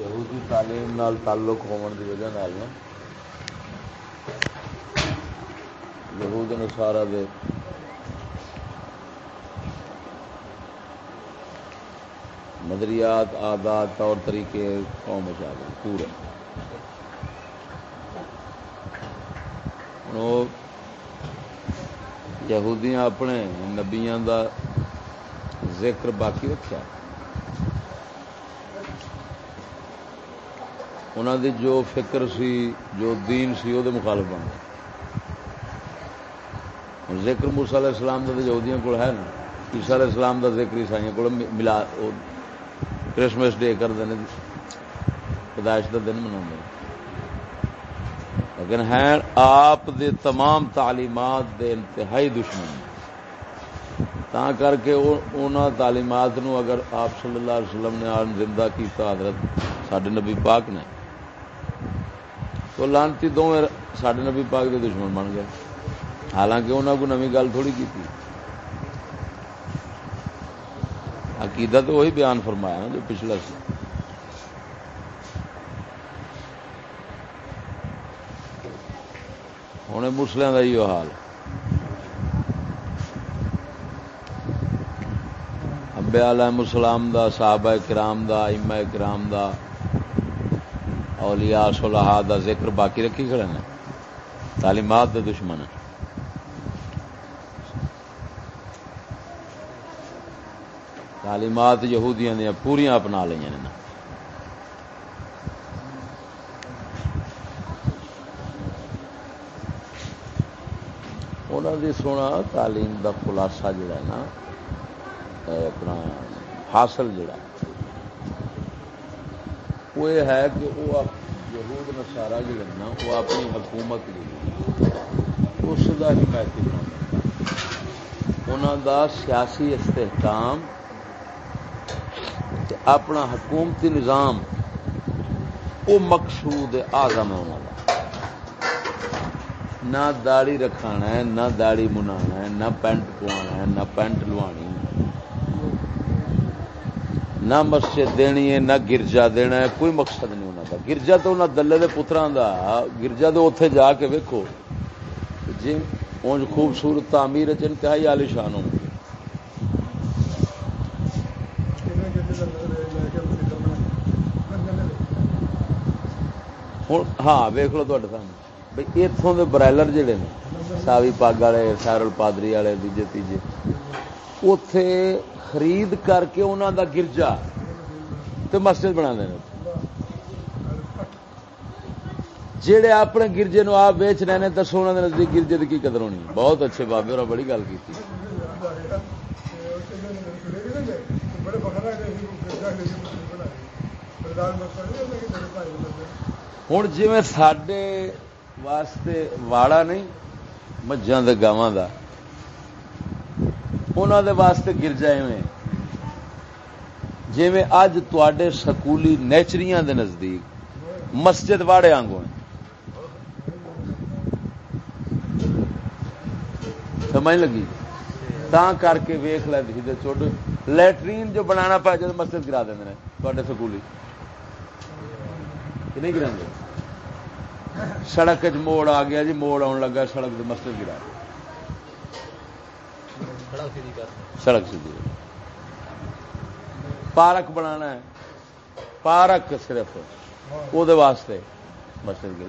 یہودی تعلیم نال تعلق ہون دی وجہ نال نا۔ یہود نصارا دے نظریات آدات طور طریقے قوم چ گئے، پورے۔ یہودیاں اپنے نبیاں دا ذکر باقی رکھا انہوں دی جو فکر سی، جو دین سی وہ مخالف بن گئے۔ ذکر موسا علیہ السلام کا یہودیاں کو ہے نا۔ عیسا علیہ السلام کا ذکر عیسائی کو ملا کرسمس ڈے کرتے ہیں پیدائش کا دن منا لیکن ہیں، آپ دے تمام تعلیمات دے انتہائی دشمن تا کر کے انہوں تعلیمات نو اگر آپ صلی اللہ علیہ وسلم نے آن زندہ کیتا، حضرت سڈے نبی پاک نے تو لانتی دونوں سڈے نبی پاک دے دشمن بن گئے۔ حالانکہ انہوں کو نمی گل تھوڑی کی تھی عقیدہ تو وہی بیان فرمایا نا جو پچھلا سی۔ ہوں مسلم کا ہی حال۔ ابے علیہ السلام دا، صحابہ کرام دا اما کرام دا۔ اولیاء صلحاء دا ذکر باقی رکھی کھڑے نے تعلیمات دے دشمن ہیں۔ تعلیمات یہودیاں دیا پوریا اپنا لی انہوں دی سونا تعلیم دا خلاصہ جڑا ہے نا اپنا حاصل جڑا وہ یہ ہے کہ وہ یہود نسارا جڑا نا، وہ اپنی حکومت اس کا حمایتی بنا انہوں دا سیاسی استحکام اپنا حکومتی نظام، وہ مقصود آزم ہے انہوں نہ داڑی رکھانا ہے، نہ داڑی منا ہے، نہ پینٹ پوانا ہے، نہ پینٹ لوانی نہ مسجد دینی ہے، نہ گرجا دینا ہے، کوئی مقصد نہیں انہوں کا گرجا تو انہیں دلے کے پترا کا گرجا تو اتے جا کے ویکو جی اونج خوبصورت تعمیر انتہائی آلیشان ہوں۔ ہاں ویک لو سامنے۔ بھائی اتوں کے برائلر جہے نے، ساوی پگ والے سیرل پادری والے، دوجے، تیجے۔ اتے خرید کر کے انہوں دا گرجا تو مسجد بنا دیں جہے اپنے گرجے نو آپ ویچ رہے ہیں دسو انہوں نزدیک گرجے کی قدر ہونی؟ بہت اچھے بابے اور بڑی گل کی ہوں جی سڈے واسطے واڑا نہیں مجھا گاواں کا انہوں واسطے گرجا ایویں جی اج تے سکولی نیچریاں دے نزدیک مسجد واڑے آنگوں سمجھ لگی؟ تا کر کے ویخ لے چوٹ جو بنا پا جب مسجد گرا دیں تے سکولی۔ نہیں گرا سڑک موڑ آ گیا جی موڑ آن لگا، سڑک مسجد گرا۔ سڑک سی پارک بنا ہے۔ پارک صرف وہ واسطے مسجد گئی۔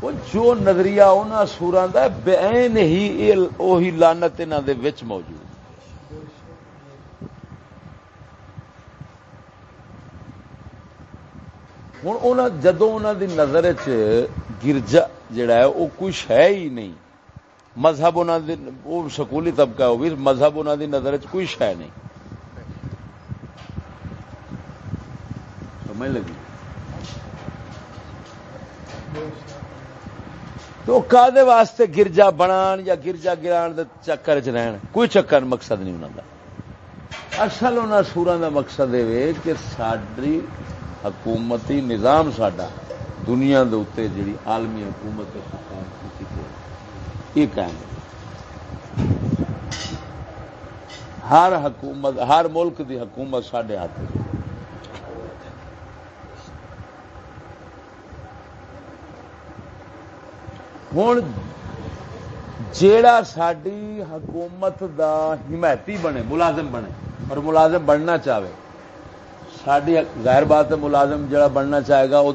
وہ جو نظریہ انہوں سورا بین ہی لانت انہوں موجود۔ ہوں جدو انہوں دی نظر چ گرجا جڑا ہے، وہ کچھ ہے ہی نہیں۔ مذہب وہ سکولی طبقہ ہو بھی مذہب انہوں دی نظر چ کوئی شہ نہیں۔ سمجھ لگی؟ تو کدے واسطے گرجا بنان یا گرجا گران دے چکر چ رہن، کوئی چکر مقصد نہیں انہوں کا اصل انہوں سورا کا مقصد یہ کہ ساری حکومتی نظام سڈا دنیا دے اتنے جی عالمی حکومت یہ کہیں۔ گے ہر حکومت، ہر ملک دی حکومت سڈے ہاتھ ہوں جیڑا ساری حکومت دا حمایتی بنے، ملازم بنے اور ملازم بننا چاہے ساری ظاہر بات ہے ملازم جڑا بننا چاہے گا وہ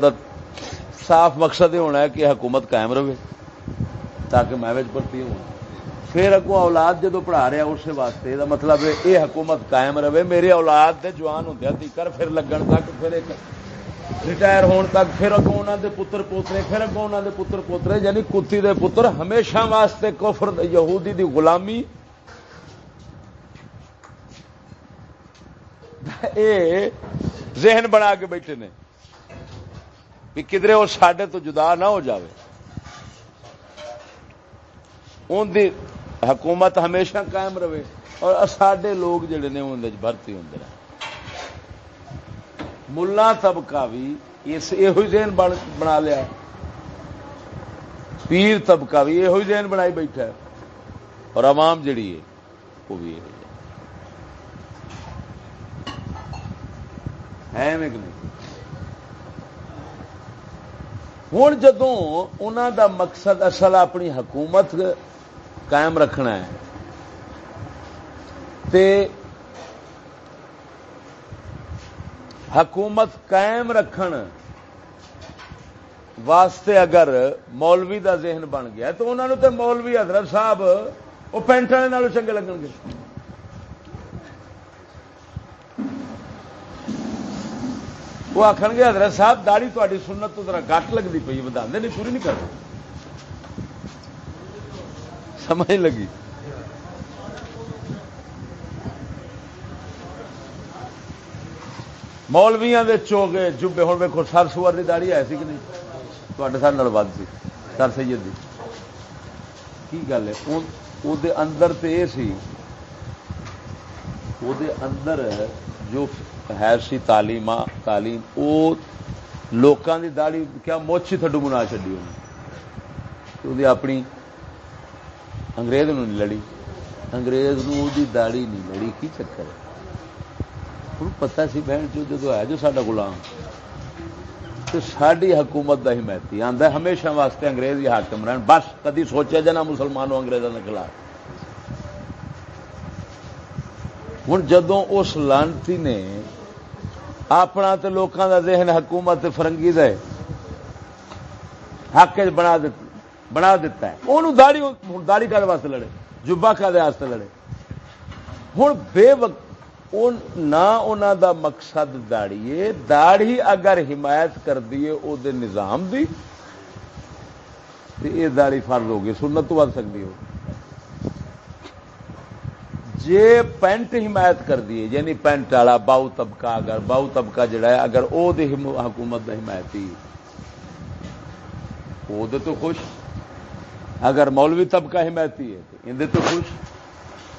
صاف مقصد یہ ہونا ہے کہ حکومت قائم رہے۔ تاکہ میں بھرتی ہوں پھر اگو اولاد جدو پڑھا رہا اس واسطے یہ مطلب یہ حکومت قائم رہے میری اولاد دے جوان ہوں کر پھر لگن تک، پھر ایک ریٹائر ہون تک، پھر اگوں انہوں دے پتر پوترے، پھر اگوں انہوں دے پتر پوترے یعنی کتی دے پتر ہمیشہ واسطے کفر یہودی دی غلامی۔ اے ذہن بنا کے بیٹھے نے کہ کدھر وہ سڈے تو جدا نہ ہو جاوے۔ ان دی حکومت ہمیشہ قائم رہے اور سڈے لوگ جڑے نے اندر بھرتی ہوں ملا طبقہ بھی اس یہ ذہن بنا لیا۔ پیر طبقہ بھی یہ ذہن بنائی بیٹھا ہے۔ اور عوام جڑی ہے، وہ بھی یہ ہے۔ ہوں جدو انہوں دا مقصد اصل اپنی حکومت قائم رکھنا ہے۔ تے حکومت قائم رکھن واسطے اگر مولوی دا ذہن بن گیا تو انہوں نے تو مولوی حضرت صاحب وہ پینٹ والے چنگے لگن گے۔ وہ آخر گے حضرت صاحب داڑی تاری سنت تو ذرا گٹ لگتی پی بتا نہیں پوری نہیں کرتے سمجھ لگی۔ مولویا چوگے جبے ہوں ویکو سر سور کی داڑی ہے سی کہ نہیں؟ تے سر ود سی، سر سید دی۔ کی گل ہے؟ وہ اندر تو یہ سی وہ اندر جو ہے سی تعلیم تعلیم وہ لوگوں کی داڑی کیا موچ ہی تھڈو منا چڈی وہ اپنی انگریز نہیں لڑی۔ انگریز داڑی نہیں لڑی، کی چکر ان پتا سی بہن جو جدو ہے، جو سڈا گلام تو ساری حکومت کا حمایتی آتا ہمیشہ واسطے انگریز ہی حاکم رہن۔ بس کدی سوچا جا مسلمانوں انگریزوں کے خلاف۔ ہوں جدو اس لانتی نے اپنا تو لوگوں کا ذہن حکومت فرنگی دے، حق بنا بنا دیتا ہے۔ انہوں داڑی داڑی کا واسطے لڑے جبا کا واسطے لڑے۔ ہوں بے وقت نہ دا مقصد داڑی ہے۔ داڑھی اگر حمایت کر دیے او دے نظام دی تو یہ داڑی فرض ہوگی سنت تو بن سکتی ہو۔ جے پینٹ حمایت کر دیے یعنی پینٹ والا باؤ طبقہ، اگر باؤ طبقہ جڑا ہے، اگر او دے حکومت دا حمایتی او دے تو خوش۔ اگر مولوی طبقہ حمایتی ہے تو تو خوش،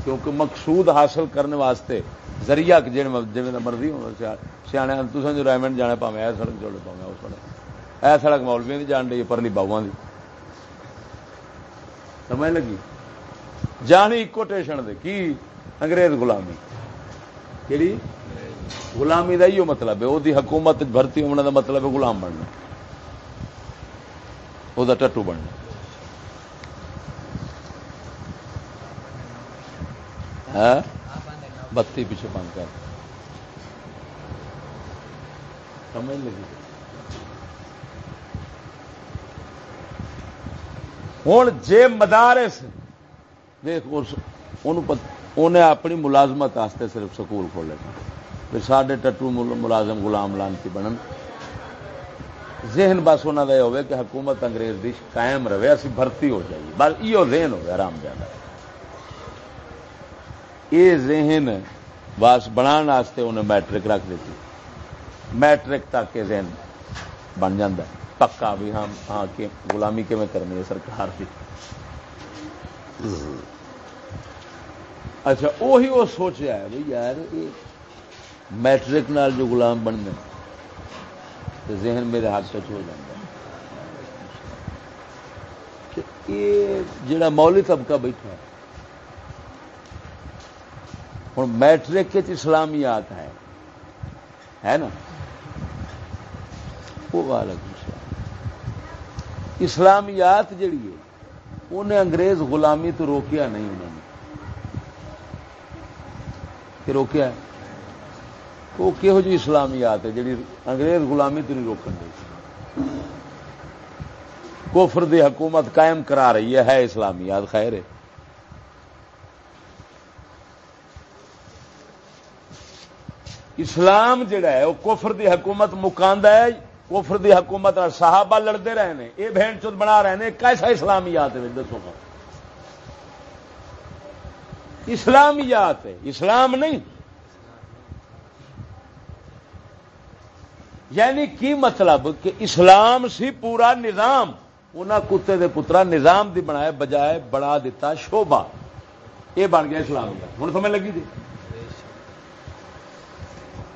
کیونکہ مقصود حاصل کرنے واسطے ذریعہ جی مرضی ہونا سیاح تصا جو رائمنڈ جانا پاوے اے سڑک جوڑے پاوے اس سڑک۔ اے سڑک مولوی جان ڈی پرلی باؤں کی سمجھ لگی؟ جانی ایکو ٹیشن دے، کی؟ انگریز غلامی۔ کہڑی غلامی کا ہی مطلب ہے وہ حکومت بھرتی ہونے کا مطلب ہے غلام بننا۔ وہ ٹٹو بننا۔ بتی پیچھے بند کر۔ سمجھ لگی۔ ہوں جے مدارس دیکھ انہیں اپنی ملازمت آستے صرف سکول کھولے۔ پھر سڈے ٹٹو ملازم غلام لانتی بنن۔ ذہن بس انہوں کا یہ ہوئے کہ حکومت انگریز دی قائم رہے اسی بھرتی ہو جائیے۔ بس یہ ذہن ہو گیا آرام جانا۔ یہ ذہن بس بنا انہیں میٹرک رکھ دیتی۔ میٹرک تک یہ ذہن بن جا پکا بھی ہاں ہاں غلامی کیون کرنی ہے سرکار کی۔ اچھا وہی وہ سوچا ہے بھائی یار میٹرک نال جو گلام بن گئے تو ذہن میرے ہاتھ سچ ہو جائے یہ جڑا مولی طبقہ بیٹھا ہے ہوں میٹرک اسلامیات ہے ہے نا؟ وہ اسلامیات جڑی ہے، انہیں انگریز غلامی تو روکیا نہیں انہوں نے۔ کہ روکیا وہ کہہو جی اسلامیات ہے جی انگریز غلامی تو نہیں روکن دے۔ کوفر دی حکومت قائم کرا رہی ہے ہے اسلامیات، خیر ہے۔ اسلام جڑا ہے، وہ کفر دی حکومت مکاندہ ہے، کفر دی حکومت صحابہ لڑتے رہے ہیں یہ بہن چت بنا رہے ہیں کیسا اسلامیات ہے؟ دسو گا اسلامیات ہے، اسلام نہیں۔ یعنی کی مطلب؟ کہ اسلام سی پورا نظام، انہاں کتے دے پترا نظام دی بنائے، بجائے بڑا دیتا شوبا یہ بن گیا اسلامیات۔ ہوں سمجھ لگی جی؟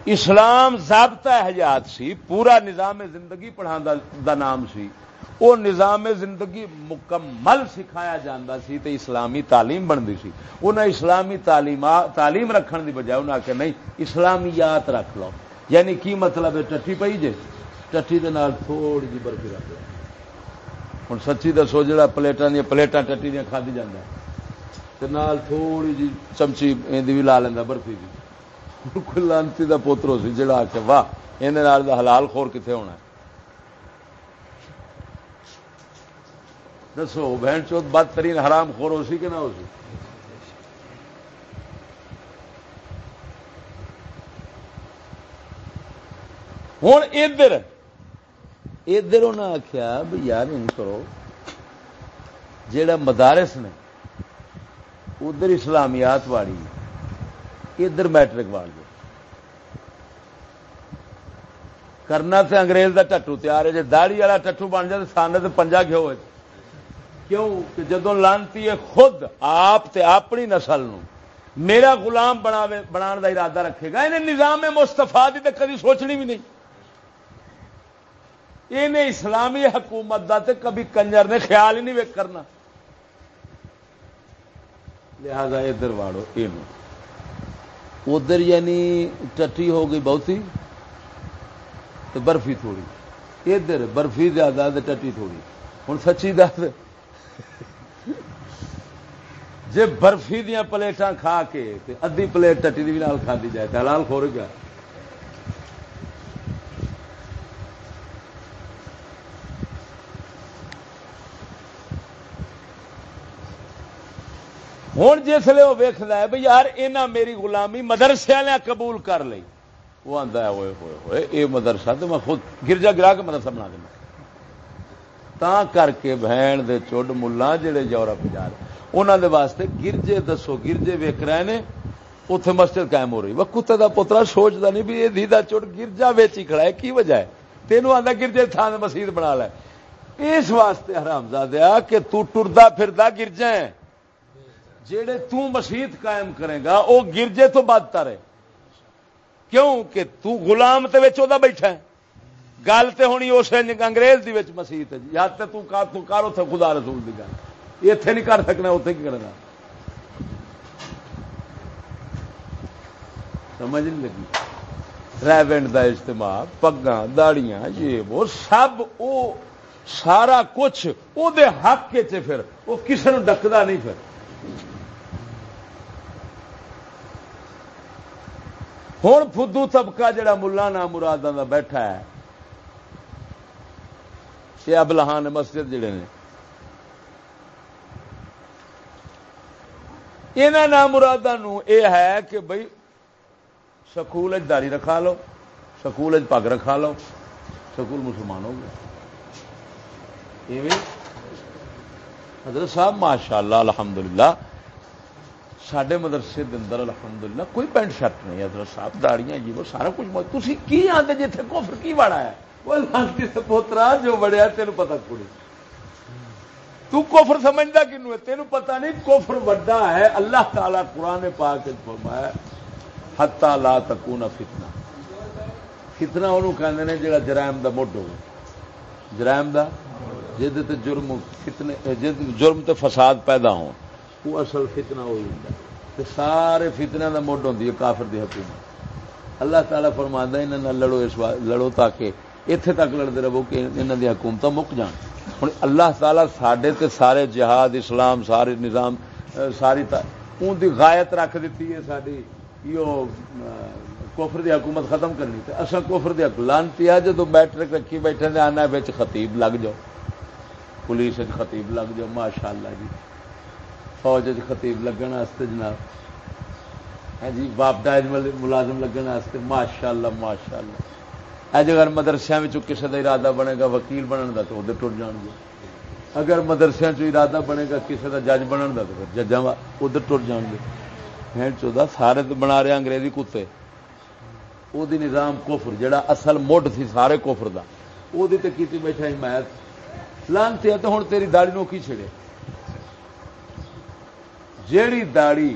اسلام ضابطہ حیات سی، پورا نظام زندگی پڑھا دا نام سی۔ وہ نظام زندگی مکمل سکھایا جاتا سی تے اسلامی تعلیم بنتی سی۔ انہیں اسلامی تعلیم رکھن دی بجائے انہیں آخر نہیں، اسلامیات رکھ لو۔ یعنی کی مطلب ہے ٹٹی پی جے؟ ٹٹی دے نال تھوڑی جی برفی رکھ لو۔ ہوں سچی دسو جا پلیٹاں دیا پلیٹاں ٹٹی دیا کھدی جانا تھوڑی جی چمچی بھی لا لینا برفی کی جی۔ بالکل لانتی کا پوترو سی، جڑا آ کے واہ یہ حلال خور کتنے ہونا دسو، بہن چوت بدترین حرام خور ہو سی کہ نہ ہو سی؟ ہوں ادھر ادھر انہیں آخیا بھی یار نہیں کرو جڑا مدارس نے، ادھر اسلامیات والی ادھر میٹرک وال دو کرنا تے انگریز دا ٹٹو تیار ہے۔ جی داڑی والا ٹٹو بن جائے سانے تو پنجا گھو کیوں؟ کہ جدو لانتی ہے خود آپ تے اپنی نسل نو میرا غلام بنا دا ارادہ رکھے گا۔ انہیں نظام مستفا دی تو کدی سوچنی بھی نہیں۔ انہیں اسلامی حکومت دا تے کبھی کنجر نے خیال ہی نہیں کرنا لہذا ادھر واڑو، یہ ادھر یعنی ٹٹی ہو گئی بہتی، تو برفی تھوڑی۔ ادھر برفی زیادہ ٹٹی تھوڑی۔ ہوں سچی دس۔ جی برفی دیا پلیٹاں کھا کے ادھی پلیٹ ٹٹی بھی نال کھا دی جائے تو لال خور گیا ہوں جسے وہ ویکد ہے بھائی یار یہاں میری غلامی مدرسے والے قبول کر لی وہ آتا ہے ہوئے ہوئے ہوئے یہ مدرسہ تو میں خود گرجا گرا کے مدرسہ بنا دینا۔ تا کر کے بہن دے چوڈ ملا جڑے یورپ جا رہے۔ انہوں دے واسطے گرجے دسو، گرجے ویک رہے ہیں اتے مسجد قائم ہو رہی۔ وہ کتے کا پوترا سوچتا نہیں بھی یہ دیدا چوٹ گرجا ویچ ہی کھڑا ہے، کی وجہ ہے؟ تینوں آتا گرجے تھان مسیح بنا لے۔ اس واسطے حرام زادیا کہ تو ٹردا پھردا گرجا ہے۔ جہے تسیت قائم کرے گا وہ گرجے تو بدتر ہے کیوں کہ تو غلام تے بیٹھا ہے۔ گل تو ہونی اس انگریز کی مسیت جی۔ یا تو کر اتنے خدا رسول کی گل۔ اتے نہیں کر سکنا اتنے کی کرنا؟ سمجھ نہیں لگی۔ ریونڈ کا اجتماع پگا داڑیاں، یہ وہ سب وہ سارا کچھ وہ حق پھر۔ وہ کسی نے ڈکتا نہیں پھر۔ ہوں فدو طبقہ جڑا ملا نام مراد کا بیٹھا ہے۔ یہ ابلہان مسجد جڑے نے۔ یہاں نام مراد یہ ہے کہ بھائی سکول داری رکھا لو، سکول پگ رکھا لو، سکول مسلمان ہو گیا حضرت صاحب ماشاء اللہ الحمدللہ سڈے مدرسے اندر الحمدللہ کوئی پینٹ شرٹ نہیں حضرت صاحب داڑیاں جی وہ سارا کچھ موجود۔ تھی کی آتے جی کوفر کی بڑا ہے؟ وہ جی پوترا جو بڑیا تین پتا کوئی تو کوفر سمجھتا کنو ہے؟ تینوں پتا نہیں کوفر وڈا ہے۔ اللہ تعالی قرآن پا کے فرمایا ہتا لا تکونا فتنا فتنا انہوں کہتے ہیں جڑا جرائم دا مڈ ہو جرائم دا جد جرم فتنے جد جرم تے فساد پیدا ہو وہ اصل فتنا ہوئی ہوں سارے فتنیا کا مڈ ہوں کافر دی حکومت۔ اللہ تعالیٰ فرما لڑو اس لڑو تاکہ اتے تک لڑتے رہو کہ انہوں دیا حکومت مک جان۔ ہوں اللہ تعالی سڈے تے سارے جہاد، اسلام، سارے نظام ساری ان کی غایت رکھ دیتی ہے ساری کوفر دی حکومت ختم کرنی۔ اصل کوفر دی لانتی ہے جب میٹرک رکھی بیٹھے آنا خطیب لگ جاؤ۔ پولیس خطیب لگ جاؤ ماشاء اللہ جی۔ فوج خطیب لگن واسطے جناب جی باپڈائز ملازم لگن واسطے ماشاء اللہ ماشاء اللہ اج اگر مدرسے کسی کا ارادہ بنے گا وکیل بننے کا تو ادھر ٹر جان گے اگر مدرسے ارادہ بنے گا کسی کا جج بننے کا تو ججا ادھر ٹر جان گے چودہ سارے تو بنا رہے انگریزی کتے وہ نظام کوفر جڑا اصل مڈ سی سارے کوفر دا وہ کیتی بیٹھا حمایت لانتی ہے تو ہوں تیری داڑی نو کی چھڑے جیڑی داڑی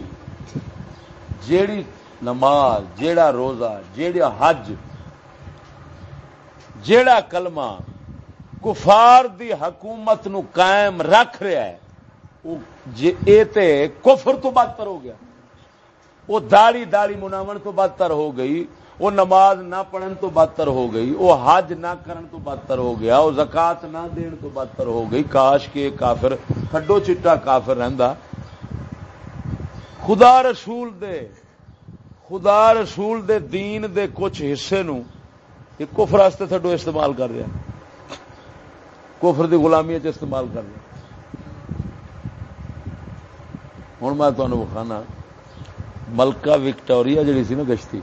جیڑی نماز، جیڑا روزہ، جیڑا حج، جیڑا کلمہ کفار دی حکومت نو قائم رکھ رہا ہے اے تے کفر تو بدتر ہو گیا۔ وہ داڑی داڑی مناون تو بدتر ہو گئی وہ نماز نہ پڑھن تو بدتر ہو گئی وہ حج نہ کرن تو بدتر ہو گیا وہ زکات نہ دین تو بدتر ہو گئی۔ کاش کے کافر، کھڈو چٹا کافر رہندا۔ خدا رسول دے، خدا رسول دے دین دے کچھ حصے نو یہ کفر واسطے تھڈو استعمال کر رہا کفر دی غلامی چ استعمال کر رہا ہوں میں تمہیں بخانا ملکہ وکٹوریا جڑی سی نا گشتی،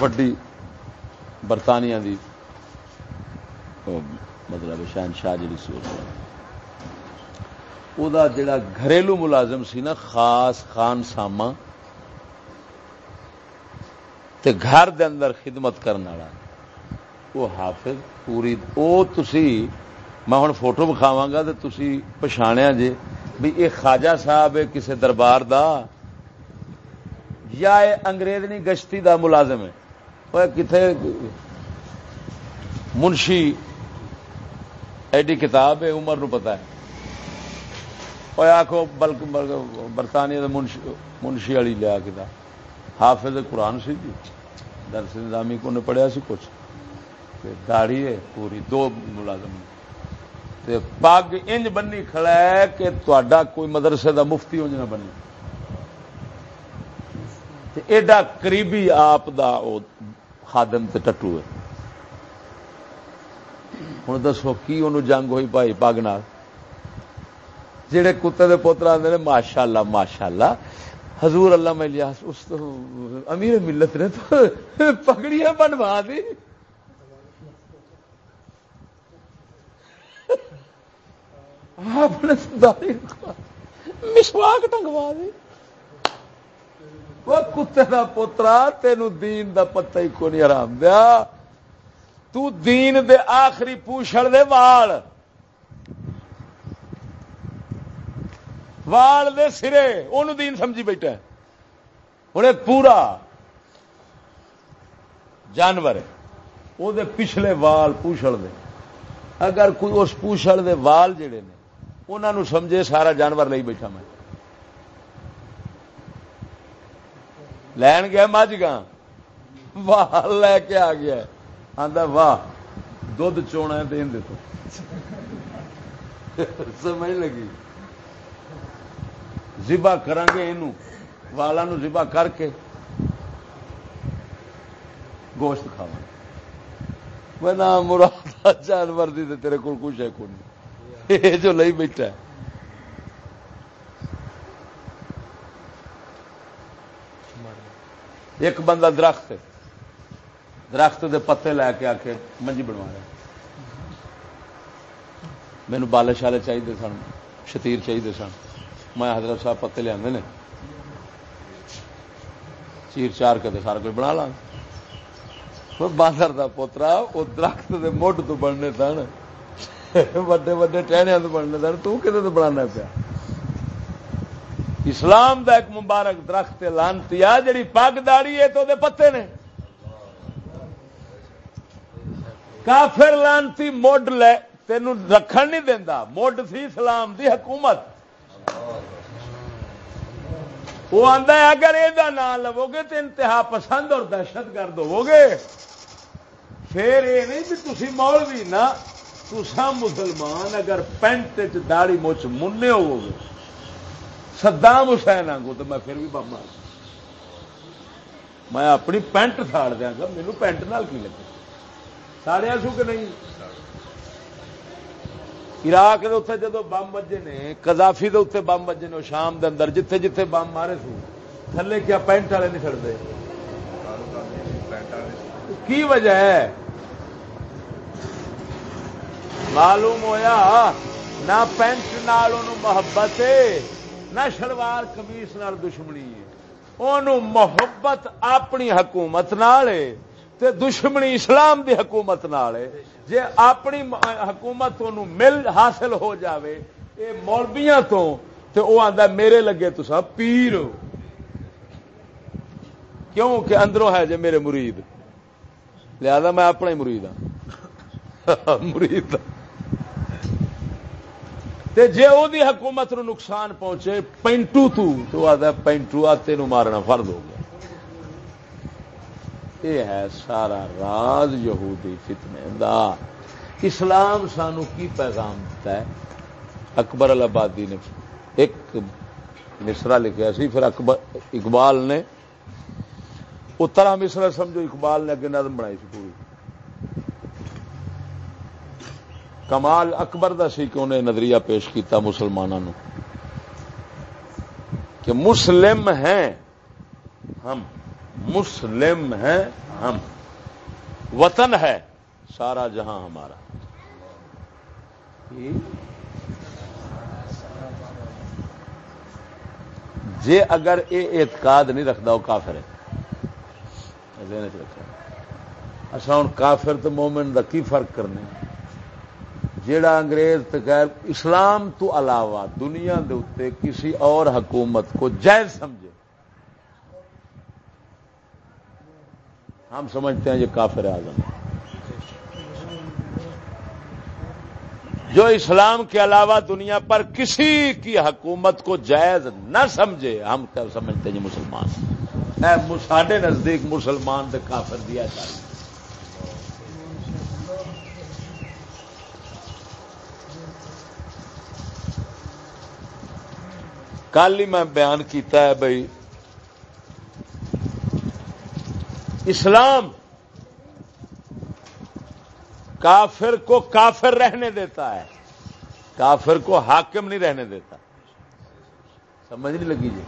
وڈی برطانیہ دی مطلب شہنشاہ جی سی۔ او دا جڑا گھریلو ملازم سی نا، خاص خان ساما تے گھر دے اندر خدمت کرنے والا۔ وہ حافظ، پوری، او تسی، میں ہوں فوٹو بکھاوا گا تو تسی پچھاڑیا جے بھی یہ خواجہ صاحب ہے کسے دربار دا، یا انگریزنی گشتی دا ملازم ہے۔ کتنے منشی، ایڈی کتاب ہے، عمر نو پتا ہے۔ آخو بلک برطانیہ منشی والی لیا کتاب حافظ قرآن سی جی۔ درس نظامی کو نے پڑھیا سی کچھ۔ داڑھی ہے پوری دو ملازم۔ پگ انج بنی کھڑا ہے کہ تا کوئی مدرسے دا مفتی انج نہ بنی ایڈا قریبی آپ دا خادم تے ٹٹو ہے۔ ہوں دسو کی انہوں جنگ ہوئی پائی پگ نال؟ جہے کتے دے پوتر آتے ہیں ماشاء اللہ ماشاء اللہ حضور اللہ میں لیا اس امیر ملت نے تو پگڑیاں بنوا دی۔ آپ نے مسواک ٹنگوا دی۔ وہ کتے کا پوترا تین دین دا پتہ ہی کو نہیں آرام دیا۔ تو دین دے آخری پوچھڑ دے وال۔ وال دے سرے ان دین سمجھی بیٹھا ہوں پورا جانور ہے وہ پچھلے وال پوچھڑ دے اگر کوئی اس پوچھڑ دے وال جڑے نے انہوں سمجھے سارا جانور لئی بیٹھا میں لین گیا مجھ گا واہ لے کے آ گیا آدھا واہ دھد چونا دین دے تو سمجھ لگی زبا کریں گے یہ والا زبا کر کے گوشت کھاوا نہ مراد جانور دی تیرے کو کچھ ہے کون؟ جو لئی بیٹھا ہے۔ ایک بندہ درخت درخت دے پتے لے کے آ کے منجی بنوا رہا مینو بالے شالے چاہیے سن، شتیر چاہیے سن۔ میں حضرت صاحب پتے لیا چیر چار کے سارا کوئی بنا لا باندر دا پوترا وہ درخت دے مڈ تو بننے سن وڈے وڈے ٹہنیا تو بننے سن تو بنانا پیا۔ اسلام دا ایک مبارک درخت لانتی آ جڑی پگ داڑی ہے تو دے پتے نے۔ کافر لانتی موڈ لے تین رکھن نہیں دینا موڈ سی اسلام دی حکومت۔ وہ آتا ہے، اگر یہ نام لو گے تو انتہا پسند اور دہشت گرد ہو گے پھر یہ نہیں بھی تھی مولوی نہ تسا مسلمان اگر پینٹ داڑی مچ منے ہو گے سدام حسین آگو تو میں پھر بھی بم میں اپنی پینٹ ساڑ دیا گا مینو پینٹ نال کی لگے؟ ساڑیا سو کہ نہیں؟ عراق اتنے جدو بم بجے نے کزافی اتنے بم بجے نے شام دے اندر جتھے جتھے بم مارے سو تھلے کیا پینٹ والے نہیں چڑھتے کی وجہ ہے؟ معلوم ہویا، نہ پینٹ نال محبت نہ شلوار کمیس نال دشمنی ہے۔ محبت اپنی حکومت نال تے دشمنی اسلام دی حکومت نال جے اپنی حکومت مل حاصل ہو جاوے، اے مولبیاں تو، تے او آندا میرے لگے تو سب پیر کیوں کہ اندروں ہے جے میرے مرید؟ لہذا میں اپنا ہی مرید ہاں۔ مرید۔ تے جے او دی حکومت نو نقصان پہنچے، پینٹو تو تو آدھا پینٹو آتے نو مارنا فرد ہو گیا۔ یہ ہے سارا راز یہودی فتنے دا۔ اسلام سانو کی پیغام دیتا ہے؟ اکبر البادی نے ایک مصرا لکھا سی، پھر اکبر اقبال نے۔ اترا مصرا سمجھو، اقبال نے اگے نظم بنائی سی پوری۔ کمال اکبر دا سی کہ انہیں نظریہ پیش کیتا مسلمانوں کہ مسلم ہیں ہم۔ مسلم ہیں ہم۔ وطن ہے سارا جہاں ہمارا۔ جے اگر یہ اعتقاد نہیں رکھتا وہ کافر ہے۔ اچھا ہوں کافر تو مومن کا کی فرق کرنے؟ جیڑا انگریز غیر اسلام تو علاوہ دنیا دے کسی اور حکومت کو جائز سمجھے۔ ہم سمجھتے ہیں یہ کافر اعظم جو اسلام کے علاوہ دنیا پر کسی کی حکومت کو جائز نہ سمجھے، ہم کیا سمجھتے ہیں یہ مسلمان؟ ساڈے نزدیک مسلمان دے کافر دیا چاہیے کل ہی میں بیان کیتا ہے بھائی اسلام کافر کو کافر رہنے دیتا ہے۔ کافر کو حاکم نہیں رہنے دیتا۔ سمجھ نہیں لگی جی۔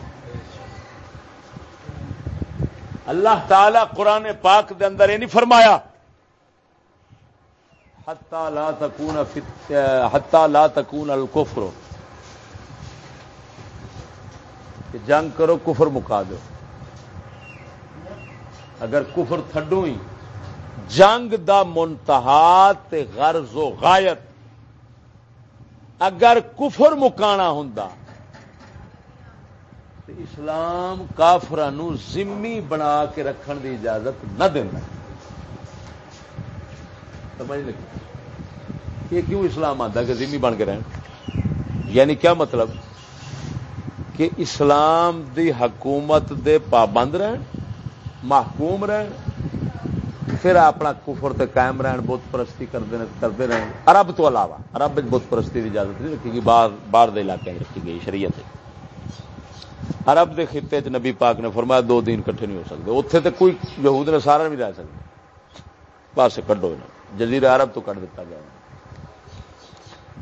اللہ تعالی قرآن پاک دے اندر یہ نہیں فرمایا۔ لا تکون حتی لا تکون الکفر۔ کہ جنگ کرو، کفر مکا دو۔ اگر کفر تھڈو ہی، جنگ دا منتہا غرض و غایت۔ اگر کفر مکانا ہوں اسلام کافران زمی بنا کے رکھن دی اجازت نہ دینا سمجھ لگی؟ یہ کیوں اسلام آتا کہ زمی بن کے رہن؟ یعنی کیا مطلب؟ کہ اسلام دی حکومت دے پابند رہن؟ محکوم رہن پھر اپنا کفر تے قائم رہن، بت پرستی کرتے رہن۔ عرب تو علاوہ، عرب بت پرستی کی اجازت نہیں رکھی گئی، باہر باہر دے علاقے رکھی گئی، شریعت عرب دے خطے چ نبی پاک نے فرمایا، دو دن کٹھے نہیں ہو سکتے۔ اتنے تو کوئی یہود نے سارا نہیں رہ سکتے۔ پاس کڈو جزیرہ عرب تو کٹ دیتا گیا۔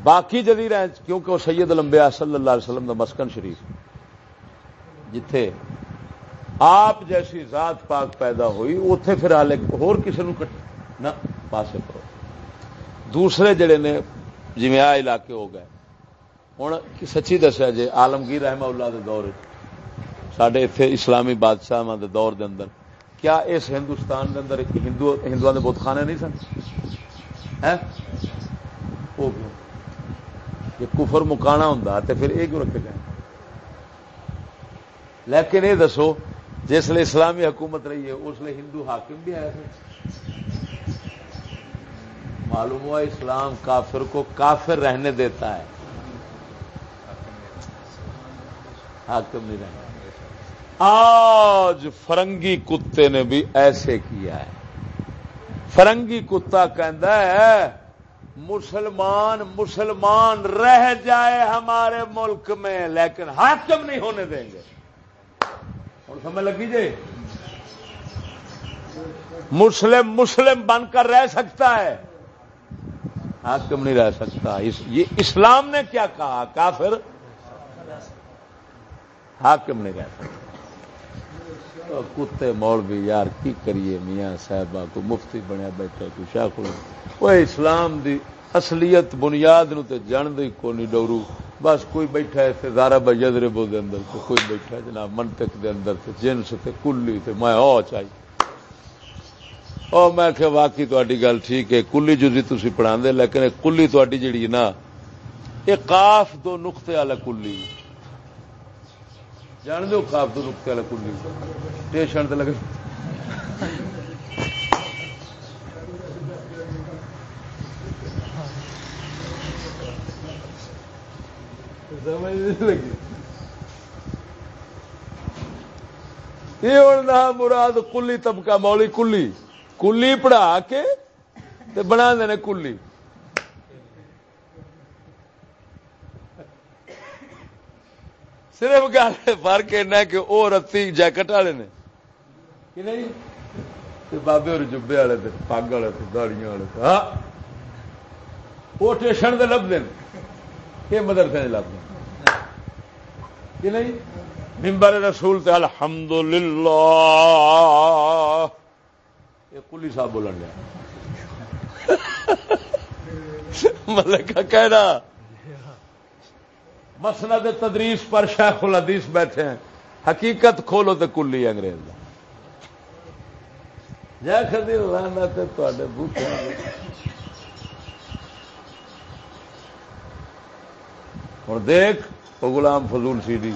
باقی جزیرہ کیونکہ وہ سید لمبیا صلی اللہ علیہ وسلم دا مسکن شریف، جتھے آپ جیسی ذات پاک پیدا ہوئی اتے پھر ہال کسی نہ، پاسے کرو دوسرے جڑے نے جی آ علاقے ہو گئے ہوں سچی دسیا جی آلمگیر رحمہ اللہ دے دور سڈے اتے اسلامی بادشاہ دے دور دے اندر، کیا اس ہندوستان دے اندر ہندو ہندو کے بت خانے نہیں سن؟ یہ کفر مکانا ہوں تو پھر یہ کیوں رکھے گئے لیکن یہ دسو جس لیے اسلامی حکومت رہی ہے، اس لیے ہندو حاکم بھی آئے تھے معلوم ہوا اسلام کافر کو کافر رہنے دیتا ہے۔ حاکم نہیں رہنا آج فرنگی کتے نے بھی ایسے کیا ہے۔ فرنگی کتا ہے، مسلمان مسلمان رہ جائے ہمارے ملک میں، لیکن حاکم نہیں ہونے دیں گے۔ سمجھ لگی جی؟ مسلم مسلم بن کر رہ سکتا ہے۔ حاکم نہیں رہ سکتا؟ یہ اسلام نے کیا کہا؟ کافر؟ حاکم نہیں رہ سکتا؟ کتے مول بھی یار، کی کریے میاں صاحبہ؟ کو مفتی بنیا بیٹھا کو شاخ وہ اسلام دی اصلیت بنیاد نو تے جان دی کو نہیں ڈورو۔ بس کوئی بیٹھا ہے تے زارا بجدر بو دے اندر تو کوئی بیٹھا ہے جناب منطق دے اندر تے جنس تے کلی تے میں او چاہیے او میں کہ واقعی تہاڈی گل ٹھیک ہے، کلی جزی تسی پڑھا دے، لیکن کلی تہاڈی جڑی نا، یہ قاف دو نقطے والا کلی۔ جان دو قاف دو نقطے والا کلی۔ اسٹیشن تے لگے۔ لگی یہ ہوں مراد کلی طبقہ، مولی کلی۔ کلی پڑھا کے بنا دینے کلی۔ صرف گل فرق ایسا کہ وہ رتی جیکٹ والے نے۔ بابے اور جبے والے پگ والے داڑیاں والے ہاں۔ وہ اسٹیشن سے لب دین یہ مدرسے لب دیں کہ نہیں؟ ممبر رسول تے الحمد للہ یہ کلی صاحب بولن گیا ملک کا کہنا۔ مسند تدریس پر شیخ الحدیث بیٹھے ہیں۔ حقیقت کھولو تو کلی انگریز جی خدی لانا تے بوٹے ہوں دیکھ۔ وہ غلام فضول سی دی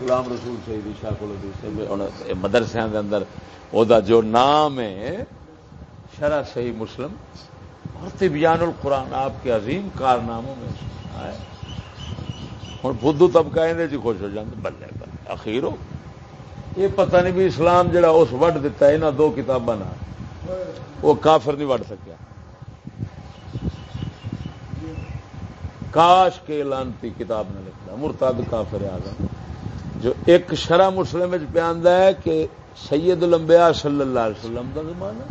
غلام رسول سی دی شاہ الحدیث مدرسے کے اندر او دا جو نام ہے، شرح صحیح مسلم، اور طبیان القرآن، آپ کے عظیم کارناموں میں آئے۔ ہوں بدھو طبقہ اندر جی خوش ہو جاتے بلے بلے، اخیر ہو۔ یہ پتہ نہیں بھی اسلام جڑا اس وڈ دتا ہے یہاں دو کتاباں وہ کافر نہیں وڈ سکیا۔ کاش کے لانتی کتاب نے لکھتا مرتاد کافر آزم جو ایک شرح مسلم پہ ہے کہ سید الانبیاء صلی اللہ علیہ وسلم کا زمانہ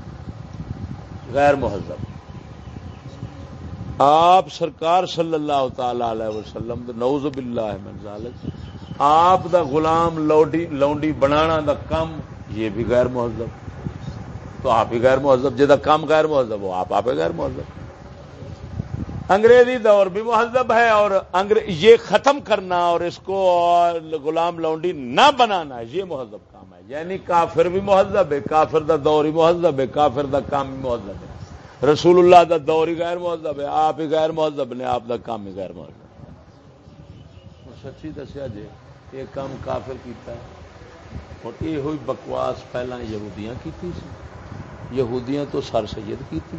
غیر مہذب۔ آپ سرکار صلی اللہ تعالی علیہ وسلم نوز باللہ من ذالک، آپ دا غلام لوڈی، لونڈی بنانا دا کم، یہ بھی غیر مہذب۔ تو آپ ہی غیر مہذب جہاں کام غیر مہذب ہو، آپ آپ غیر مہذب۔ انگریزی دور بھی مہذب ہے اور یہ ختم کرنا اور اس کو غلام لونڈی نہ بنانا یہ مہذب کام ہے۔ یعنی کافر بھی مہذب ہے، کافر دا دور ہی مہذب ہے، کافر دا کام بھی مہذب ہے۔ رسول اللہ دا دور ہی غیر مہذب ہے، آپ ہی غیر مہذب نے آپ دا کام ہی غیر مہذب سچی دسیا جی یہ کام کافر کیتا ہے۔ اور یہ ہوئی بکواس پہلے یہودیاں کی یہودیاں تو سر سید کی تھی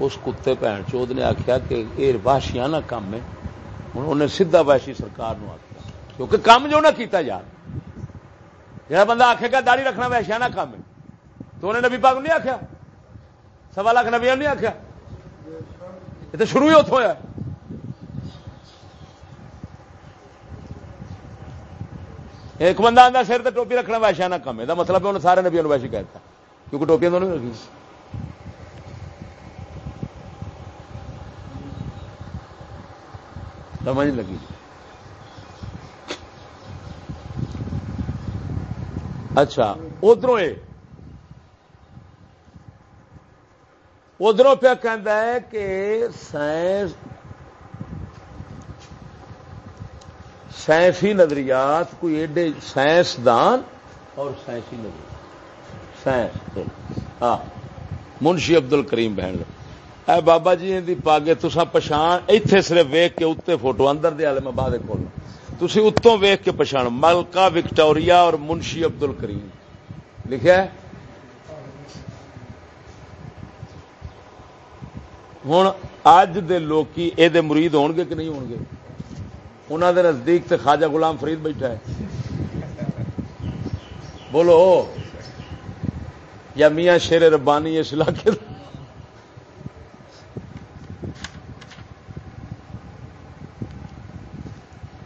اس کتے بھن چود نے آخیا کہ یہ واشیا نہ کام ہے۔ ہوں انہیں سیدا واشی سرکار نو آخیا کیونکہ کام جو نہ کیتا یار جہاں بندہ آخے گا داڑھی رکھنا ویشیا نہ کام ہے۔ تو انہیں نبی پاک نہیں آخیا سوا لاکھ نبی نہیں آخیا یہ تو شروع ہی اتوں ہوا ایک بندہ آتا سر تو ٹوپی رکھنا ویشیا نہ کم ہے۔ مطلب انہیں سارے نبی ویشی کہتا۔ کیونکہ ٹوپیاں تو نہیں رکھی سمجھ لگی۔ اچھا ادھر ادھر پیا ہے کہ سائنس سائنسی نظریات کوئی ایڈے سائنسدان اور سائنسی نظریات۔ سائنس۔ ہاں منشی ابدل کریم بہن۔ اے بابا جی دی پاگے تسا پچھان، ایتھے صرف ویک کے اتنے فوٹو، اندر دے والے میں بعد کھول تسی اتوں ویک کے پچھان، ملکہ وکٹوریا اور منشی ابدل کریم لکھا ہے؟ ہوں اج دے لوکی اے دے مرید ہون گے کہ نہیں ہون گے؟ انہوں دے نزدیک تے خواجہ غلام فرید بیٹھا ہے۔ بولو، یا میاں شیر ربانی اس علاقے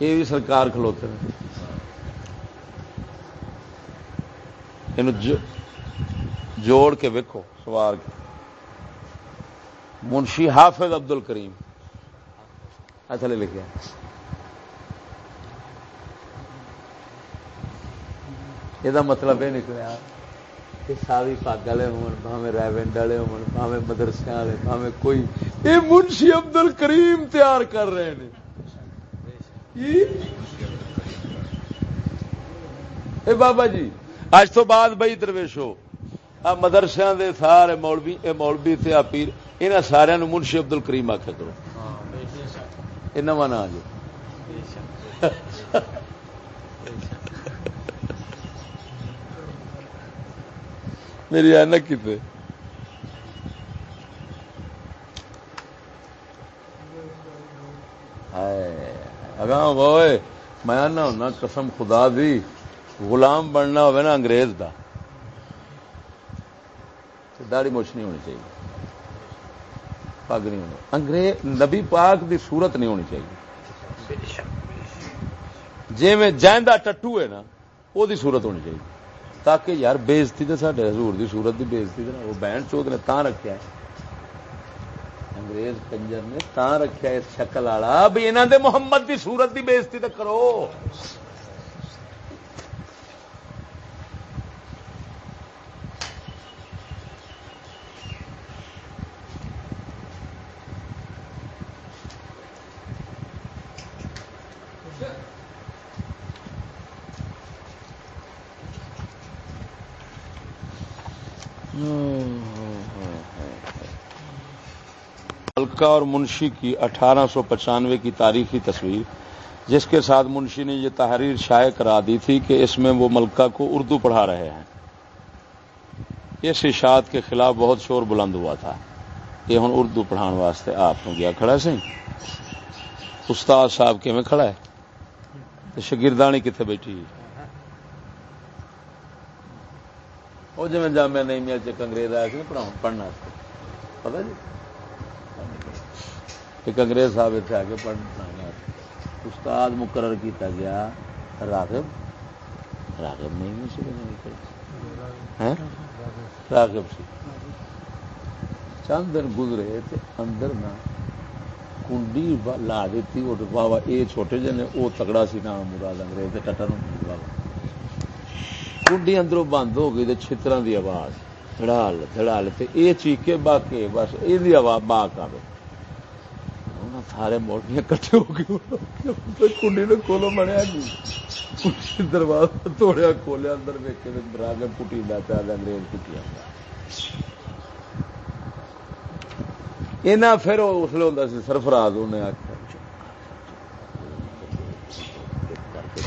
یہ بھی سرکار کھلوتے ہیں۔ جوڑ کے ویکو سوار کے۔ منشی حافظ عبد ال کریم تھلے لکھا یہ مطلب یہ نکلا کہ ساری پگ والے ہوے ریونڈ والے ہوے مدرسے والے کوئی یہ منشی عبد ال کریم تیار کر رہے ہیں اے بابا جی اج تو بعد بھائی درویشو، آ مدرسے دے سارے مولوی، اے مولوی تے پیر، انہاں سارے نو منشی عبد ال کریم آخیا کرو۔ یہ نواں نا جی۔ میری اینک کتنے ہائے۔ اگاں ہوئے میں آنا ہونا قسم خدا دی، غلام بننا ہوئے نا انگریز دا۔ داڑی مچھ نہیں ہونی چاہیے۔ پگ نہیں ہونی۔ انگریز، نبی پاک دی صورت نہیں ہونی چاہیے۔ جی میں جائندہ ٹٹو ہے نا وہ دی صورت ہونی چاہیے۔ تاکہ یار، بےزتی تو سڈے حضور دی صورت دی بےزتی وہ بہن چوت نے تاں رکھا ہے۔ انگریز کنجر نے تا رکھا اس شکل والا بھی انہوں دے محمد دی صورت دی بےزتی تو کرو۔ ملکہ اور منشی کی اٹھارہ سو پچانوے کی تاریخی تصویر، جس کے ساتھ منشی نے یہ تحریر شائع کرا دی تھی کہ اس میں وہ ملکہ کو اردو پڑھا رہے ہیں۔ اس اشاعت کے خلاف بہت شور بلند ہوا تھا۔ یہ ہوں اردو پڑھان واسطے آپ نے گیا کھڑا سی استاد صاحب کے میں کھڑا ہے؟ شگردانی کتنے بیٹھی وہ جی میں جامع نہیں مل چک انگریز آیا پڑھا پڑھنا پتا جی؟ ایک انگریز صاحب اتنے آ کے پڑھنا استاد مقرر کیتا گیا، راغب راغب نہیں سی راغب سی۔ چند دن گزرے تے اندر نہ کنڈی لا دیتی بابا اے چھوٹے جے نے او تگڑا سی نام مراد انگریز ٹٹر کنڈی اندروں بند ہو گئی چھترا دی آواز دڑال دڑال تے اے چیخے باقی بس یہ آواز باق آئے سارے موٹیاں کٹھے ہو گئے۔ کنڈی نے کھولو بنیا جی دروازہ توڑیا، کھولیا، اندر ویکے براگر پٹی لا پیا انگریز پٹیا اینا پھر اس لیے ہوتا سی، سرفراز انہیں آخیا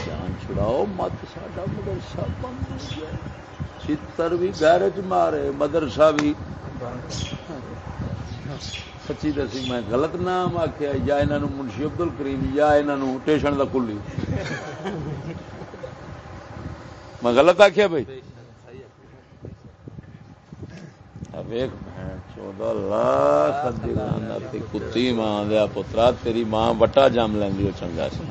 جان چھڑاؤ، مت ساڈا مدرسہ بند چتر بھی گھر مارے، مدرسہ بھی۔ سچی دسی، میں غلط نام آخیا یا انہوں منشی ابدل کریم، یا انہوں ٹیشن کا کلی۔ میں غلط آخیا بھائی چودہ لاکھ کتی ماں دیا پترا، تیری ماں وٹا جم لینی چنگا سی۔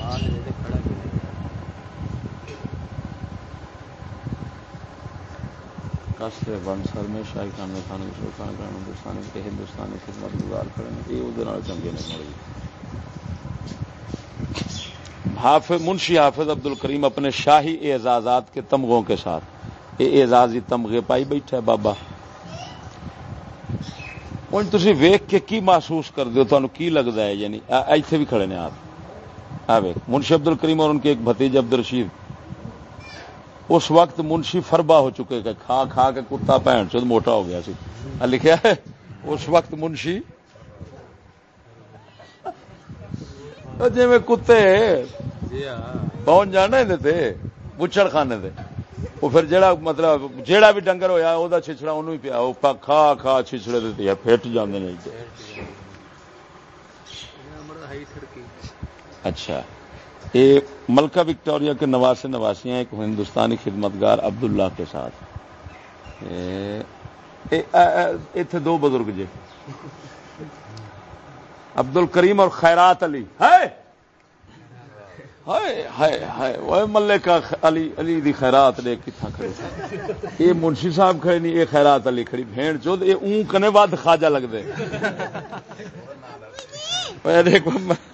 ہاں، جی، قصر بنسر میں شاہی خان میں خان خان خان ہندوستانی کے ہندوستانی خدمت گزار کریں یہ وہ چنگے نہیں مڑی حافظ منشی حافظ عبد الکریم اپنے شاہی اعزازات کے تمغوں کے ساتھ یہ اعزازی تمغے پائی بیٹھا ہے بابا ہوں تھی ویخ کے کی محسوس کر دو تمہیں کی لگتا ہے یعنی ایتھے بھی کھڑے نے آپ آ منشی عبد الکریم اور ان کے ایک بھتیج عبد الرشید اس وقت منشی فربا ہو چکے کہ کھا کھا کے کتا پہن چود موٹا ہو گیا سی۔ لکھا ہے اس وقت منشی جی میں کتے پہنچ جانا تھے بچڑ خانے دے۔ وہ پھر جیڑا مطلب جیڑا بھی ڈنگر ہویا وہ چھچڑا انہوں ہی پیا وہ کھا کھا چھچڑے دیتے پھٹ جانے نہیں اچھا۔ یہ ملکہ وکٹوریا کے نواس نواسیاں ایک ہندوستانی خدمتگار عبداللہ کے ساتھ۔ اتے دو بزرگ جی۔ عبد الکریم اور خیرات علی۔ ملے کا علی علی دی خیرات نے کتنا کھڑے یہ منشی صاحب کھڑے نہیں یہ خیرات علی کھڑی۔ بھین چو یہ اون کنے بعد خواجہ لگ دے۔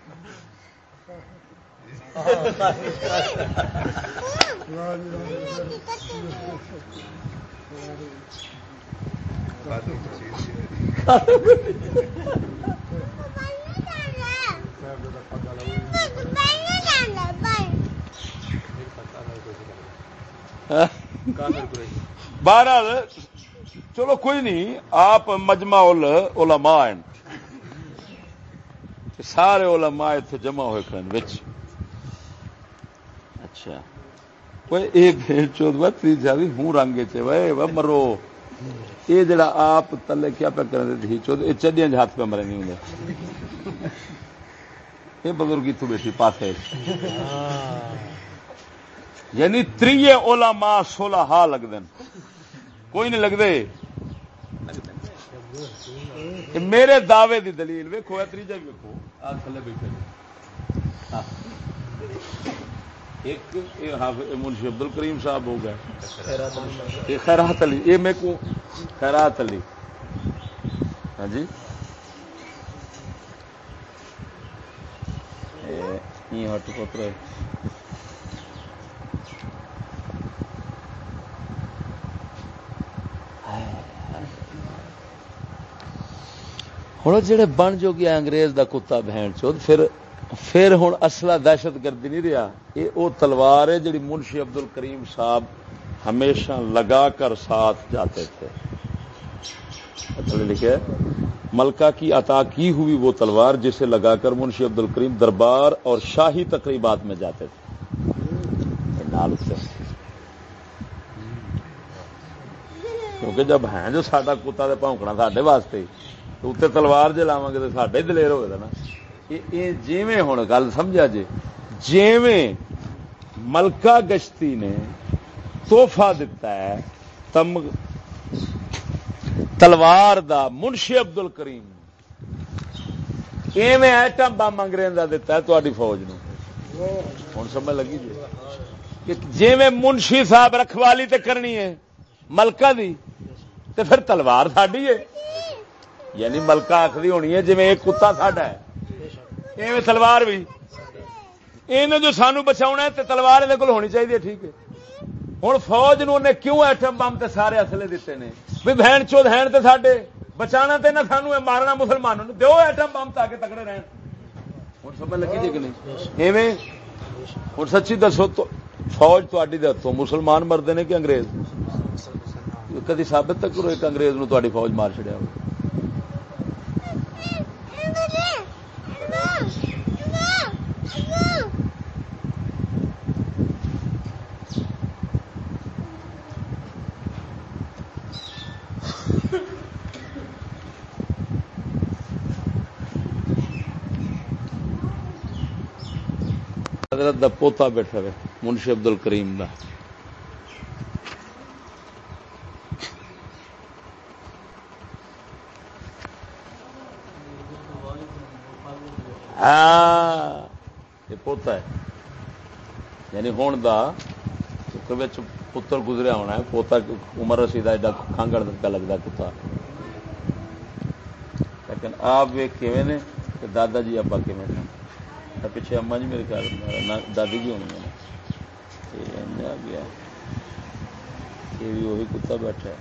بہرحال چلو کوئی نہیں آپ مجمع علماء ہیں۔ سارے علماء اتنے جمع ہوئے کھڑے اچھا ہوں رنگ مرو یہ جڑا آپ تلے کیا پہ چود یہ ہاتھ پہ مرے نہیں ہوں یہ بزرگ اتو بیٹھی پاسے یعنی تری اولا ماں سولہ ہا لگتے کوئی نہیں لگتے میرے دعوے دی دلیل ویکو تیجا بھی ویکو آ تھلے بیٹھے ایک منشی عبد الکریم صاحب ہو گئے۔ خیرات علی۔ یہ میں کو خیرات علی۔ ہاں جی۔ ہٹ پتر۔ ہوں جڑے بن جو گیا انگریز دا کتا بہن چود پھر پھر ہوں اصلا دہشت گردی نہیں رہا۔ یہ وہ تلوار ہے جڑی منشی عبد الکریم صاحب ہمیشہ لگا کر ساتھ جاتے تھے۔ لکھے ملکہ کی عطا کی ہوئی وہ تلوار جسے لگا کر منشی عبد الکریم دربار اور شاہی تقریبات میں جاتے تھے۔ کیونکہ جب ہیں جو ساڈا کتا پونکنا سڈے واسطے تو اتنے تلوار جی گے تو سڈے دلیر ہوئے نا۔ یہ جیویں ہوں گل سمجھا جی جیویں ملکہ گشتی نے توحفہ دتا ہے تم تلوار دا منشی ابدل کریم ایویں ایٹم بم انگریز کا دتا ہے تاری فوج نو ہوں سمجھ لگی جی جی منشی صاحب رکھوالی تے کرنی ہے ملکہ دی تے پھر تلوار ساڈی ہے یعنی ملکہ آخری ہونی ہے جی کتا ساڈا ہے ایویں تلوار بھی۔ یہ جو سانو بچا ہے تلوار یہ ہونی چاہیے ٹھیک ہے۔ ہوں فوج نو کیوں ایٹم بم تے سارے اصلے دیتے ہیں بھی بہن چود ہے تے ساڈے، بچانا تے نہ سانو مارنا مسلمانوں نے دو ایٹم بم تاکہ تکڑے رہن۔ ہوں سمجھ لگی جی کہ نہیں؟ ایویں۔ ہوں سچی دسو تو فوج تاری دسو مسلمان مرد نے کہ انگریز؟ کدی ثابت تک کرو ایک انگریز نو تاری فوج مار چڑیا ہو حضرت دا پوتا بیٹھا رہے منشی ابدل ہاں، پوتا ہے۔ یعنی ہون ہوں پتر گزریا ہونا ہے پوتا عمر رسید ایڈا کانگڑ کا لگتا کتا لیکن آپ نے دادا جی ابا کیون پیچھے اما جی میرے خیال دادی جی ہونی آ گیا۔ یہ بھی وہی کتا بیٹھا ہے۔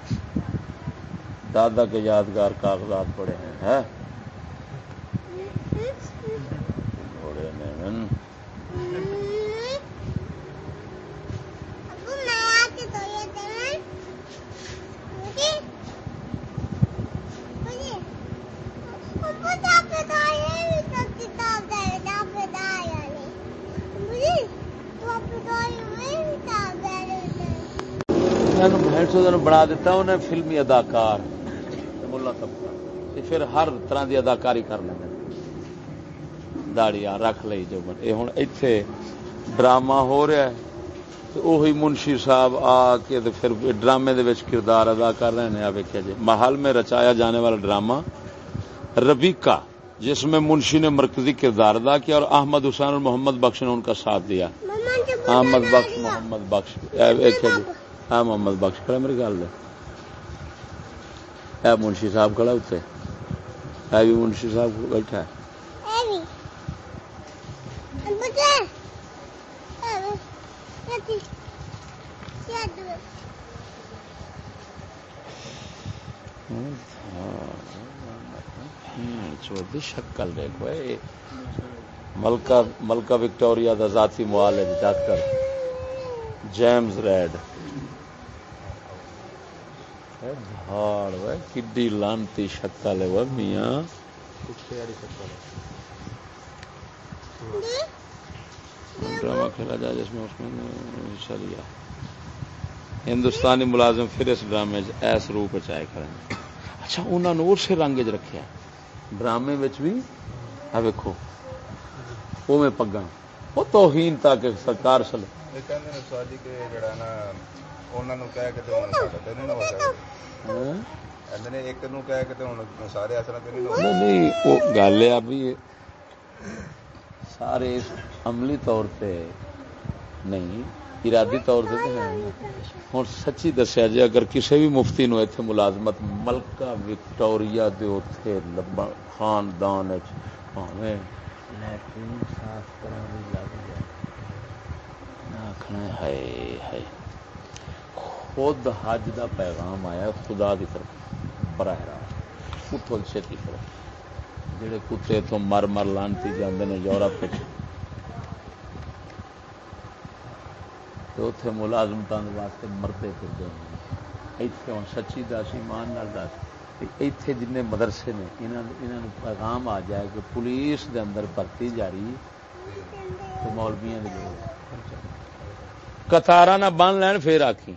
دادا کے یادگار کاغذات پڑے ہیں 나는 ਨੂੰ ਬਣਾ ਦਿੱਤਾ ਉਹਨੇ ਫਿਲਮੀ ਅਦਾਕਾਰ ਤੇ ਮੁੱਲਾ ਤਬਕਾ ਤੇ ਫਿਰ ਹਰ ਤਰ੍ਹਾਂ ਦੀ ਅਦਾਕਾਰੀ ਕਰ ਲੈਂਦੇ داڑیاں رکھ لی جو من یہ ہوں اتے ڈرامہ ہو رہا ہے تو وہی منشی صاحب آ کے پھر ڈرامے دے کردار ادا کر رہے ہیں ویکیا جی محل میں رچایا جانے والا ڈرامہ ربیکا جس میں منشی نے مرکزی کردار ادا کیا اور احمد حسین اور محمد بخش نے ان کا ساتھ دیا۔ احمد بخش، محمد بخش۔ جی ہاں محمد بخش کھڑا میری گل ہے منشی صاحب کھڑا اتنے ہے بھی منشی صاحب بیٹھا ہے۔ شکل دیکھو ملکہ ملکہ وکٹوریا دا ذاتی معالج ڈاکٹر جیمز ریڈ۔ بھاڑ کڈی لانتی شکل ہے میاں۔ ڈرامہ کھیلا جائے جس میں اس میں حصہ لیا ہندوستانی ملازم پھر اس ڈرامے ایس روپ چائے کھڑے اچھا انہوں نے اسی رنگ چ رکھا ڈرامے بھی ویکو وہ میں پگا وہ توہین تک سرکار سل گل ہے بھی سارے عملی طور پہ نہیں ارادی طور سے ہوں سچی دسیا جی اگر کسی بھی مفتی نو اتنے ملازمت ملکہ وکٹوریا دے خاندان خود حج دا پیغام آیا خدا دی طرف براہ راست۔ اتو چھتی کرو۔ جڑے کتے تو مر مر لانتی جاندے نے یورپ اتے ملازمت واسطے مرتے پھرتے ہیں۔ اتنے ہوں سچی دس ایمان دس اتے جن مدرسے نے انہوں پیغام آ جائے کہ پولیس دے اندر بھرتی جاری۔ مولبیا کتارا نہ بن لین پھر آخی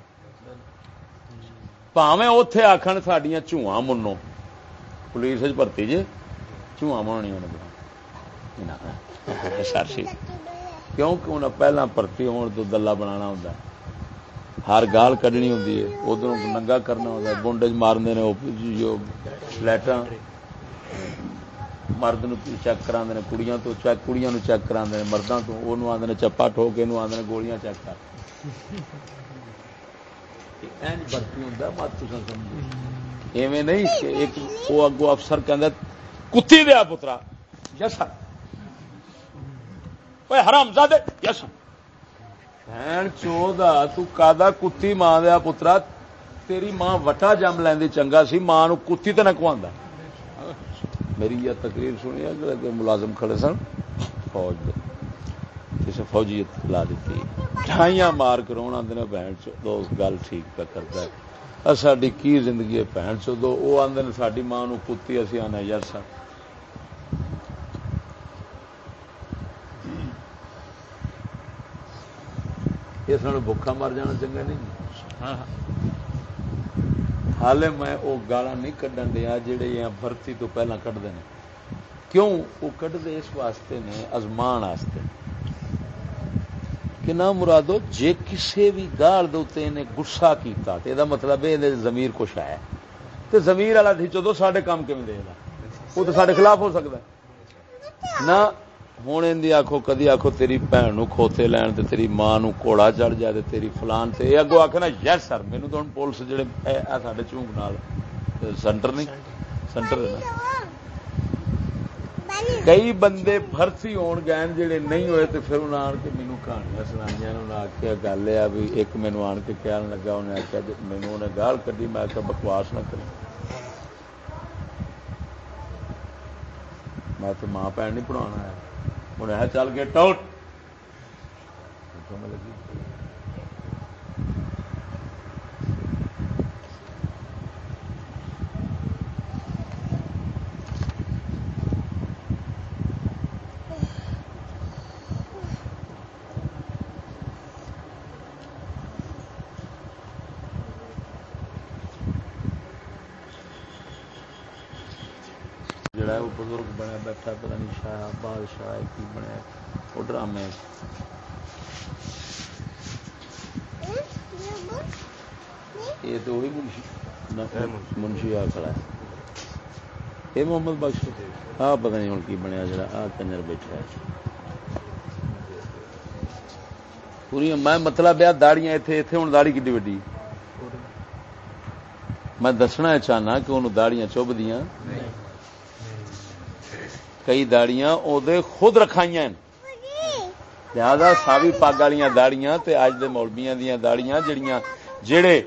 پاوے اتے آخر سڈیا چواں منو پولیس بھرتی جی کیونکہ انہیں پہلا پرتی ہون تو دلہ بنا ہوں ہر گال کڈنی ہوں ادھر ننگا کرنا ہوں بونڈ مارنے جو لائٹاں مرد چیک کرا کڑیاں تو چیک کڑیاں چیک کرا مردوں تو وہ آدھے چپا ٹھو کے آدھے گولیاں چیک کر۔ برتی ہوں مت ایویں نہیں کہ ایک وہ اگو افسر کہ کتی دیا پترا۔ یس حرام زادے۔ یس بہن چودا تا کتی ماں دیا پترا تیری ماں وٹا جم لیندی چنگا سی ماں نو کتی تو نہ کوانا میری یہ تقریر سنی ہے ملازم کھڑے سن۔ فوج دے۔ کسی فوجیت لا دیتی ڈھائیاں مار کر رونا دینا بہن چو گل ٹھیک پہ کرتا ہے۔ ساری کی زندگی ہے بہن چو دو وہ آدھے ساری ماں نو کتی اسی آنے یار سر۔ اس بکھا مر جانا چنگا نہیں۔ ہاں، ہاں۔ حالے میں وہ گالا نہیں کھڈن دیا جہے یہ برتی تو پہلے کھڈتے ہیں کیوں؟ وہ کھڈتے اس واسطے نے ازمان واسطے۔ کہ نہ مرادو جے کسے بھی گال دے گسا کیتا تے دا مطلب ہے زمیر کچھ ہے تے زمیر والا تھی چدو سارے کام کم دے گا وہ تو سارے خلاف ہو سکتا ہے۔ نہ ہوں ان آخو کدی آخو تیری بھن نو کھوتے لین تے، تیری ماں نو کوڑا چڑھ جائے تے، تیری فلان تے۔ یہ اگو آخنا یس سر مینو تو پولیس جڑے سارے چونک نال۔ سینٹر نہیں؟ سینٹر کئی بندے فرسی ہون گئے جڑے نہیں ہوئے تے پھر انہیں آن کے مینو کہانیاں سنائی انہیں آخیا گل ہے بھی ایک مینو آن کے خیال لگا انہیں آخیا مینو انہیں گال کھی میں آخیا بکواس نہ کریں۔ میں تو ماں بھن نہیں پڑھانا ہے۔ انہیں چل کے ٹوٹ۔ لگی بادشاہ کی بنیا وہ ڈرامے یہ تو وہی منشی منشی آ کھڑا ہے یہ محمد بخش آ پتا نہیں ہوں کی بنیا جڑا آ کنجر بیٹھا ہے پوری میں مطلب ہے داڑیاں اتنے اتنے ہوں داڑی کھی وڈی میں دسنا چاہنا کہ انہوں داڑیاں چب دیا کئی داڑیاں دے خود رکھائی لہذا ساوی پگ والی داڑیاں تے اج دے مولبیاں دیاں داڑیاں جڑیاں جڑے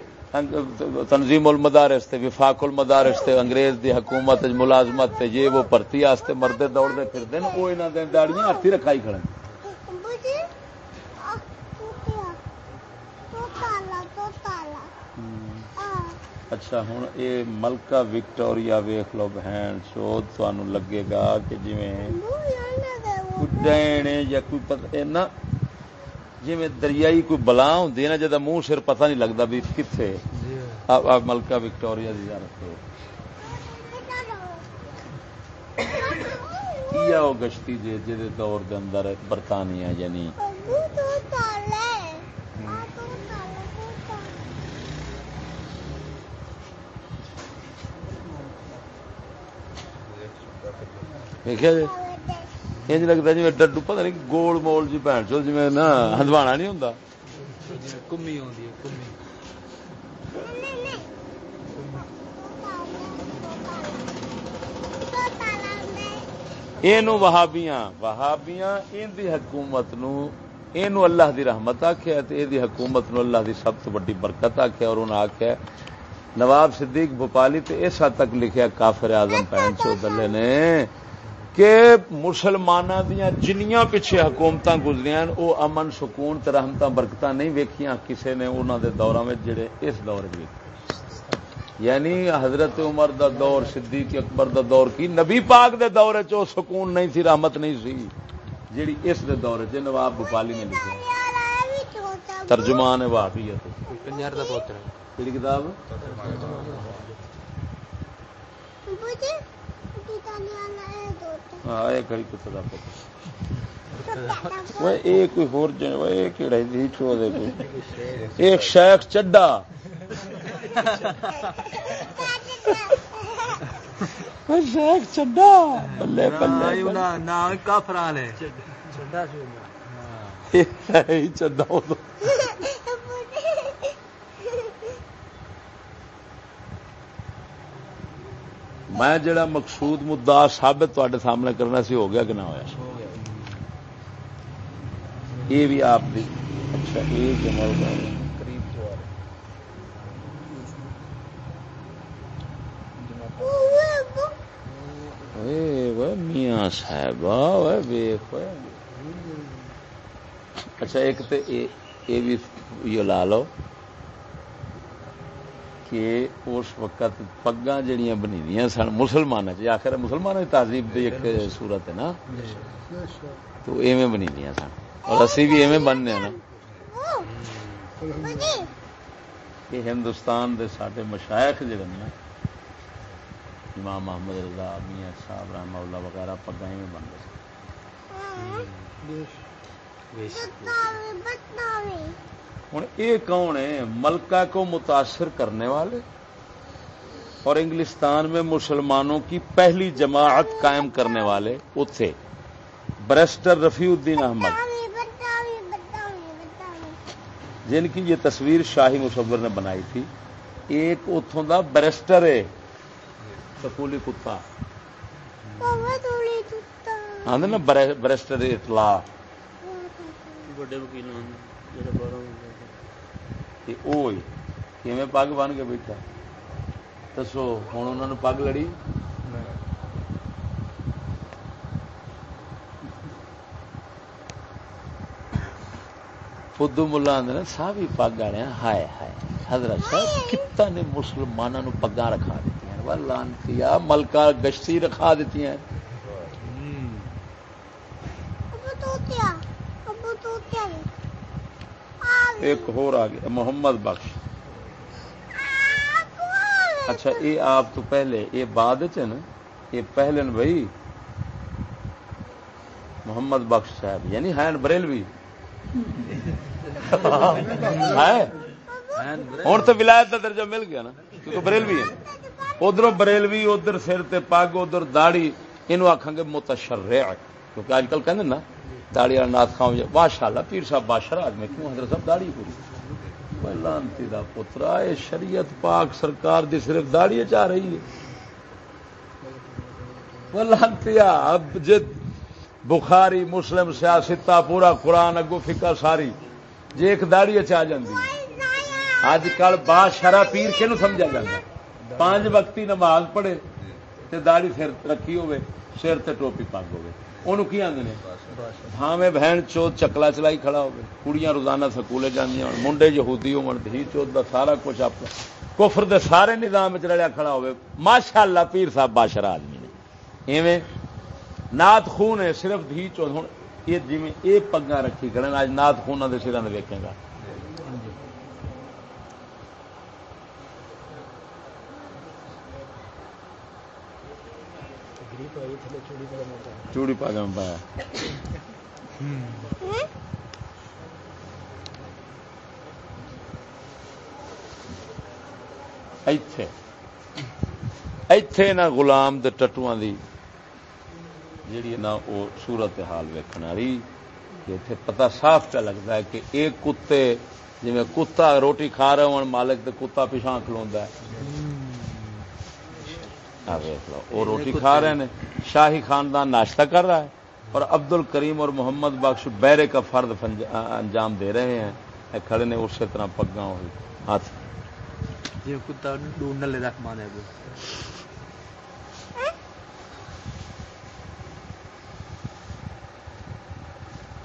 تنظیم المدارس تے وفاق المدارس تے انگریز دی حکومت ملازمت تے یہ وہ پرتی واسطے مردے دوڑتے پھرتے ہیں او انہوں نے داڑیاں ہاتھی رکھائی کھڑے اچھا ہوں یہ ملکہ وکٹوریا ویخ لو بہن چو تھان لگے گا کہ جی ڈین یا کوئی پتہ نا جی دریائی کوئی بلا ہوں نا جا منہ سر پتہ نہیں لگتا بھی کتنے ملکہ وکٹوریا کی رکھو گشتی جی جی دور دے اندر برطانیہ یعنی؟ دیکھا جی انج لگتا جی ڈڈو پتا نہیں گول مول جی بھن چل جی نا ہندوانا نہیں ہوں یہ وہابیاں وہابیاں ان دی حکومت نو اینو اللہ دی رحمت آخیا حکومت نو اللہ دی سب تو بڑی برکت آخیا اور انہیں آخیا نواب صدیق بھوپالی تو اس حد تک لکھیا کافر اعظم پہن چو دلے نے کہ مسلمان دیا جنیاں پیچھے حکومت گزری وہ امن سکون رحمت برکت نہیں ویکیاں کسے نے انہوں دے دوروں میں جڑے اس دور یعنی حضرت عمر دا دور صدیق اکبر دا دور کی نبی پاک دے دور چ سکون نہیں سی رحمت نہیں سی جیڑی اس دے دور چ نواب بوپالی نے لکھا ترجمان واپیت کتاب؟ ایک شیخ چڈا۔ شیخ چڈا۔ بلے بلے کافران ہے چڈا میں جڑا مقصود مدا ثابت تے سامنے کرنا سی، ہو گیا کہ نہ ہوا یہ بھی آپ اچھا یہ جمل میاں صاحب اچھا ایک تو یہ بھی لا لو۔ کہ اس وقت پگا جہیا بنی سن مسلمان چ۔ آخر مسلمان تہذیب کی ایک صورت ہے نا۔ تو ایویں بنی سن۔ اور اسی بھی ایویں بننے نا۔ کہ ہندوستان دے سارے مشائق جڑے نا امام محمد رضا میاں صاحب رحمہ اللہ وغیرہ پگا ایویں بن گئے ہوں یہ کون ہے ملکہ کو متاثر کرنے والے اور انگلستان میں مسلمانوں کی پہلی جماعت قائم کرنے والے اتے بریسٹر رفیع الدین احمد۔ جن کی یہ تصویر شاہی مصور نے بنائی تھی، ایک اتوں کا بریسٹر ہے۔ سکولی کتا۔ آدھے نا بریسٹر اطلاع۔ پگ بن کے بیٹھا۔ دسو ہوں انہوں نے پگ لڑی؟ فدو ملا آدھے سا بھی پگ والے ہائے ہائے۔ حضرت صاحب کتا نے مسلمانوں پگا رکھا دیتی لانتی ملکہ گشتی رکھا دیتی ہیں۔ ایک ہو آ گیا محمد بخش اچھا یہ آپ تو پہلے یہ بعد چ نا یہ پہلے بھائی، محمد بخش صاحب یعنی ہین بریلوی۔ ہوں تو ولایت کا درجہ مل گیا نا، کیونکہ بریلوی ہے۔ ادھر بریلوی، ادھر سر تے پگ ادھر داڑی یہ آخان گے متشر کیونکہ اج کل کہ نا داڑی والا نات خاؤ ماشاء اللہ پیر صاحب بادشاہ آدمی کیوں؟ حضرت صاحب داڑی پوری۔ لانتی دا پترا یہ شریعت پاک سرکار دی صرف داڑی چاہ رہی ہے۔ لانتی اب جد بخاری، مسلم سیاستہ پورا قرآن، اگو فکا ساری جی ایک داڑی چ جاندی اج کل با شرا پیر کہ سمجھا جائے پانچ وقتی نماز پڑھے تے داڑی سر رکھی ہوئے سر تے ٹوپی پگ ہوئے انہوں کی آدھے بھاویں بہن چوت چکلا چلائی کھڑا ہوگی کڑیاں روزانہ سکولے جانا منڈے یہودی ہو دھی چوت دا سارا کچھ اپنا کفر دے سارے نظام چلیا کھڑا ہوئے ماشاء اللہ پیر صاحب بادشاہ آدمی نے ایویں نات خون ہے صرف دھی چوت ہوں یہ جی یہ پگا رکھی کرن اج نات خون سرا میں ویکے گا چوڑی پاگا پایا۔ اتے نہ گلام ٹٹو دی جیڑی نا وہ صورت حال ویکن والی اتنے پتا صاف پہ لگتا ہے کہ ایک کتے جی کتا روٹی کھا رہے ہو، مالک تو کتا پیچھا کھلوا وہ روٹی کھا رہے ہیں شاہی خاندان ناشتہ کر رہا ہے اور عبد الکریم اور محمد بخش بیرے کا فرد انجام دے رہے ہیں۔ کھڑے نے اسی طرح پگا ہوئی ہاتھ۔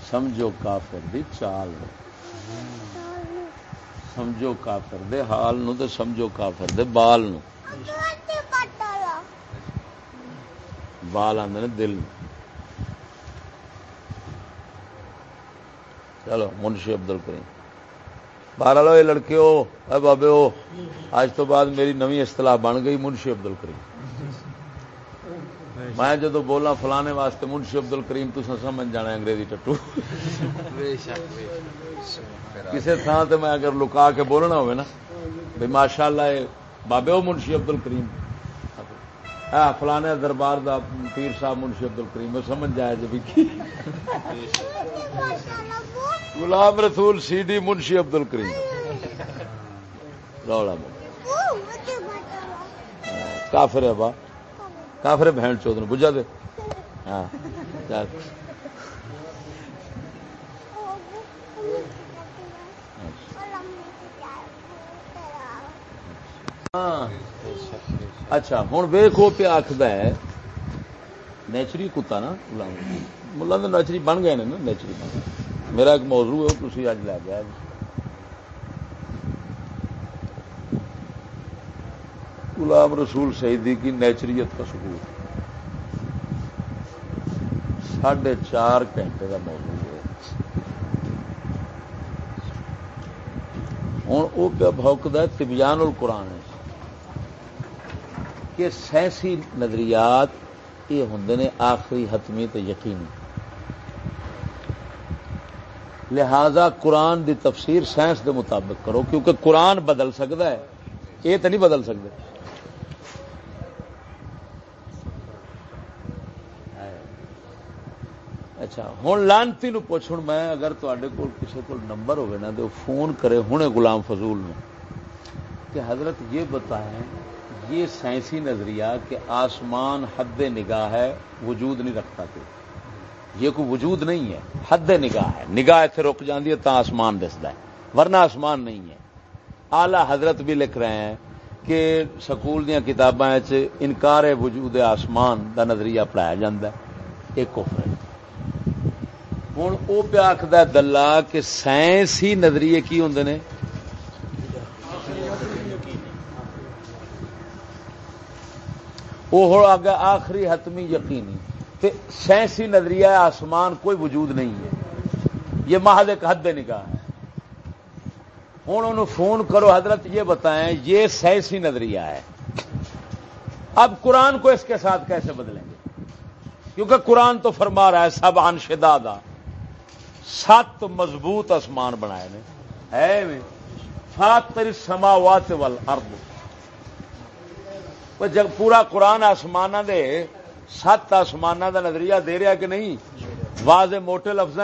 سمجھو کافر دی چال سمجھو کافر دے حال نو تو سمجھو کافر دے بال نو۔ بال آدھے دل چلو منشی ابدل کریم لو یہ لڑکے ہو اے بابے ہو آج تو بعد میری نوی اصطلاح بن گئی منشی ابدل کریم میں جدو بولا فلانے واسطے منشی ابدل کریم تو سمجھ جانا انگریزی ٹٹو کسی تھان سے میں اگر لکا کے بولنا ہوئے نا بھائی ماشاء اللہ بابے ہو منشی ابدل کریم فلانے دربار دا پیر صاحب منشی ابدل کریم سمجھ جائے جب جی گلاب رسول سی ڈی منشی ابدل کریم رولا کافر ہے با۔ کافر بہن چود نے بجا دے ہاں ہاں ہاں۔ اچھا ہوں ویخو پہ آخد نیچری کتا نا، ملا تو نیچری بن گئے نا، نیچری بن میرا ایک موضوع ہے تھی اج لے گیا غلام رسول شہیدی کی نیچریت کا ثبوت۔ ساڑھے چار گھنٹے کا موضوع ہے۔ ہوں وہ پہ بوکد ہے، تبیان القرآن ہے۔ کہ سائنسی نظریات یہ ہوں نے آخری حتمی تے یقینی۔ لہذا قرآن دی تفسیر سائنس دے مطابق کرو، کیونکہ قرآن بدل سکتا ہے۔ یہ تو نہیں بدل سکتا۔ اچھا ہوں لانتی نو پوچھ میں اگر تے کسی کو نمبر ہوگا نا تو فون کرے ہوں غلام فضول نو، کہ حضرت یہ بتائیں یہ سائنسی نظریہ کہ آسمان حد نگاہ ہے، وجود نہیں رکھتا کہ یہ کوئی وجود نہیں ہے، حد نگاہ ہے۔ نگاہ اتنے رک جاتی ہے تو آسمان دستا ہے، ورنہ آسمان نہیں ہے۔ آلہ حضرت بھی لکھ رہے ہیں کہ سکول دیا کتابیں انکار وجود آسمان دا نظریہ پڑھایا جا ایک کفر ہے۔ ہوں وہ پیا آخر دلہ کہ سائنسی نظریے کی ہوں نے وہ آخری حتمی یقینی سائنسی نظریہ آسمان کوئی وجود نہیں ہے۔ یہ محض ایک حد نگاہ ہے۔ ہوں انہوں فون کرو حضرت یہ بتائیں، یہ سائنسی نظریہ ہے۔ اب قرآن کو اس کے ساتھ کیسے بدلیں گے؟ کیونکہ قرآن تو فرما رہا ہے سب انشدادا سات مضبوط آسمان بنائے نے۔ ہے فاتر سماوات والارض۔ جب پورا قرآن آسمان دے سات آسمان دا نظریہ دے رہا کہ نہیں؟ واضح موٹے لفظ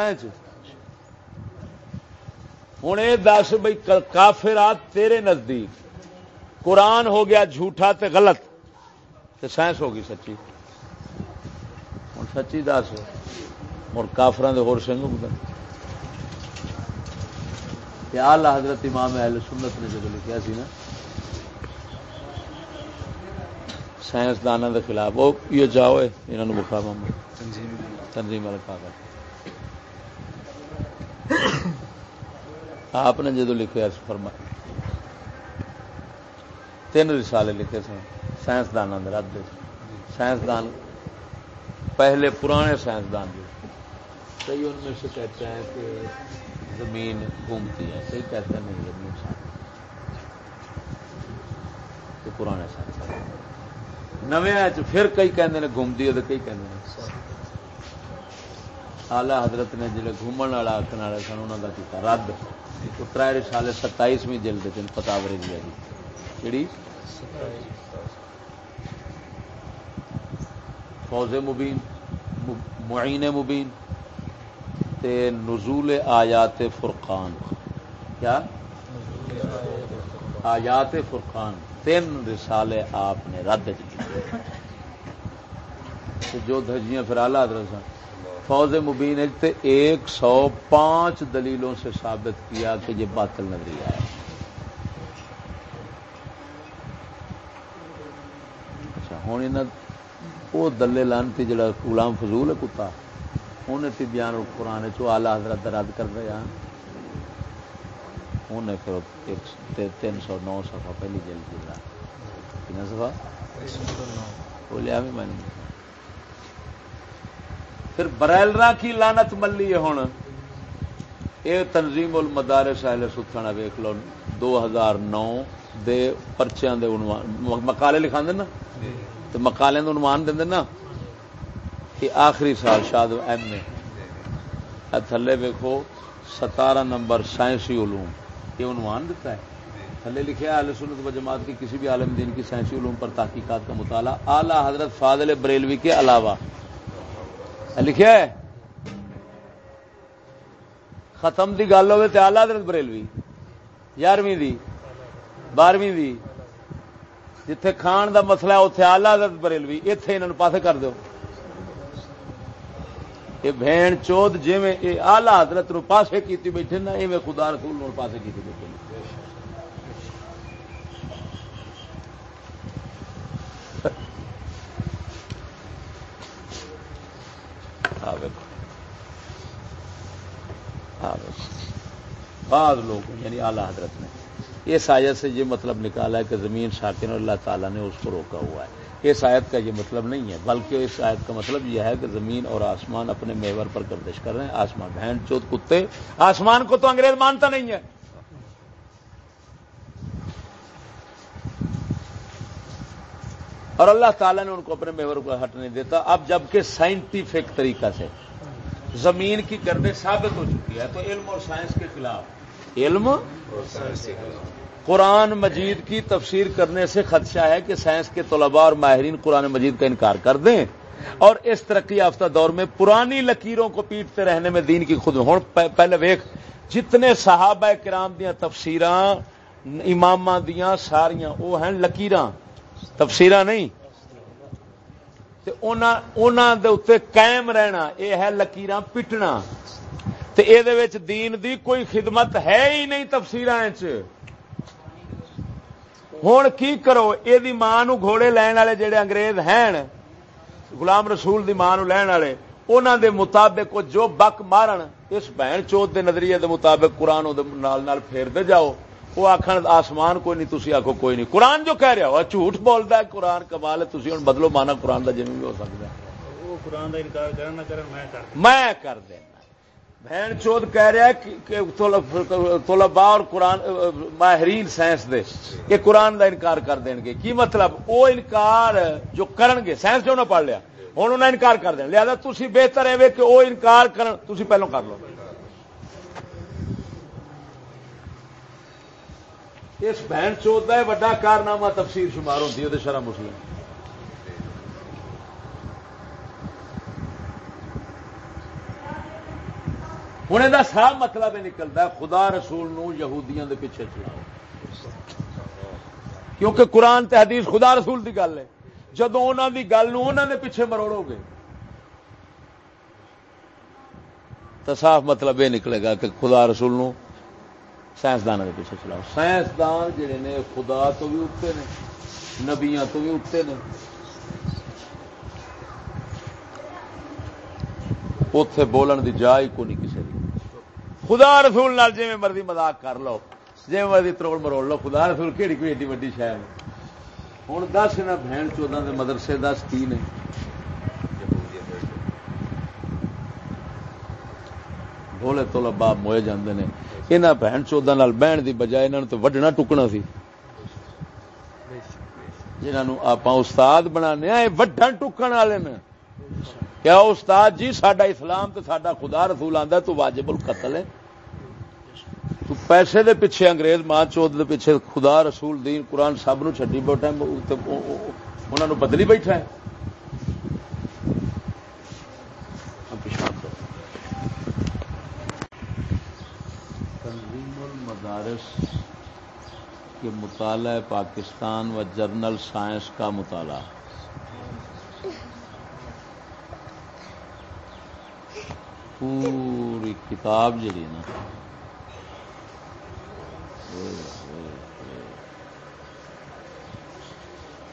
ہوں یہ دس بھائی کافرات تیرے نزدیک قرآن ہو گیا جھوٹا تے غلط۔ تے سائنس ہوگی سچی۔ ہوں سچی دس۔ اور کافران دے ہور سنگ آلہ حضرت امام اہل سنت نے جب لکھا سی نا سائنسدانوں کے خلاف۔ وہ یہ جاؤ یہاں بخا ماما تنظیم کاغذ آپ نے جدو لکھے فرما تین رسالے لکھے سن سائنسدانوں کے رد سائنسدان پہلے پرانے سائنسدان جو کئی ان میں سے کہتے ہیں کہ زمین گھومتی ہے کئی کہتے ہیں نہیں زمین پرانے سائنسدان نویں پھر کئی کہتے گھومتی ہے کئی کہتے آلہ حضرت نے جڑے گھومن والا آخر والے سن انہوں کا کیا رد۔ تر سال ستائیسویں جلد دن پتا بری جی۔ کہڑی فوز مبین معین مبین تے نزول آیات فرقان۔ کیا؟ آیات فرقان۔ تین رسالے آپ نے رد جو دھجیاں پھر آلہ حضرت سن فوج مبین ایک سو پانچ دلیلوں سے ثابت کیا کہ یہ باطل نظریہ ہے۔ اچھا ہوں وہ دلے لانتی جڑا غلام فضول ہے کتا انہیں تی بیان قرآن چو آلہ حضرت رد کر دیا انہیں پھر تین سو نو سفا پہلی جیل کی سفا بولیا بھی میں پھر برائلرا کی لانت ملی ہے ہوں یہ تنظیم المدارس اہل ستھانا ویخ لو دو ہزار نو دے پرچیاں دے عنوان مقالے لکھا نا تو مقالے دے عنوان دیں نا کہ آخری سال شاد ایم اے تھلے ویکو ستارہ نمبر سائنسی علوم یہ عنوان دیتا ہے۔ تھلے لکھے اہل سنت و جماعت کی کسی بھی عالم دین کی سائنسی علوم پر تحقیقات کا مطالعہ۔ اعلی حضرت فاضل بریلوی کے علاوہ۔ لکھا ہے۔ ختم دی گل ہوے تو آلہ حضرت بریلوی۔ یارویں دی۔ بارہویں دی۔ جتھے کھان دا مسئلہ ہے اتنے آلہ حضرت بریلوی۔ اتے انہوں پاسے کر دو یہ بہن چوت جی میں یہ آلہ حضرت نو پاسے کیتی بیٹھے نا، ایویں خدا رسول نو پاسے کیتی بیٹھے بعض لوگ یعنی اعلی حضرت نے۔ اس آیت سے یہ مطلب نکالا ہے کہ زمین شاکن اللہ تعالیٰ نے اس کو روکا ہوا ہے۔ اس آیت کا یہ مطلب نہیں ہے، بلکہ اس آیت کا مطلب یہ ہے کہ زمین اور آسمان اپنے میور پر گردش کر رہے ہیں۔ آسمان، بہن چوت، کتے۔ آسمان کو تو انگریز مانتا نہیں ہے۔ اور اللہ تعالیٰ نے ان کو اپنے میور کو ہٹ نہیں دیتا۔ اب جبکہ سائنٹیفک طریقہ سے زمین کی گردش ثابت ہو چکی ہے، تو علم اور سائنس کے خلاف۔ علم اور قرآن مجید کی تفسیر کرنے سے خدشہ ہے کہ سائنس کے طلباء اور ماہرین قرآن مجید کا انکار کر دیں اور اس ترقی یافتہ دور میں پرانی لکیروں کو پیٹتے رہنے میں دین کی خود ہوں پہلے ویخ جتنے صحابہ کرام دیا تفسیر امام دیا، ساریاں، وہ ہیں لکیر تفسیر نہیں۔ قائم رہنا یہ ہے لکیر پٹنا دین دی کوئی خدمت ہے ہی نہیں تفصیل ہوں کی کرو یہ ماں گھوڑے لین والے جڑے انگریز ہیں غلام رسول دی ماں لین والے انہوں دے مطابق جو بک مارن اس بہن چوت دے نظریے دے مطابق قرآن نال نال پھیر دے جاؤ وہ آخر آسمان کوئی نہیں تھی آخو کوئی نہیں قرآن جو کہہ رہا ہو جھوٹ بولتا ہے قرآن کمال ہے ہوں بدلو مانا قرآن کا جمی بھی ہو سکتا ہے میں کر دینا بہن چود کہہ رہا ہے کہ طلباء اور قرآن ماہرین سائنس دے کہ قرآن دا انکار کر دیں گے۔ کی مطلب؟ وہ انکار جو کرن گے، سائنس جو نہ پڑھ لیا۔ ہوں انہیں انکار کر دیں لہذا تھی بہتر ہے کہ وہ انکار کرن تھی پہلو کر لو۔ اس بہن چوت کا وا کارنامہ تفسیر شمار ہوتی ہے شرح مسلم۔ ہوں یہ صاف مطلب یہ نکلتا ہے خدا رسول نو یہودیاں دے پیچھے چلاؤ کیونکہ قرآن تے حدیث خدا رسول دی گل ہے جدو انہوں دی گل انہوں دے پیچھے مروڑو گے تو صاف مطلب یہ نکلے گا کہ خدا رسول نو سائنسدان کے پیچھے چلاؤ سائنسدان جڑے نے خدا تو بھی اتنے نے نبیاں تو بھی اتنے نے اتے بولن دی جا ہی کو نہیں کسی خدا رسول نال جی مرضی مزاق کر لو جی مرضی تروڑ مروڑ لو، خدا رسول کہڑی کوئی ایڈی ویڈی شہر ہوں دس نہ بہن چودہ کے مدرسے، دس کی نے۔ بولے تو لبا موئے جاندے نے۔ یہاں بہن چودہ نال بہن دی بجائے انہوں تو وڈنا ٹکنا سی۔ جنہوں آپ استاد بنا وڈن ٹکن والے نے۔ کیا استاد جی سڈا اسلام تو سڈا خدا رسول آتا تو واجب القتل ہے؟ تو پیسے دے پیچھے انگریز ماں چوت دے پیچھے خدا رسول دین قرآن سب نو چڈی بیٹھا انہوں بدلی بیٹھا ہے۔ تنظیم المدارس کے مطالعہ پاکستان و جرنل سائنس کا مطالعہ۔ پوری کتاب جڑی نا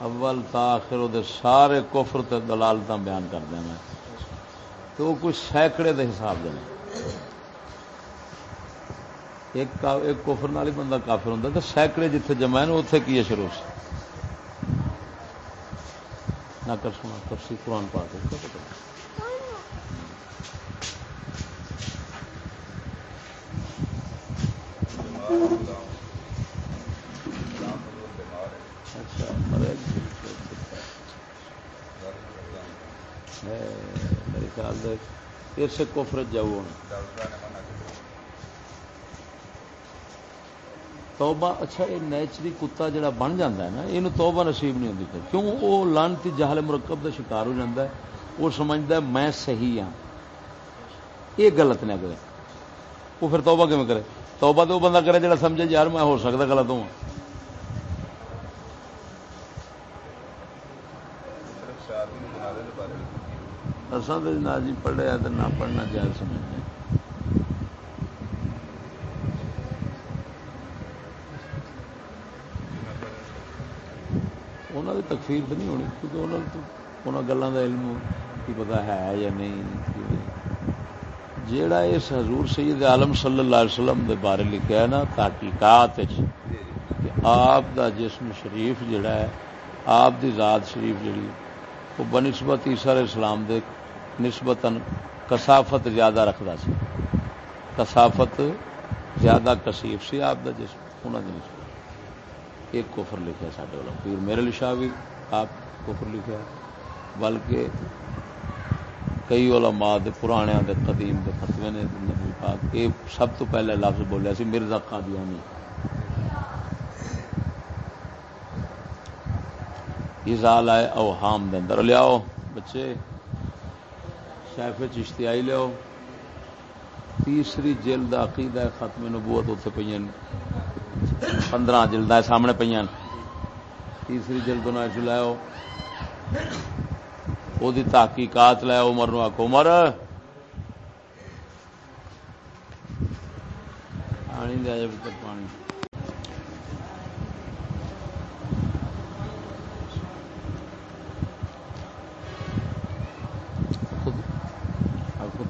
اول تاخر وہ سارے کفر تے دلالت بیان کر دینا تو کچھ سینکڑے دے حساب دینا ایک ایک کفر نال ہی بندہ کافر ہوں تو سینکڑے جتھے جمع ہے اتنے کی ہے شروع سے۔ نہ کر سنا تفصیل قرآن پا کے میرے خیال سے اس کوفر جاؤ۔ توبہ اچھا یہ نیچری کتا جڑا بن جاتا ہے نا یہ توبہ نصیب نہیں ہوتی کیوں؟ وہ لانتی جہل مرکب کا شکار ہو جاتا ہے۔ وہ سمجھتا ہے، میں صحیح ہاں۔ یہ غلط نہ کرے۔ وہ پھر توبہ کیون کرے؟ توبہ تو وہ بندہ کرے جا سمجھے، یار، میں ہو سکتا غلط ہوں۔ اصل نہ جی پڑھیا تو نہ پڑھنا جائز سمجھتے انہوں کی تکفیر تو نہیں ہونی، کیونکہ انہوں نے گلوں کا علم کی پتا ہے یا نہیں جیڑا اس حضور سید عالم صلی اللہ علیہ وسلم دے بارے لکھا ہے نا، تحقیقات کہ آپ دا جسم شریف جڑا ہے، آپ دی ذات شریف جڑی وہ بنسبت عیسر اسلام دے نسبت کسافت زیادہ رکھتا سی۔ کسافت زیادہ کسیف سی آپ دا جسم انہوں نے نسبت۔ ایک کوفر لکھا سارے والا۔ پیر میرے لشاہ بھی آپ کوفر لکھا بلکہ کئی علماء دے پرانے دے قدیم دے فتوے نے نبی پاک یہ سب تو پہلے لفظ بولیا سی، مرزا قادیانی۔ ازال آئے اوہام دے اندر۔ لیاؤ بچے۔ شیف چشتیائی لیاؤ تیسری جلد عقیدہ ختم نبوت اتنے پہ پندرہ جلد سامنے پہ تیسری جلد انہیں چلاؤ وہ تحقیقات لے عمر نو آخو عمر! پانی لیا جائے پتر پانی۔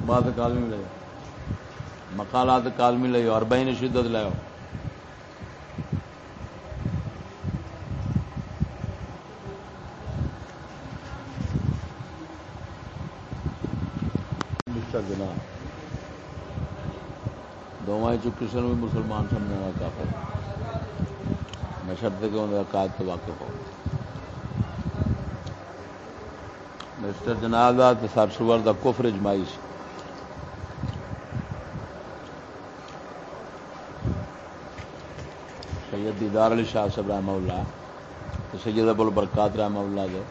خطبات کالمی لے مقالات کالمی لے اور بہن شدت لے دونوں کسی نے بھی مسلمان سمجھنے کا کافر میں شرط کہ انہیں عقائد تو واقف ہو۔ مسٹر جناب سر سور کا کفر اجمائی سید دیدار علی شاہ صاحب رحمہ اللہ سید ابو البرکات رحمہ اللہ دے۔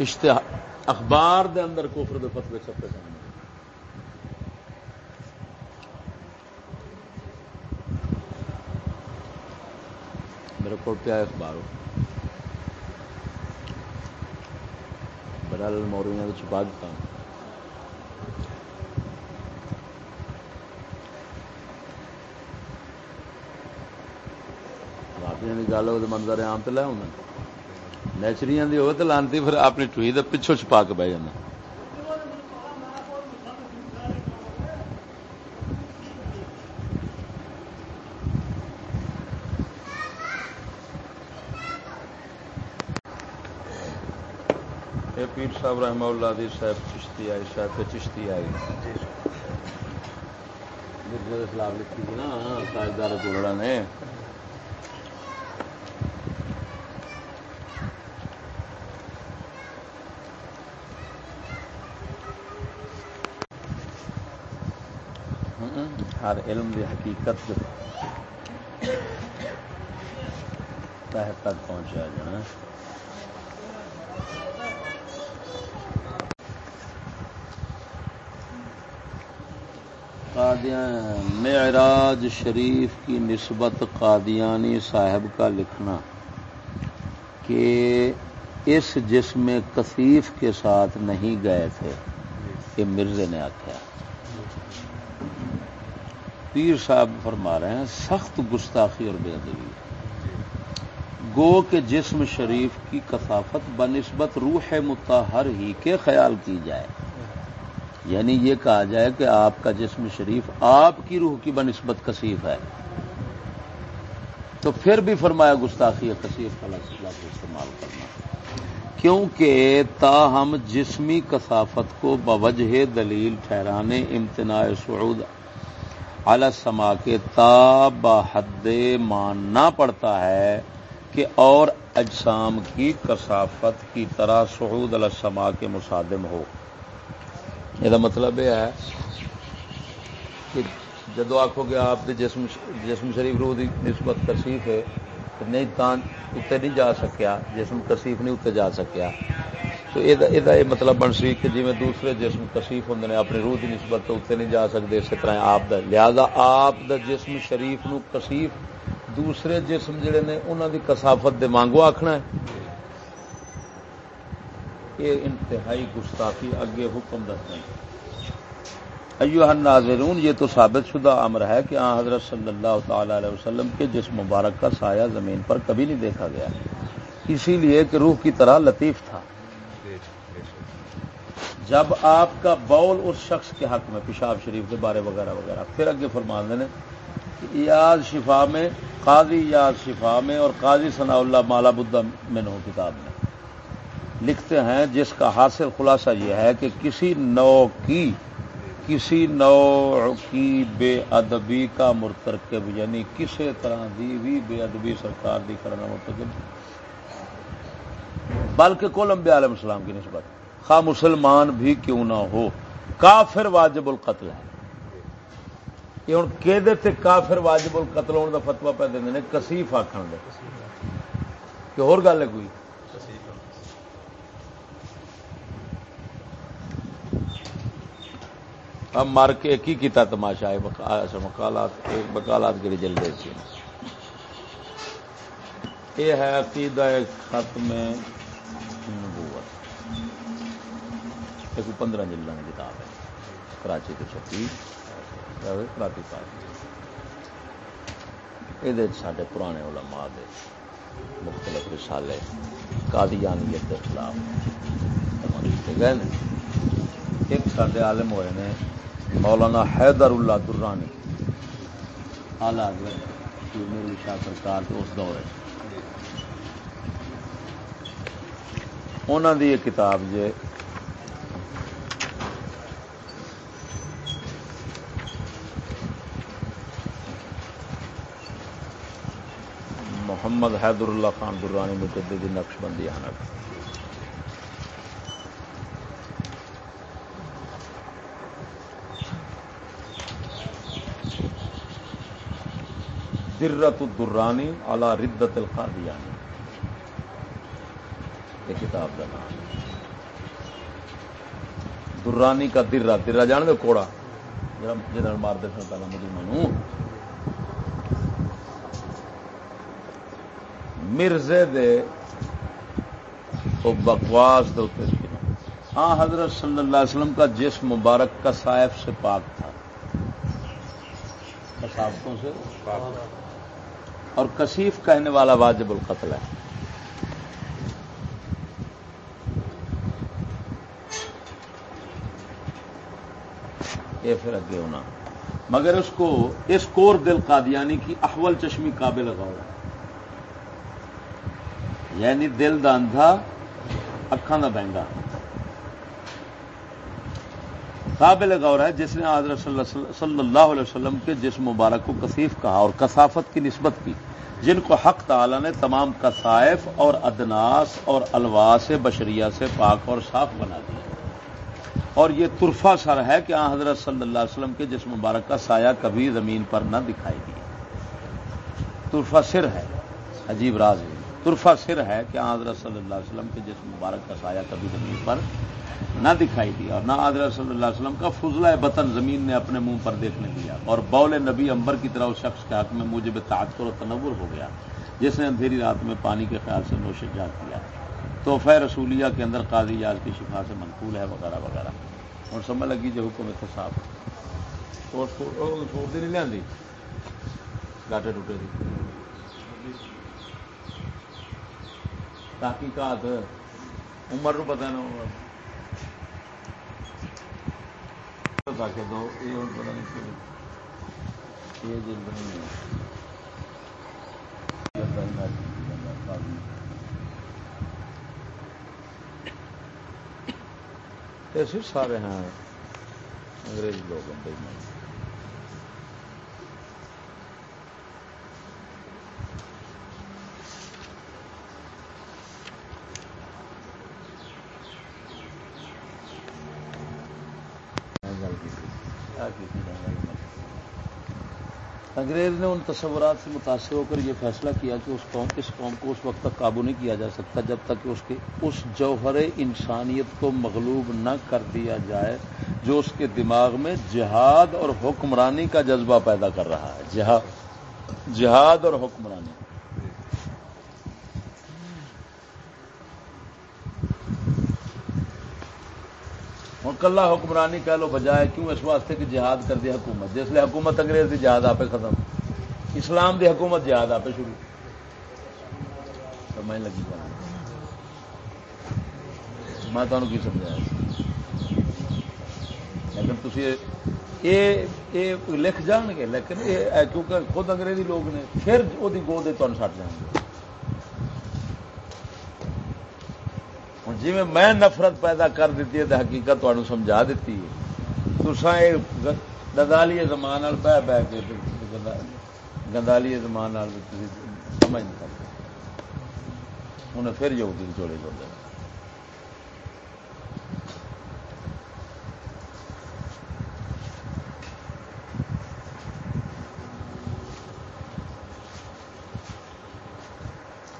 اشتہار اخبار دے اندر کفر دے فتوے چھپے سن میرے کو پیا اخبار۔ بڑا موری نے چھپا دیتا ہوں۔ گل ہو منظر عام تو لے آؤں نیچری دی ہو تو لانتی پھر اپنی ٹوئی کا پچھو چھپا کے بہ جانا پیر صاحب رحمہ اللہ دی صاحب چشتی آئی صاحب چشتی آئی اسلام لکھی تھی نا تاجدار گولڑا نے ہر علم دی حقیقت تہ تک پہنچا جانا۔ معراج شریف کی نسبت قادیانی صاحب کا لکھنا کہ اس جسم کثیف کے ساتھ نہیں گئے تھے یہ مرزے نے آخیا پیر صاحب فرما رہے ہیں، سخت گستاخی اور بے ادبی۔ گو کے جسم شریف کی کثافت بنسبت روح متحر ہی کے خیال کی جائے۔ یعنی یہ کہا جائے کہ آپ کا جسم شریف آپ کی روح کی بنسبت کثیف ہے۔ تو پھر بھی فرمایا گستاخی کثیف کا لفظ استعمال کرنا۔ کیونکہ تاہم جسمی کثافت کو بوجہ دلیل ٹھہرانے، امتناع سعود سما کے تاب حد ماننا پڑتا ہے کہ اور اجسام کی کثافت کی طرح سعود السما کے مصادم ہو۔ یہ مطلب یہ ہے کہ جدو آخو گے آپ کے جسم جسم شریف روح کی نسبت کسیف ہے نہیں تان اتنے نہیں جا سکیا، جسم کسیف نہیں اتنے جا سکیا۔ تو یہ مطلب بن سی کہ جی دوسرے جسم کسیف ہوں نے اپنی روح کی نسبت تو اتنے نہیں جا سکتے اسی طرح آپ دا لہذا آپ دا جسم شریف نو کسیف دوسرے جسم جڑے نے انہوں دی کسافت دے مانگو آخنا ہے یہ انتہائی گستاخی اگے حکم دستے ایوہ الناظرون یہ تو ثابت شدہ امر ہے کہ آن حضرت صلی اللہ تعالی علیہ وسلم کے جسم مبارک کا سایہ زمین پر کبھی نہیں دیکھا گیا اسی لیے کہ روح کی طرح لطیف تھا جب آپ کا بول اس شخص کے حق میں پیشاب شریف کے بارے وغیرہ وغیرہ، پھر اگے فرما دینے یاد شفا میں، قاضی یاد شفا میں اور قاضی ثناء اللہ مالا بدہ میں نو کتاب میں۔ لکھتے ہیں جس کا حاصل خلاصہ یہ ہے کہ کسی نو کی، کسی نو کی بے ادبی کا مرتکب یعنی کسی طرح دی بھی بے ادبی سرکار دی کرنا مرتکب۔ بلکہ کولمبیا علیہ السلام کی نسبت۔ خواہ مسلمان بھی کیوں نہ ہو؟ کافر واجب القتل ہے۔ یہ ہوں کہ کافر واجب القتل ہونے کا فتوا پہ دیں کسیف آخر دے۔ کہ اور گل ہے کوئی؟ اب مر کے ایک ہی کیتا تماشا ہے مکالات اچھا، بکالات کے جلدے سے یہ ہے عقیدہ ختم۔ نبوت کوئی پندرہ جلدوں کی کتاب ہے۔ کراچی تو چھپی کراچی پاک یہ سارے پرانے علماء دے مختلف رسالے، قادیانیت کے خلاف۔ گئے ایک سارے عالم ہوئے نے، مولانا حیدر اللہ درانی آلہ میری شاہ سرکار اس دور انہوں کی یہ کتاب جو محمد حیدر اللہ خان درانی مجدد نقش بندی حنف درت الدرانی اعلی ردت القادیانی۔ یہ کتاب کا نام۔ درانی کا درا درا جان دے کوڑا۔ جہاں مارتے سن پہلے مسلمان مرزے دے بکواس ہاں حضرت صلی اللہ علیہ وسلم کا جسم مبارک کا سائف سے پاک تھا۔ کسافتوں سے اور کشیف کہنے والا واجب القتل ہے۔ یہ پھر اگے ہونا۔ مگر اس کو، اس کور دل قادیانی کی احول چشمی قابل لگاؤ یعنی دل دا اندھا اکھان دا بہنگا قابل غور ہے، جس نے حضرت صلی اللہ علیہ وسلم کے جسم مبارک کو کثیف کہا اور کثافت کی نسبت کی، جن کو حق تعالی نے تمام کسائف اور ادناس اور الواس بشریہ سے پاک اور صاف بنا دیا۔ اور یہ ترفا سر ہے کہ حضرت صلی اللہ علیہ وسلم کے جسم مبارک کا سایہ کبھی زمین پر نہ دکھائی دیا۔ ترفا سر ہے، عجیب راز ترفا سر ہے کہ حضرت صلی اللہ علیہ وسلم کے جسم مبارک کا سایہ کبھی زمین پر نہ دکھائی دیا اور نہ حضرت صلی اللہ علیہ وسلم کا فضلہ بطن زمین نے اپنے منہ پر دیکھنے دیا اور بول نبی امبر کی طرح اس شخص کے حق میں مجھے تعطر و تنور ہو گیا جس نے اندھیری رات میں پانی کے خیال سے نوش جات کیا۔ تحفہ رسولیہ کے اندر قاضی یاز کی شفا سے منقول ہے وغیرہ وغیرہ۔ اور سمجھ لگی جو حکم صاحب نہیں لیا گاٹے ٹوٹے تھی تحقیقات عمر نو پتا نہ دو یہ ہوں نہیں یہ ایسے سارے ہیں انگریزی لوگ ہیں انگریز نے ان تصورات سے متاثر ہو کر یہ فیصلہ کیا کہ اس قوم اس قوم کو اس وقت تک قابو نہیں کیا جا سکتا جب تک کہ اس کے اس جوہر انسانیت کو مغلوب نہ کر دیا جائے جو اس کے دماغ میں جہاد اور حکمرانی کا جذبہ پیدا کر رہا ہے۔ جہاد اور حکمرانی۔ ہوں کلا حکمرانی کہہ لو بجائے کیوں اس واسطے کہ جہاد کر دی حکومت، جس لیے حکومت انگریز دی جہاد آپ ختم۔ اسلام دی حکومت جہاد آپ شروع۔ سمجھ لگی میں تمہیں کی سمجھایا؟ لیکن تھی لکھ جان گے لیکن کیونکہ خود انگریزی لوگ نے، پھر وہ گود سٹ جان گے ہوں جی میں نفرت پیدا کر دیتی ہے تو حقیقت تمہیں سمجھا دیتی ہے۔ تسا یہ گندالی زمان بہ بہ کے گندالی زمان سمجھ نہیں سکتے۔ انہیں پھر یہودی چوڑے چوڑے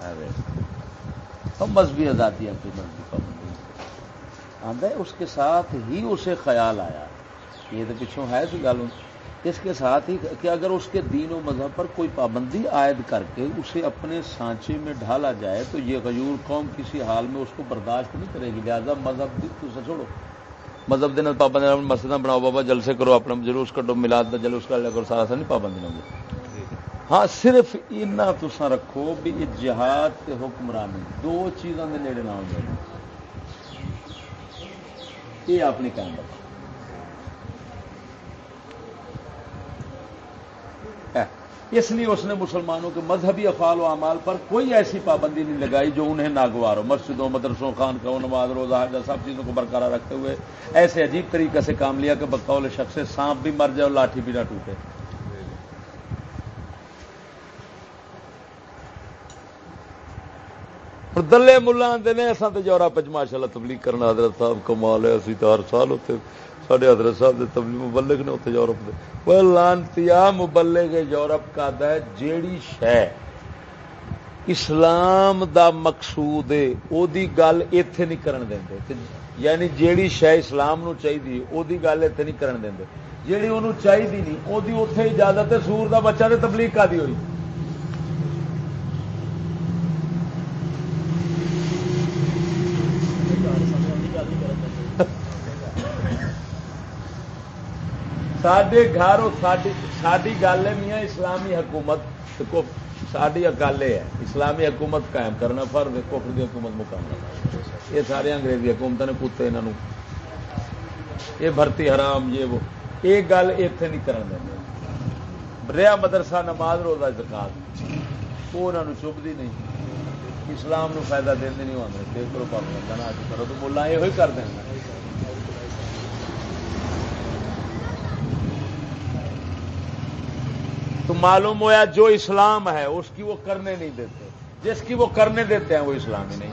ہاں مذہبی آزادی ہے مذہبی آدھا اس کے ساتھ ہی اسے خیال آیا۔ یہ تو پچھوں ہے سی گل اس کے ساتھ ہی کہ اگر اس کے دین و مذہب پر کوئی پابندی عائد کر کے اسے اپنے سانچے میں ڈھالا جائے، تو یہ غیور قوم کسی حال میں اس کو برداشت نہیں کرے گی۔ لہٰذا مذہب تو چھوڑو۔ مذہب دن پابندی مسجد بناؤ، بابا جلسے کرو، اپنا جلوس کٹو ملاد جلوس کر لیا کرو، سارا سا نہیں پابندی نہ ہاں صرف اتنا تسا رکھو بھی جہاد حکمرانی، دو چیزوں کے نیڑے نہ ہو جائے یہ اپنی قائم رکھو ہاں، اس لیے اس نے مسلمانوں کے مذہبی افعال و اعمال پر کوئی ایسی پابندی نہیں لگائی جو انہیں ناگوار ہو۔ مسجدوں، مدرسوں خان کا نماز، روزہ سب چیزوں کو برقرار رکھتے ہوئے ایسے عجیب طریقے سے کام لیا کہ بقول شخص سانپ بھی مر جائے اور لاٹھی بھی نہ ٹوٹے۔ ہوں دلے ملا آتے نے اصل تو جورا پچ ماشاء اللہ تبلیغ کرنا حضرت صاحب کمال ہے، اسی تو ہر سال اتنے سارے حضرت صاحب دے تبلیغ مبلغ نے اتنے یورپ دے۔ وہ لانتی مبلغ یورپ کا ہے، جیڑی شہ اسلام دا مقصود ہے، او دی گل ایتھے نہیں کرن دیندے یعنی جیڑی شہ اسلام نو چاہیے او دی گل ایتھے نہیں کرن دیندے جیڑی انہوں چاہیے نہیں، او دی اوتھے اجازت ہے، سور دا بچہ تے تبلیغ کا دی ہوئی۔ سڈے گھر ساری گل ہے میاں اسلامی حکومت ساری گل یہ ہے اسلامی حکومت قائم کرنا فرض کفر دی حکومت مکمل یہ سارے انگریزی حکومت نے کتے یہاں یہ بھرتی حرام یہ وہ یہ گل اتنے نہیں کرن دیں مدرسہ نماز روزہ زکات وہ انہوں چبھتی نہیں اسلام نو فائدہ دیں نہیں آتے دیکھ کرو پابند کرو تو ملا یہ کر دینا تو معلوم ہوا جو اسلام ہے، اس کی وہ کرنے نہیں دیتے۔ جس کی وہ کرنے دیتے ہیں، وہ اسلام ہی نہیں۔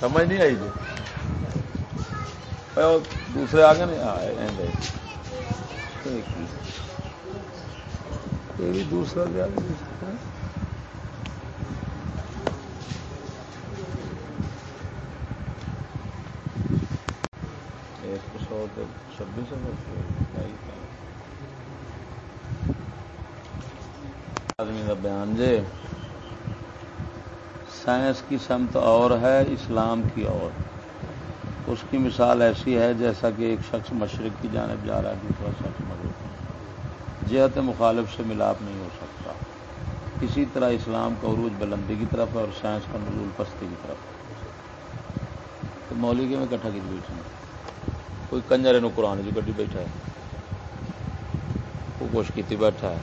سمجھ نہیں آئی جی؟ دوسرے آگے نہیں بھی دوسرا ایک سو چھبیس آدمی کا بیان جے سائنس کی سمت اور ہے، اسلام کی اور۔ اس کی مثال ایسی ہے جیسا کہ ایک شخص مشرق کی جانب جا رہا ہے، دوسرا شخص مغرب۔ جہت مخالف سے ملاپ نہیں ہو سکتا۔ اسی طرح اسلام کا عروج بلندی کی طرف ہے اور سائنس کا نزول پستی کی طرف تو مولی کے میں کٹھا کی بیٹھ کوئی کنجر قرآن کی گڈی بیٹھا ہے۔ وہ کچھ کی بیٹھا ہے۔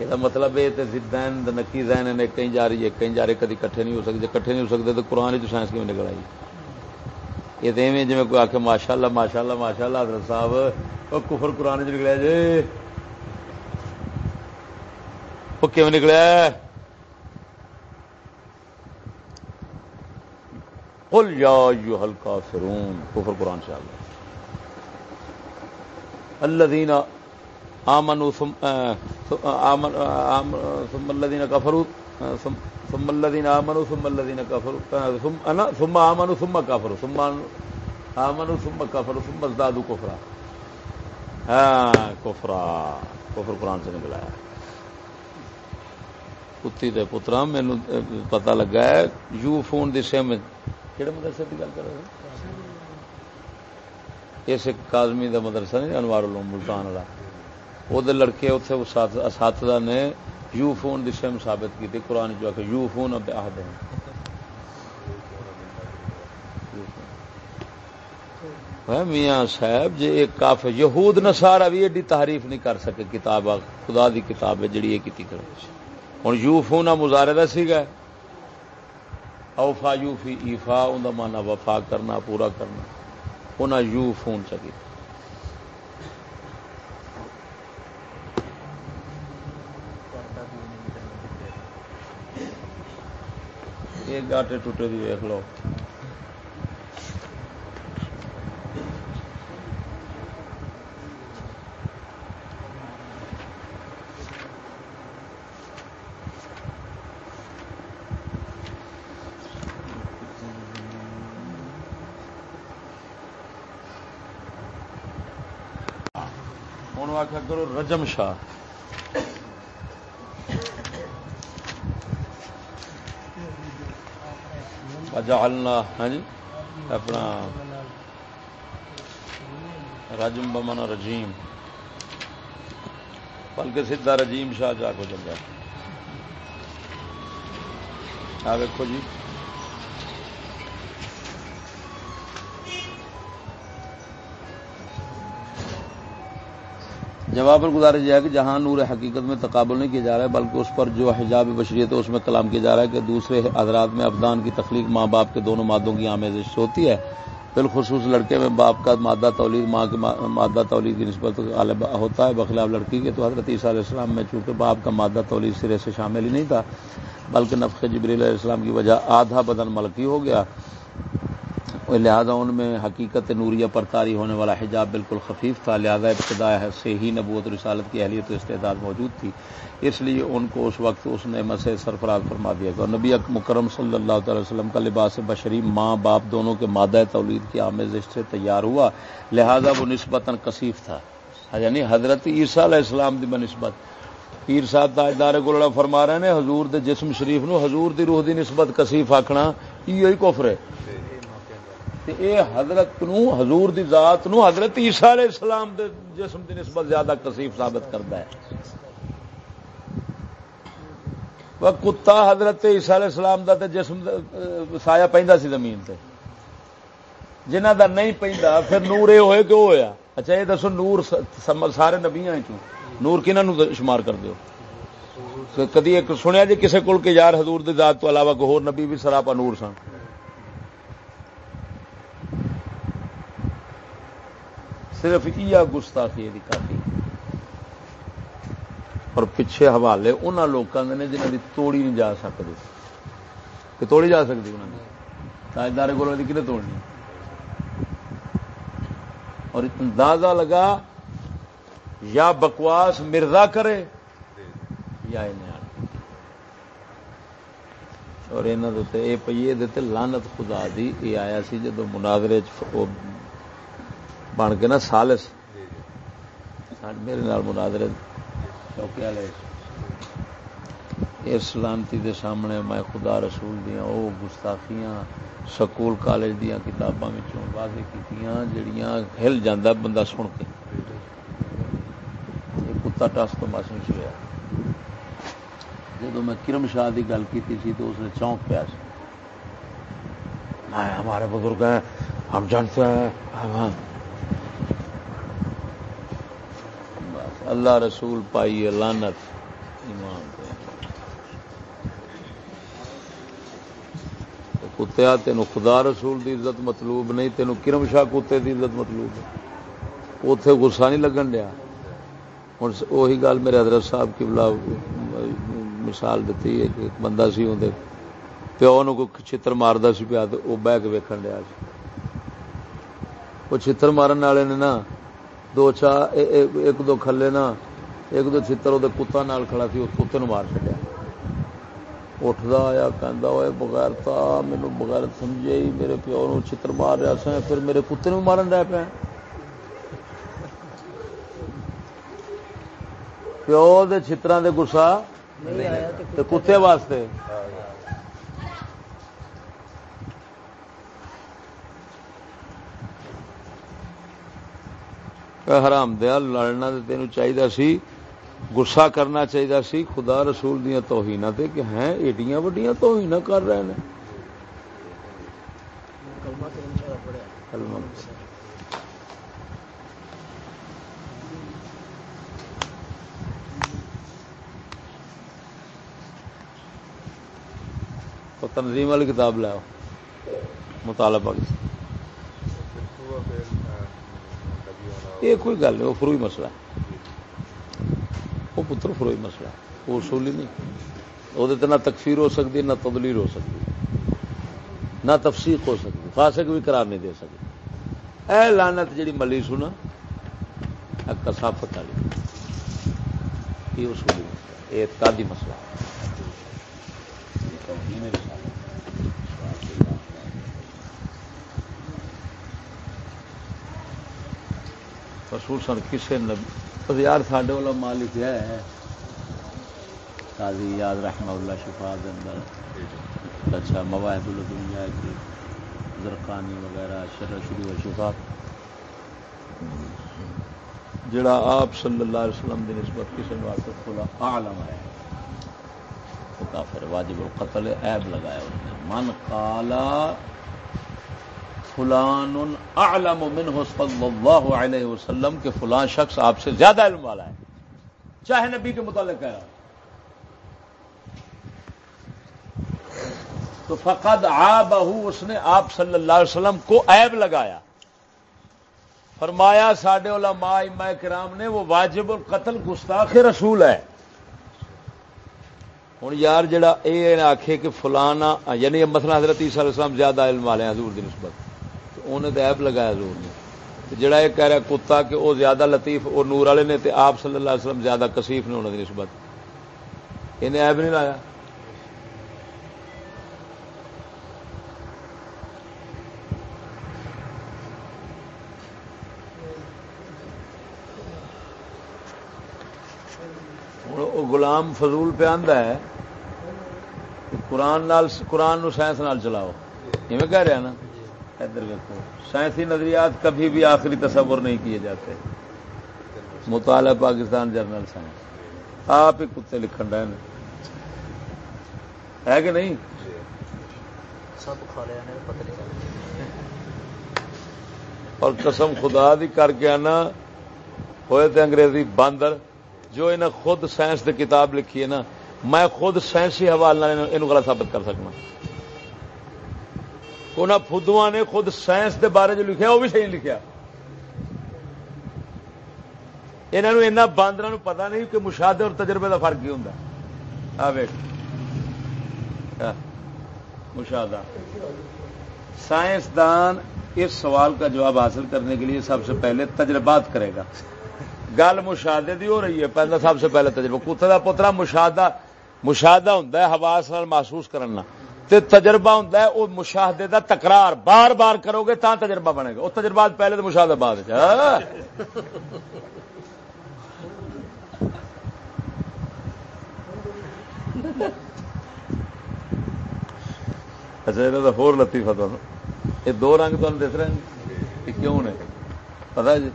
یہ مطلب یہ زدین نکی زین نے کہیں جا رہی ہے، کہیں جا رہے، کدی کٹھے نہیں ہو سکتے، کٹھے نہیں ہو سکتے تو قرآن چ سائنس کیوں نکل آئی یہ تو ایویں جی کوئی آخ ماشاء اللہ ماشاء اللہ ماشاء اللہ حضرت صاحب، وہ کفر قرآن چ نکلیا جی۔ وہ کیوں نکلیا قل یا ایوہ الکافرون، کفر قرآن سے آ گیا الذین آمنوا ثم ثم الذين كفروا ثم الذين آمنوا، ثم الذين كفروا. ثم انا ثم آمنوا، ثم كفروا. ثم آمنوا ثم كفروا، ثم ازدادوا كفرا. ہاں کفرا کفر قرآن سے نکلا ہے. کتی دے پترا مینو پتہ لگا ہے، یو فون دی سم کہڑے مدرسے کی گل کر رہے اس کازمی دا مدرسہ نہیں، انوار العلوم ملتان والا۔ وہ لڑکے اتنے اساتذہ نے یو فون کی سم ثابت کی قرآن جو کہ یو فون اب آہد ہاں، میاں صاحب جی ایک کاف یہود نسارا بھی ایڈی تعریف نہیں کر سکے، کتاب خدا دی کتاب ہے جڑی یہ کی ہوں یو فون مظاہرے کا سیگا اوفا یو فی ایفا ان کا مانا وفا کرنا، پورا کرنا۔ انہیں یو فون چکی ایک گاٹے ٹوٹے دی ویخ لو۔ ہوں آخر کرو رجم شاہ۔ جعلنا ہاں جی اپنا رجم بمن رجیم۔ بلکہ سیدھا رجیم شاہ جا کو چل جائے آ دیکھو جی۔ جواب پر گزارش یہ ہے کہ جہاں نور حقیقت میں تقابل نہیں کیا جا رہا ہے، بلکہ اس پر جو حجاب بشریت ہے، اس میں کلام کیا جا رہا ہے کہ دوسرے حضرات میں ابدان کی تخلیق ماں باپ کے دونوں مادوں کی آمیزش ہوتی ہے۔ بالخصوص لڑکے میں باپ کا مادہ تولید، ماں کی مادہ تولید کی نسبت غالب ہوتا ہے۔ بخلاف لڑکی کے تو حضرت عیسیٰ علیہ السلام میں چونکہ باپ کا مادہ تولید سرے سے شامل ہی نہیں تھا، بلکہ نفق جبریل علیہ السلام کی وجہ آدھا بدن ملکی ہو گیا۔ لہذا ان میں حقیقت نوریہ پر تاری ہونے والا حجاب بالکل خفیف تھا، لہذا ابتدا سے ہی نبوت رسالت کی اہلیت و استعداد موجود تھی۔ اس لیے ان کو اس وقت اس نعمت سے سرفراز فرما دیا گیا۔ اور نبی مکرم صلی اللہ تعالی وسلم کا لباس بشری، ماں، باپ دونوں کے مادہ تولید کی آمیزش سے تیار ہوا، لہذا وہ نسبتاً کثیف تھا۔ یعنی حضرت عیسیٰ علیہ السلام دی بنسبت پیر صاحب تاجدار گولڑا فرما رہے ہیں، حضور دے جسم شریف نو، حضور دی روح دی نسبت کثیف آکھنا یہ کفر ہے۔ اے حضرت نو، حضور دی ذات نو، حضرت عیسیٰ علیہ السلام دے جسم دی نسبت زیادہ کثیف ثابت کرتا ہے۔ وہ کتا حضرت عیسیٰ علیہ السلام دا تے جسم سایہ پہندا سی زمین تے۔ جنہ دا نہیں پہندا، پھر نور اے ہوئے کہ ہویا؟ اچھا یہ دسو نور سارے نبیاں چوں نور کنہوں شمار کر دیو؟ کدی ایک سنیا جی کسے کول کے یار حضور دی ذات تو علاوہ کوئی اور نبی بھی سراپا نور سن؟ صرف یہ گستاخی دی کافی۔ اور پچھے حوالے انہوں لوگوں نے جنہوں کی توڑی نہیں جا سکتی کہ توڑی جا سکتی انہوں نے تاجدار کو کتنے توڑنی؟ اور اندازہ لگا یا بکواس مرزا کرے یا اور یہ پیے دیتے لانت خدا دی یہ آیا سی جدو مناظرے بن کے نا سالس۔ میرے نال مناظرے چوکے والے۔ اس لانتی دے سامنے میں خدا رسول دیا وہ گستاخیاں سکول کالج دیا کتاباں واضح کی جڑیاں ہل جاندہ بندہ سن کے۔ کتا ٹس تو محسوس ہوا جب میں کرم شاہ کی گل کی سی تو اس نے چونک پیا ہمارے بزرگ ہیں ہم جانتے ہیں اللہ رسول پائی لانت ایمان کتیا تین خدا رسول دی عزت مطلوب نہیں تینوں کرم شاہ کتے دی عزت مطلوب ہے۔ اتے گسا نہیں لگن دیا۔ ہوں وہی گل میرے حضرت صاحب کی بلا مثال دیتی ہے کہ ایک بندہ سی اندر پیو نو کوئی چتر مارتا سی پیا تو وہ بہ کے ویکن دیا وہ چتر مارن والے نے نا دو چار ایک دو کھلے نا ایک دو چتر وہ کتا نال کھڑا سی اس کتے مار چڈیا اٹھتا آیا کہ بغیر تا مینو بغیر سمجھے ہی میرے پیو نو چتر مار رہا سا پھر میرے کتے نو مارن رہ پیا۔ پیو دے چترا دے گسا کتے واسطے۔ حرام دیا لڑنا تین چاہیے سی گسا کرنا چاہیے سی، خدا رسول دیا توہین تے کہ ہیں، ایڈیاں وڈیاں توہین کر رہے ہیں۔ تنظیم والی کتاب لاؤ مطالعہ پاکستان یہ کوئی گل نہیں، وہ فروئی مسئلہ۔ ہے وہ پتر فروئی مسئلہ۔ ہے وہ اصولی نہیں۔ وہ نہ تکفیر ہو سکتی، نہ تدلیل ہو سکتی۔ نہ تفسیق ہو سکتی۔ فاسق بھی قرار نہیں دے سکتی اے لانت جڑی ملی سنا کسافت والی۔ یہ اصولی مسئلہ یہ اعتقادی مسئلہ۔ ہے خصوصاً کسی نبی یار ساڈے والا ماں لکھا ہے۔ قاضی یاد رحمہ اللہ شفا اندر۔ اچھا مواہد الدنیا کی زرقانی وغیرہ شر شروع و شفا۔ جڑا آپ صلی اللہ علیہ وسلم دی نسبت کسی واسطے کھلا عالم ہے۔ وہ کافر واجب القتل عیب لگایا انہوں نے۔ من کالا فلان اعلم منه صلی اللہ علیہ وسلم کہ فلان شخص آپ سے زیادہ علم والا ہے۔ چاہے نبی کے متعلق کہہ رہا تو فقد آ بہو اس نے آپ صلی اللہ علیہ وسلم کو عیب لگایا۔ فرمایا سڈے علماء امام کرام نے، وہ واجب القتل گستاخ رسول ہے۔ ہوں یار، جڑا یہ آخے کہ فلانا یعنی مثلا حضرت عیسیٰ علیہ السلام زیادہ علم والے ہیں، حضور کی نسبت۔ انہیں تو ایب لگایا حضور نے جڑا یہ کہہ رہا کتا کہ وہ زیادہ لطیف، وہ نور والے نے تے آپ صلی اللہ علیہ وسلم زیادہ کسیف نے انہوں کی نسبت۔ انہیں ایب نہیں لایا۔ غلام فضول پہ آدھا ہے۔ قرآن نال، قرآن نو سائنس نال چلاؤ۔ یہ کہہ رہا نا۔ ادھر دیکھو سائنسی نظریات کبھی بھی آخری تصور نہیں کیے جاتے۔ مطالعہ پاکستان جرنل سائنس۔ آپ ہی کتے لکھن رہے ہیں ہے کہ نہیں؟ اور قسم خدا دی کر کے آنا۔ ہوئے تھے انگریزی باندر۔ جو انہیں خود سائنس کی کتاب لکھی ہے نا میں خود سائنسی حوالے غلط ثابت کر سکنا۔ انہوں فدو نے خود سائنس کے بارے جو لکھا وہ بھی صحیح لکھا یہاں باندر پتا نہیں کہ مشاہدے اور تجربے کا فرق کی ہوں مشاہدہ۔ سائنسدان اس سوال کا جواب حاصل کرنے کے لیے سب سے پہلے تجربات کرے گا۔ گل مشاہدے دی ہو رہی ہے پہلے سب سے پہلے تجربہ۔ کتے کا پوترا مشاہدہ مشاہدہ ہوں حواس محسوس کرنا تے تجربہ ہوں وہ مشاہدے دا تکرار بار بار کرو گے تا تجربہ بنے گا۔ وہ تجربات پہلے تو مشاہدہ بعد اچھا یہ ہور لطیفہ تو یہ دو رنگ تو دس رہے ہیں؟ کیوں نے؟ پتا جی؟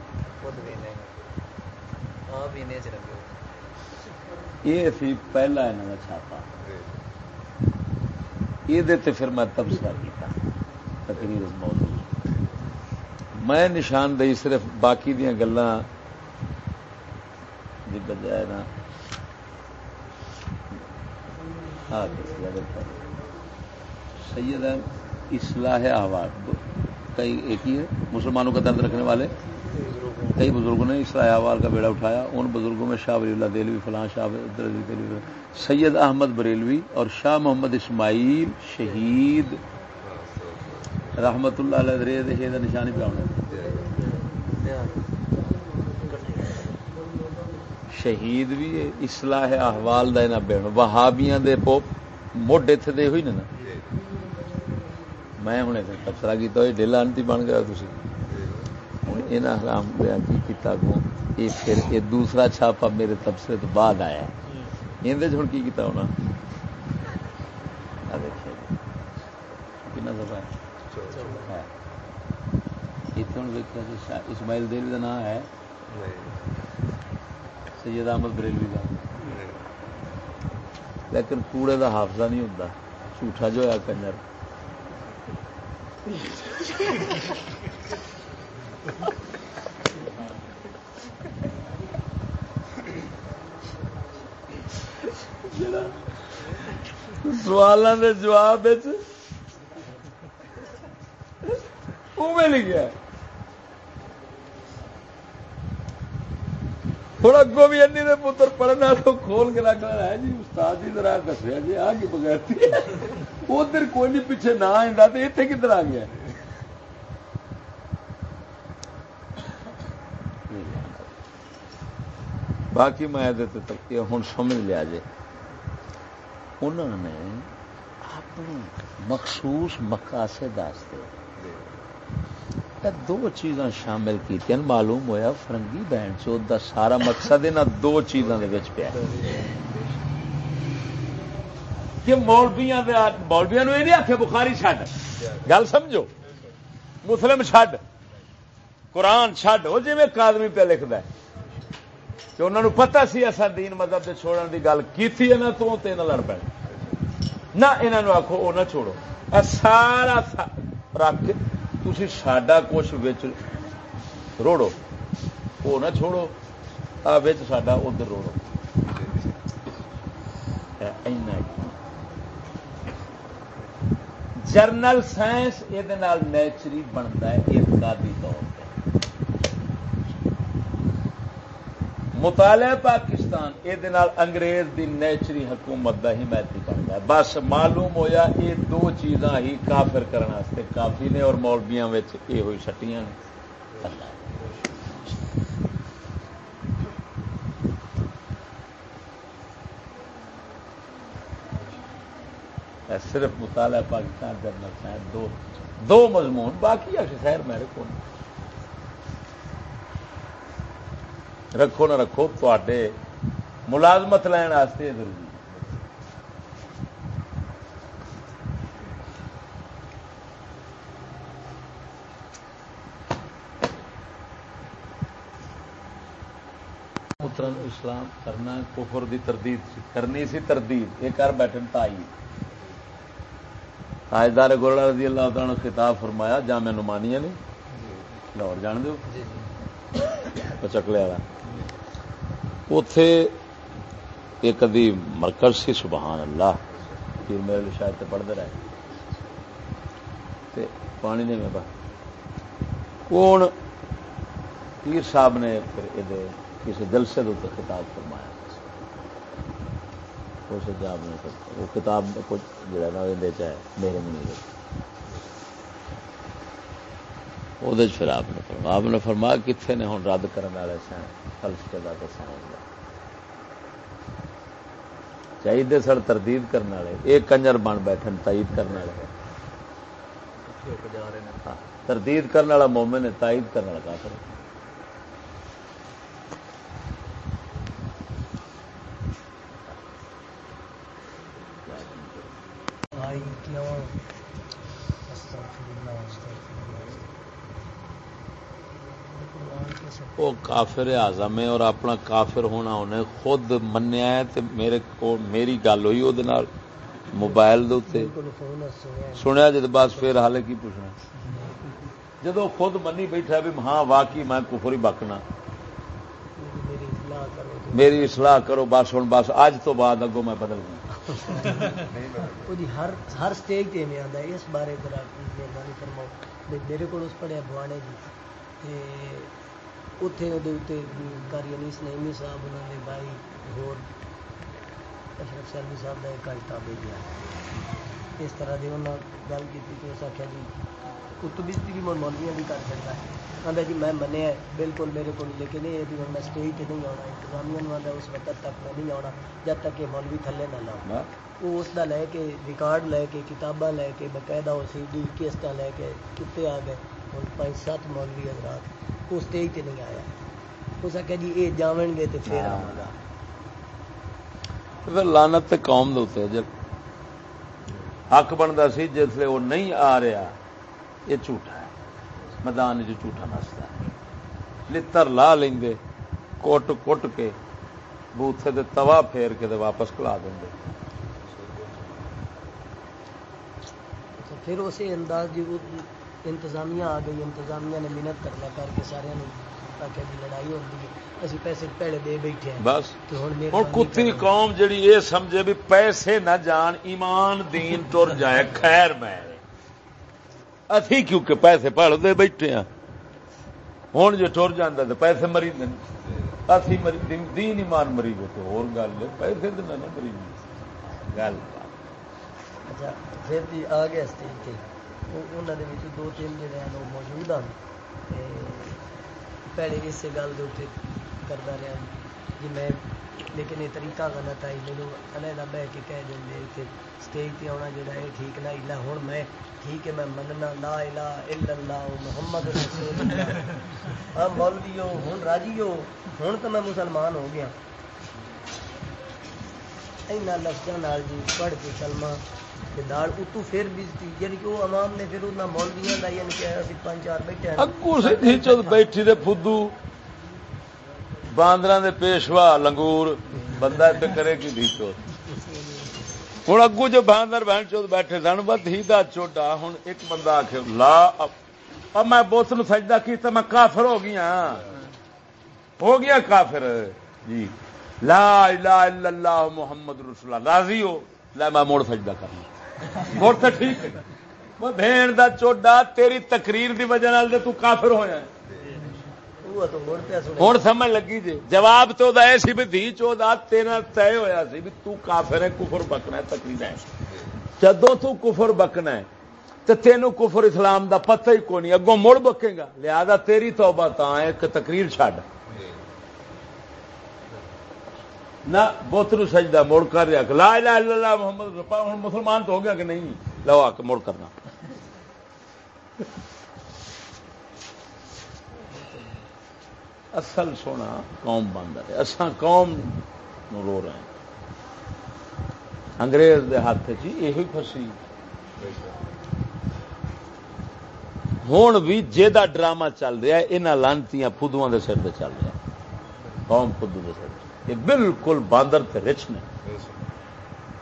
یہ سی پہلا یہاں کا چھاپا۔ یہ پھر میں تبصرہ کیا تقریر موضوع میں نشاندہی صرف باقی دیا گلا بجائے نا۔ ہاں، سید اصلاح احوال کئی ایک ہی ہے، مسلمانوں کا درد رکھنے والے؟ کئی بزرگوں نے اس احوال کا بیڑا اٹھایا، ان بزرگوں میں شاہ ولی اللہ دلوی فلاں شاہ دلوی سید احمد بریلوی اور شاہ محمد اسماعیل شہید. رحمت اللہ علیہ شہید نشانی پہ آنا شہید بھی اصلاح احوال دا نہ بہن وہابیاں دے پوپ موڈ اتنے دے ہوئی نا۔ میں ہوں تبصرہ کیا ڈیلا انتی بن گیا تھی حرام دیا کی کتابوں، یہ پھر یہ دوسرا چھاپا میرے تبصرے تو بعد آیا اندر ہوں کی کیتا ہونا؟ اسماعیل دل کا نام ہے۔ سید احمد بریلوی کا لیکن کوڑے کا حافظہ نہیں ہوتا جھوٹا جو ہے کنجر سوال کے جواب لکھا تھوڑا اگوں بھی این پتر پڑھنا تو کھول کے رکھ لینا۔ ہے جی استاد جی ذرا دسیا جی آ کی بغیر ادھر کوئی نہیں، پیچھے نہ آتا تو اتنے کدھر آ گیا؟ باقی میں ہوں سمجھ لیا جی انہوں نے اپنے مخصوص مقاصد دو چیزاں شامل کی معلوم ہویا فرنگی بہن چوت کا سارا مقصد انہوں دو چیزوں کے پیا۔ کہ مولبیا مولبیا یہ نہیں آخ بخاری چڈ گل سمجھو؟ مسلم چڈ قرآن چڈ وہ جی آدمی پہ لکھتا ہے۔ کہ انہوں نے پتا سی ایسا دین مذہب سے چھوڑنے کی گل کی تو لڑ پہ نہ انہوں آخو وہ نہ چھوڑو۔ سارا رکھ تھی ساڈا کچھ روڑو۔ وہ نہ چھوڑو ساڈا ادھر روڑو۔ جرنل سائنس یہ نیچری بنتا ہے اعتقادی طور۔ مطالعہ پاکستان یہ انگریز دی نیچری حکومت کا حمایتی بنتا ہے بس معلوم ہویا یہ دو چیزاں ہی کافر کرنے کافی نے اور مولبیاں یہ ہوئی سٹیاں نے۔ صرف مطالعہ پاکستان جنرل سائنس دو دو مضمون، باقی خیر میرے کو رکھو نہ رکھو تے ملازمت لین واسطے ضروری اسلام کرنا کفر دی تردید کرنی سی تردید یہ کر بیٹھے تائی تاجدار گولڑا رضی اللہ تعالی خطاب فرمایا جامع نمانیہ نے لاہور جان دو پچکلے والا اتے ایک ادی مرکز سی سبحان اللہ۔ پھر میرے شاید پڑھتے رہے۔ پانی نہیں میں کون؟ پیر صاحب نے پھر کسی جلسے خطاب فرمایا۔ اس جاب نے وہ کتاب کچھ جڑا نا چاہے میرے منی وہ آپ نے فرمایا۔ آپ نے فرمایا کتنے نے ہوں رد کرنے والے سن؟ فلسفے کا تو سائنس کا چاہیے سر تردید کرنے والے، ایک کنجر بن بیٹھے تائید کرنے والے۔ ہاں، تردید کرنے والا مومن ہے، تائید کرنے والا کافر کیوں وہ کافر آزم ہے اور اپنا کافر ہونا انہیں خود منیا ہے تے میرے کو میری گل ہوئی وہ موبائل سنیا جب بس پھر حال کی پوچھنا۔ جب خود منی بیٹھا بھی ہاں واقعی میں کفر ہی بکنا۔ میری اصلاح کرو بس ہوں بس اج تو بعد اگوں میں بدل گیا ہر اسٹیج اس بارے میرے کو پڑھیا بوانے جی۔ اتنے وہ انیس نئی صاحب انہوں نے بھائی ہور اشرف سیلوی صاحب اس طرح انہوں نے گل کی تو اس آخیا جی من مولویاں بھی کر سکتا ہے جی میں منیا بالکل میرے کو یہ بھی میں اسٹیج پہ نہیں آنا انتظامیہ آتا اس وقت تک میں نہیں آنا جب تک کہ مولوی تھلے نہ لاؤ وہ اس کا لے کے ریکارڈ لے کے کتاباں لے کے باقاعدہ وہ کسٹا لے کے کتے آ گئے ہوں پانچ سات مولوی حضرات وہ اسٹیج تے نہیں آیا۔ اس آخیا جی یہ جاون گے تو پھر آواں گا۔ پھر لانت تے قوم دے جب حق بنتا سی جس وہ نہیں آ رہا یہ جھوٹا ہے۔ میدان چ جھوٹا نستا ہے۔ لتر لا لیں کوٹ کٹ کے بوتھے دے توا پھیر کے دے واپس کلا دیں پھر اسی انداز جی انتظامیہ آ گئی انتظامیہ نے محنت کرنا کر کے سارے جی لڑائی ہوتی ہے۔ اسی پیسے پیڑے دے بیٹھے ہیں۔ بس۔ ہوں کتی قوم جڑی یہ سمجھے بھی پیسے نہ جان ایمان دین ٹر جائے۔ خیر میں۔ اسی کیونکہ پیسے پڑ دے بیٹھے ہیں۔ ہوں جو ٹر جانا تو پیسے مری اسی مری دین ایمان مری گئے تو اور گل پیسے تو نہ مری گل۔ اچھا پھر جی آ گیا اسٹیج انہوں نے دو تین جڑے ہیں وہ موجود ہیں پہلے اس گل کے کرتا رہا جی میں لیکن یہ طریقہ غلط آئی میرے علیحدہ بہ کے کہہ دیں اتنے اسٹیج پہ آنا جا ہے ٹھیک نہ الا ہوں میں ٹھیک ہے میں مننا لا الہ الا اللہ محمد رسول اللہ ہاں مولوی ہو ہوں راجی ہو ہوں تو میں مسلمان ہو گیا اینا لفظوں جی پڑھ کے کلمہ پھر بھی جی، یعنی کہ وہ عوام نے پھر انہاں مولویاں دا یعنی کہ اسی پانچ چار بیٹھے ہیں۔ اگو سے نیچے بیٹھی دے فدو۔ باندراں دے پیشوا، لنگور، بندہ تے کرے کی دھی ہوں اگو جو باندر بہن چوت بیٹھے سن بت ہی دا چوٹا۔ ہوں ایک بندہ آخ لا، اب میں بوتل سجدہ کی تو میں کافر ہو گیا۔ ہو گیا کافر۔ جی۔ لا الہ الا اللہ محمد رسول اللہ۔ راضی ہو۔ لا، میں موڑ سجدہ کرنا۔ مڑ تو ٹھیک ہے۔ بھین دا چوڈا تیری تقریر دی وجہ نال تو کافر ہویا ہے۔ ہوں سمجھ لگی جی۔ جواب تو سی بھی دھی تیرا طے ہوا سی بھی تو کافر ہے کفر بکنا ہے تقریر ہے۔ تو کفر بکنا ہے تو تینوں کفر اسلام دا پتہ ہی کو نہیں اگوں مڑ بکے گا۔ لہذا تیری توبہ تا ایک تقریر چھڈ۔ نہ بت سجدہ مڑ کر رہا لا الہ الا اللہ محمد ہوں مسلمان تو ہو گیا کہ نہیں؟ لو آ کے مڑ کرنا۔ اصل سونا قوم بن رہے اصا قوم نو رو رہے ہیں۔ انگریز دے ہاتھ چی یہ فسی ہوں بھی جا ڈرامہ چل رہا ہے یہاں لانتی فدو کے سر چل رہا قوم فدو کے سر۔ یہ بالکل باندر تے رچ نے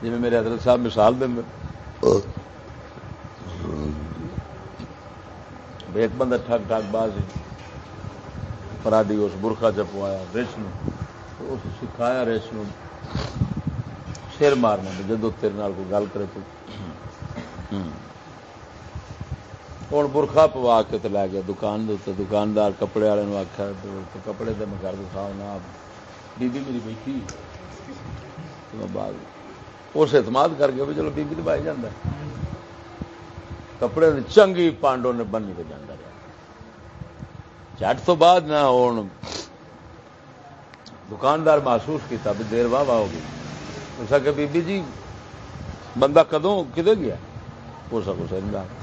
جی میرے حضرت صاحب مثال دیں ایک بندہ ٹھگ ٹھگ باز پراڈی اس برخا چپوایا رچ نو سکھایا رچ نو سر مارنا جدو تیرے نال کوئی گل کرے تو۔ ہوں۔ برخا پوا کے تو لے گیا دکان دکاندار کپڑے والے آخیا کپڑے تو میں کر دکھاؤ نہ بی میری بیٹھی بعد اس اعتماد کر کے بھی چلو بیبی تو بائی جانا کپڑے چنگی پانڈو نے بنی تو جانا رہا۔ جٹ تو بعد نہ ہوں دکاندار محسوس کیا بھی دیر واہ واہ ہو گئی۔ اس کہ بی بی جی بندہ کدوں، کدے گیا؟ ہو سکو سر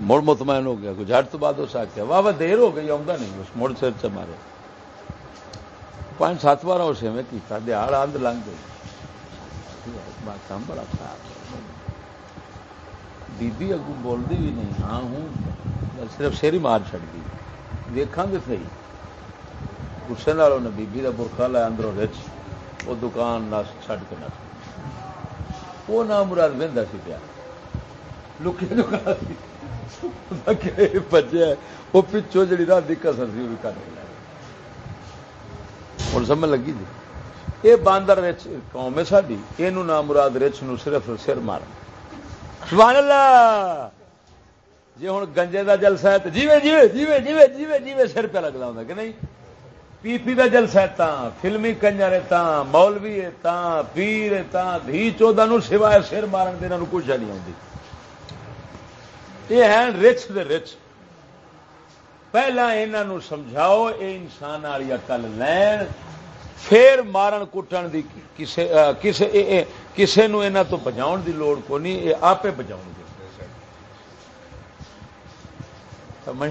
مڑ مطمئن ہو گیا جٹ تو بعد اس آخیا واہ واہ دیر ہو گئی آؤں نہیں اس مڑ سر چ مارے۔ پانچ سات بار اسے میں کیا دیہڑ آند لنگ گئی۔ کام بڑا خراب بی اگو بولتی بھی نہیں ہاں ہوں صرف سر ہی مار چڑ گئی۔ دیکھا گے صحیح۔ گسے نے بیبی کا برخا لایا اندروں رچ وہ دکان نس چڈ کے نس۔ وہ نام مراد وہدا سی پیا۔ لکے دکان بجے وہ پچھو جی رات کی کسر سی، وہ بھی کٹ ہوں، سمجھ لگی جی؟ یہ باندر رچ قوم ہے ساری یہ نام مراد رچ نو صرف سر مار۔ سبحان اللہ! جی ہوں گنجے کا جلسہ ہے تو جیوے جیوے جیوے جیوے جیوے جیوے سر پہ لگتا ہوں کہ نہیں؟ پی پی کا جلسہ تا فلمی کنجر تا مولوی تا پیر تا دھی چودہ نو سوائے سر مارن دے کچھ نہیں آتی یہ ہے رچ دے رچ پہلا یہاں سمجھاؤ یہ انسان والی اکل لین، پھر مارن کٹن دی کسے کسے کسے نو یہاں تو بجاؤ دی لوڑ کو نہیں یہ آپ بجاؤ گے سمجھ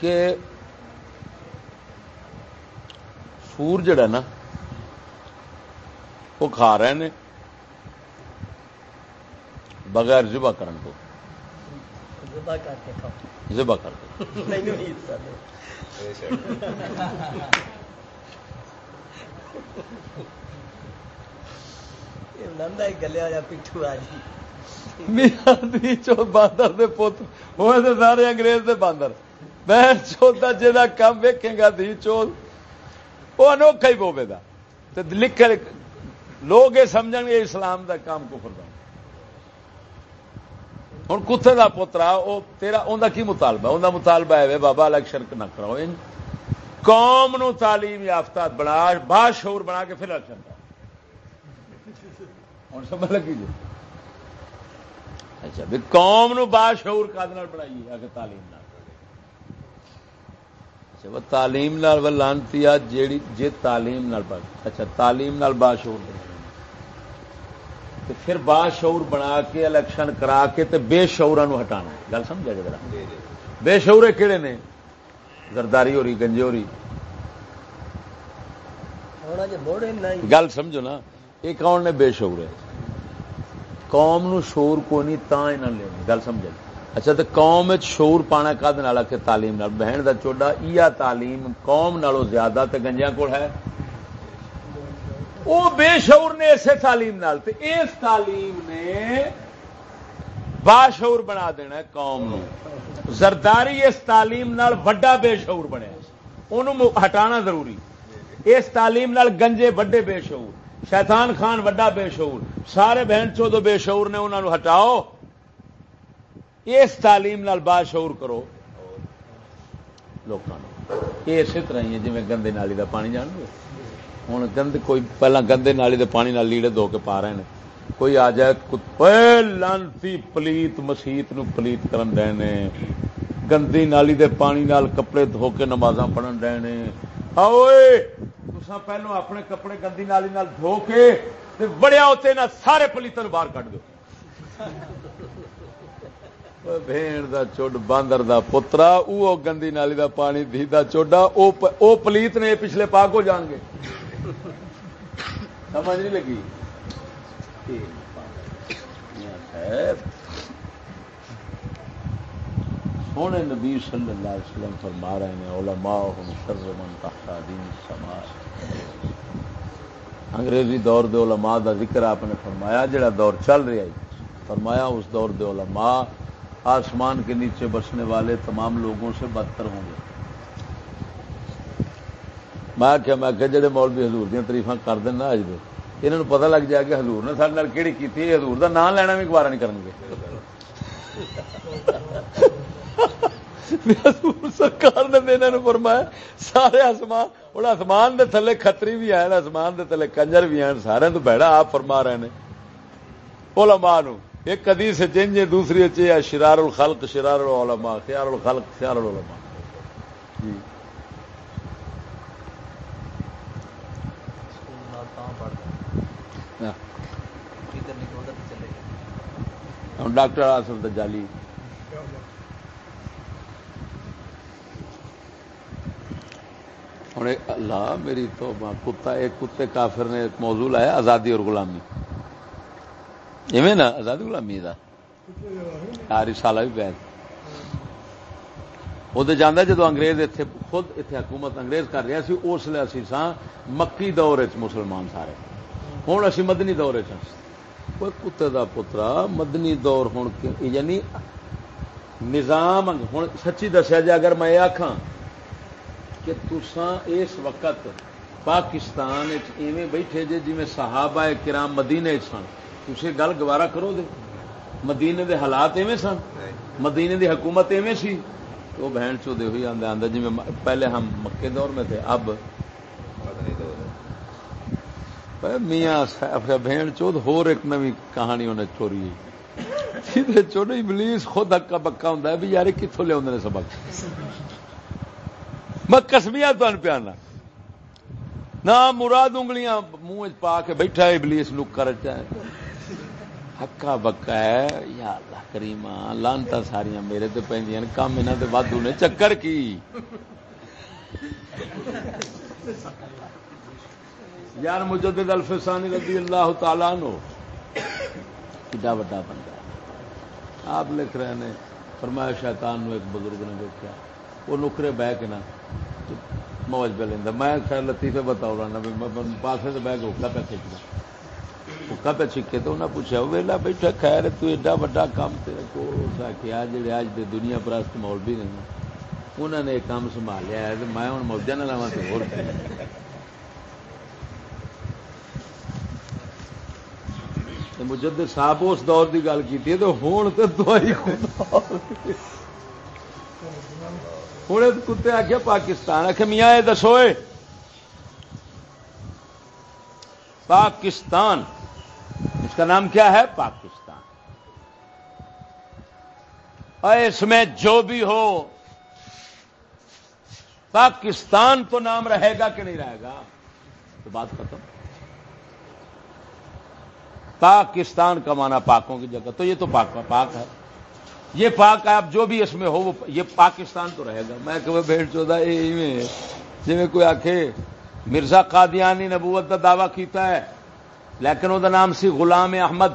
کہ سور جڑا نا وہ کھا رہے ہیں بغیر ذبح کرن کو۔ ذبح کر گلیا پٹھو آ جی باندر دے پوت ہوئے سارے انگریز دے باندر۔ بہن چوتھا جا کام ویکے گا، دھی چوت وہ انوکھا ہی پوے گا تو لکھ لوگ یہ سمجھ گے اسلام دا کام کو فردا ہوں کتے کا پوترا وہ تیرا ان کی مطالبہ؟ انہیں مطالبہ ہے بابا الگ شرک نہ کرو قوم نو تعلیم یافتہ بنا، باشعور بنا کے پھر الیکشن کرا ہوں سمجھ لگی جی؟ اچھا بھی قوم نو باشعور کا بنائیے، اگر تعلیم نہ۔ اچھا تعلیم نال لانتی جیڑی جے تعلیم نال اچھا تعلیم نال باشعور پھر با شعور بنا کے الیکشن کرا کے تے بے شعورا ہٹانا گل سمجھا جی بے شعور کہڑے نے؟ زرداری ہو رہی گنجے ہو رہی گل سمجھو نا یہ کون نے بے شعور ہے؟ قوم نو شور کو نہیں تا لے گل سمجھ اچھا تو قوم شور پانا کا تعلیم نال۔ بہن دا چوڈا ایا تعلیم قوم نالوں زیادہ تے گنجیا کول ہے۔ وہ بے شعور نے اسے تعلیم نال۔ تے اس تعلیم نے باشعور بنا دینا ہے قوم نو۔ زرداری اس تعلیم نال وڈا بے شعور بنیا انہوں ہٹانا ضروری۔ اس تعلیم نال گنجے وڈے بے شعور۔ شیطان خان وڈا بے شعور۔ سارے بہن چودو بے شعور نے انہوں ہٹاؤ۔ اس تعلیم نال باشعور کرو۔ لوگوں یہ اسی طرح ہی ہے جی گندے نالی دا پانی جان گے۔ ہوں گند کوئی پہلا گندے نالی دے پانی نال لیڑے دھو کے پا رہے ہیں کوئی آ جائے لانتی پلیت مسیت نو پلیت کرن رہے گندی نالی دے پانی نال کپڑے دھو کے نماز پڑھن رہے پہلو اپنے کپڑے گندی نالی نال دھو کے بڑیا ہوتے نہ سارے پلیتوں باہر کٹ دو۔ بھیڑ دا چوڈ باندر دا پترا او گندی نالی دا پانی دھی دا چوڈا او پلیت نے پچھلے پاک ہو جان گے سمجھ نہیں لگی سونے نبی صلی اللہ علیہ وسلم فرما رہے ہیں علماء ہم شر من تحت دین سماج انگریزی دور دے علماء دا ذکر آپ نے فرمایا جڑا دور چل رہا ہے فرمایا اس دور دے علماء آسمان کے نیچے بسنے والے تمام لوگوں سے بدتر ہوں گے۔ میں کیا میں کہ جڑے مولوی حضور دیا تریفا کر دینا اج دے۔ انہوں پتہ لگ جائے کہ حضور نے سارے کہڑی کی حضور دا نام لینا بھی گوارا نہیں کریں گے سرکار نے فرمایا، سارے آسمان ہوں آسمان دے تھلے کتری بھی ہیں آسمان دے تھلے کنجر بھی ہیں سارے تو بیڑا آپ فرما رہے ہیں علماء نو ایک کدی سے چینج دوسری اچھے شرار الخلق، شرار العلماء، خیار الخلق، خیار العلماء۔ جی۔ ہاں۔ ڈاکٹر آصف دجالی۔ ہوں اللہ، میری تو کتا، ایک کتے کافر نے ایک موضوع لایا، آزادی اور غلامی۔ ایویں نا آزادی غلامی کا ساری بھی پہ وہ جانا جدو انگریز اتنے خود اتنے حکومت انگریز کر رہا سی اس لیے اسی سا مکی دور مسلمان سارے ہوں اسی مدنی دور کتے دا پترا مدنی دور ہوں یعنی نظام ہوں سچی دسیا جائے اگر میں یہ آخا کہ تسان اس وقت پاکستان ایویں بیٹھے جے جی صحابہ کرام مدینے سن تھی گل گوارا کرو دے۔ مدینے دے حالات ایویں سن۔ مدینے دی حکومت ایویں سی۔ وہ بہن چودے ہوئی آدھے آدھے جی پہلے ہم مکے دور میں تھے، اب۔ میاں بہن چود ہور ایک نوی کہانی انہیں چوری سیدھے چوڑے ابلیس خود ہکا بکا ہوں بھی یار کتوں لیا سبق۔ میں کسمیا تن پیانا۔ نہ مراد انگلیاں منہ پا کے بیٹھا ابلیس نو کر ہکا بکا ہے یا اللہ کریما لانتا ساریاں میرے تے پہ کام یہاں تے وادو نے چکر کی یار مجدد الفسانی رضی اللہ تعالیٰ نو کڈا وڈا بندہ آپ لکھ رہے ہیں فرمایا شیطان نو ایک بزرگ نے دیکھا وہ نکرے بہ کے نا موج پہ لینا میں خیر لطیفے بتاؤ رہا نا پاسے سے بہ کے حکا پہ کھینچنا حکا پہ چھکے تو انہیں پوچھا ویلا بیٹھا خیر تو ایڈا وڈا کام تیرے کو کیا جڑے اج دے دنیا پرست مولوی نے انہوں نے کام سنبھالیا ہے میں ہوں موجہ نہ لوا تو ہو مجد صاحب اس دور کی گل کی تو ہوں تو دوائی ہوں کتے آخیا پاکستان آخ میاں یہ دسو پاکستان اس کا نام کیا ہے؟ پاکستان۔ اور اس میں جو بھی ہو، پاکستان تو نام رہے گا کہ نہیں رہے گا؟ تو بات ختم۔ پاکستان کا مانا پاکوں کی جگہ، تو یہ تو پاک پاک ہے۔ یہ پاک ہے اب جو بھی اس میں ہو، وہ یہ پاکستان تو رہے گا۔ میں کہ بھیٹ چودہ جی کوئی آخ مرزا قادیانی نبوت کا دعوی کیتا ہے۔ لیکن وہ نام سی غلام احمد.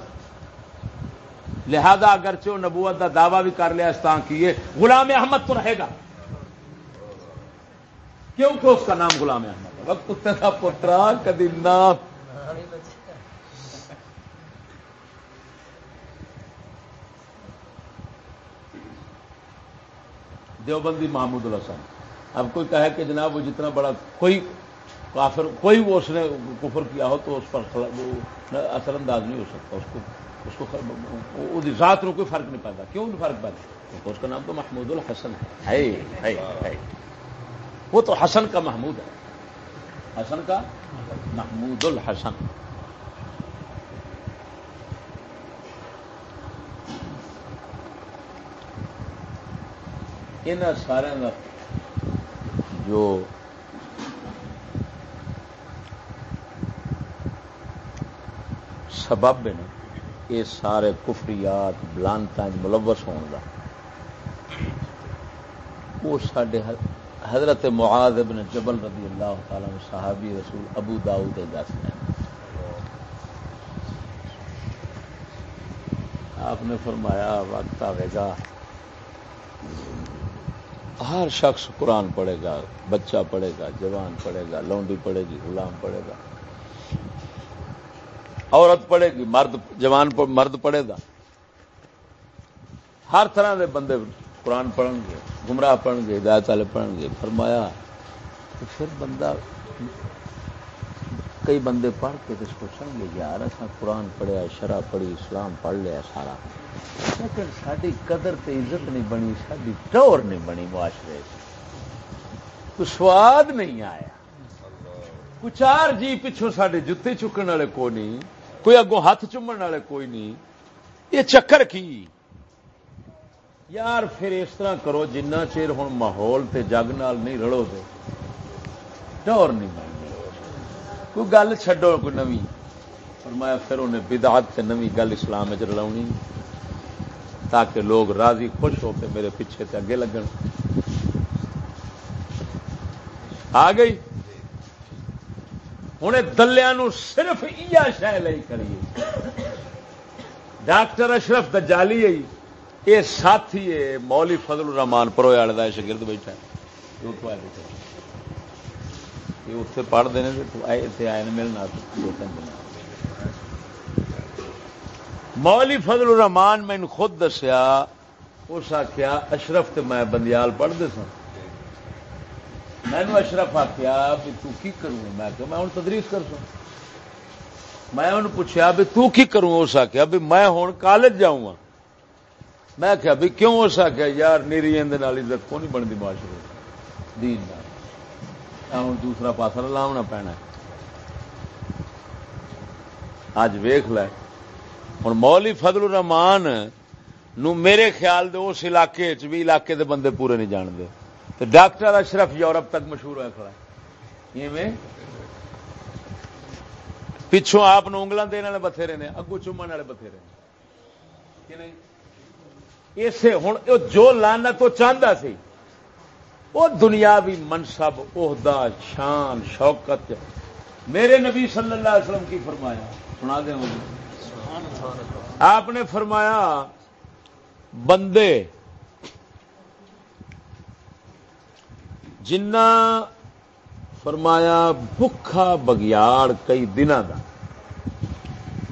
لہذا اگرچہ وہ نبوت کا دعوی بھی کر لیا اس طرح کی غلام احمد تو رہے گا۔ کیوں کہ اس کا نام غلام احمد وقت پترا، کدی نام دیوبندی محمود الحسن اب کوئی کہے کہ جناب وہ جتنا بڑا، کوئی کافر، کوئی وہ اس نے کفر کیا ہو تو اس پر اثر انداز نہیں ہو سکتا، اس کو اس کو ذات میں کوئی فرق نہیں پیدا، کیوں نہیں فرق پیدا؟ کیونکہ اس کا نام تو محمود الحسن ہے۔ وہ تو حسن کا محمود ہے۔ حسن کا محمود الحسن۔ ان سارے جو سبب نا یہ سارے کفریات بلانت ملوث ہون کا وہ سڈے حضرت معاذ ابن جبل رضی اللہ تعالی صحابی رسول ابو داؤد دس آپ نے فرمایا، وقت آئے گا۔ ہر شخص قرآن پڑھے گا، بچہ پڑھے گا، جوان پڑھے گا، لونڈی پڑھے گی، غلام پڑھے گا۔ عورت پڑھے گی، مرد، جوان مرد پڑھے گا۔ ہر طرح دے بندے قرآن پڑھن گے، گمراہ پڑھن گے، ہدایت والے پڑھن گے۔ فرمایا، تو پھر بندہ، کئی بندے پڑھ کے تو سوچیں گے یار اصا قرآن پڑھیا شرح پڑھی، اسلام پڑھ لیا سارا۔ لیکن ساری قدر تے عزت نہیں بنی ساری ٹور نہیں بنی معاشرے کوئی سواد نہیں آیا۔ کوئی چار جی پچھوں سارے جتے چکن والے کو نہیں۔ کوئی اگوں ہاتھ چومن والے کوئی نہیں۔ یہ چکر کی؟ یار پھر اس طرح کرو جنہ چیر ہوں ماحول تے جگ نال نہیں رڑو دے۔ ٹور نہیں بننی کوئی گل چڈو کوئی نوی۔ فرمایا پھر انہیں بدعت تے نوی گل اسلام چ رلاؤنی تاکہ لوگ راضی خوش ہو کے میرے پیچھے تے اگے لگن۔ آ گئی؟ ہوں دلیا صرف یہ شہ لئی کریے ڈاکٹر اشرف دجالی یہ ساتھی ہے مولی فضل الرحمان پرویا والے کا شگرد بیٹھا یہ اتنے پڑھتے ہیں اتنے آئے ملنا مولی فضل الرحمان میں خود دسیا، اس آخیا اشرف تے میں بندیال پڑھتے سن مینو اشرف آخیا بھی کی کروں میں کہ میں ہوں تدریس کر سوں۔ میں انہوں پوچھا بھی تو کی کروں؟ اس آخیا بھی میں ہوں کالج جاؤں گا۔ میں آخیا بھی کیوں؟ اس آخیا یار نیری اندر عزت کو نہیں بنتی معاشرے دین ہوں دوسرا پاسا لاؤنا پینا اج ویخ لے۔ ہوں مولی فضل الرحمان نو میرے خیال دے اس علاقے چ بھی علاقے دے بندے پورے نہیں جانتے۔ تو ڈاکٹر اشرف یورپ تک مشہور ہوا کھڑا پچھوں آپ انگل دینے والے بتھیرے نے اگو چومن والے بتھیرے اسے ہوں جو لانا تو چاہتا سی وہ دنیاوی منصب، عہدہ، شان، شوکت۔ میرے نبی صلی اللہ علیہ وسلم کی فرمایا، سنا دیں۔ آپ نے فرمایا، بندے جنا فرمایا بکھا بگیاڑ کئی دن کا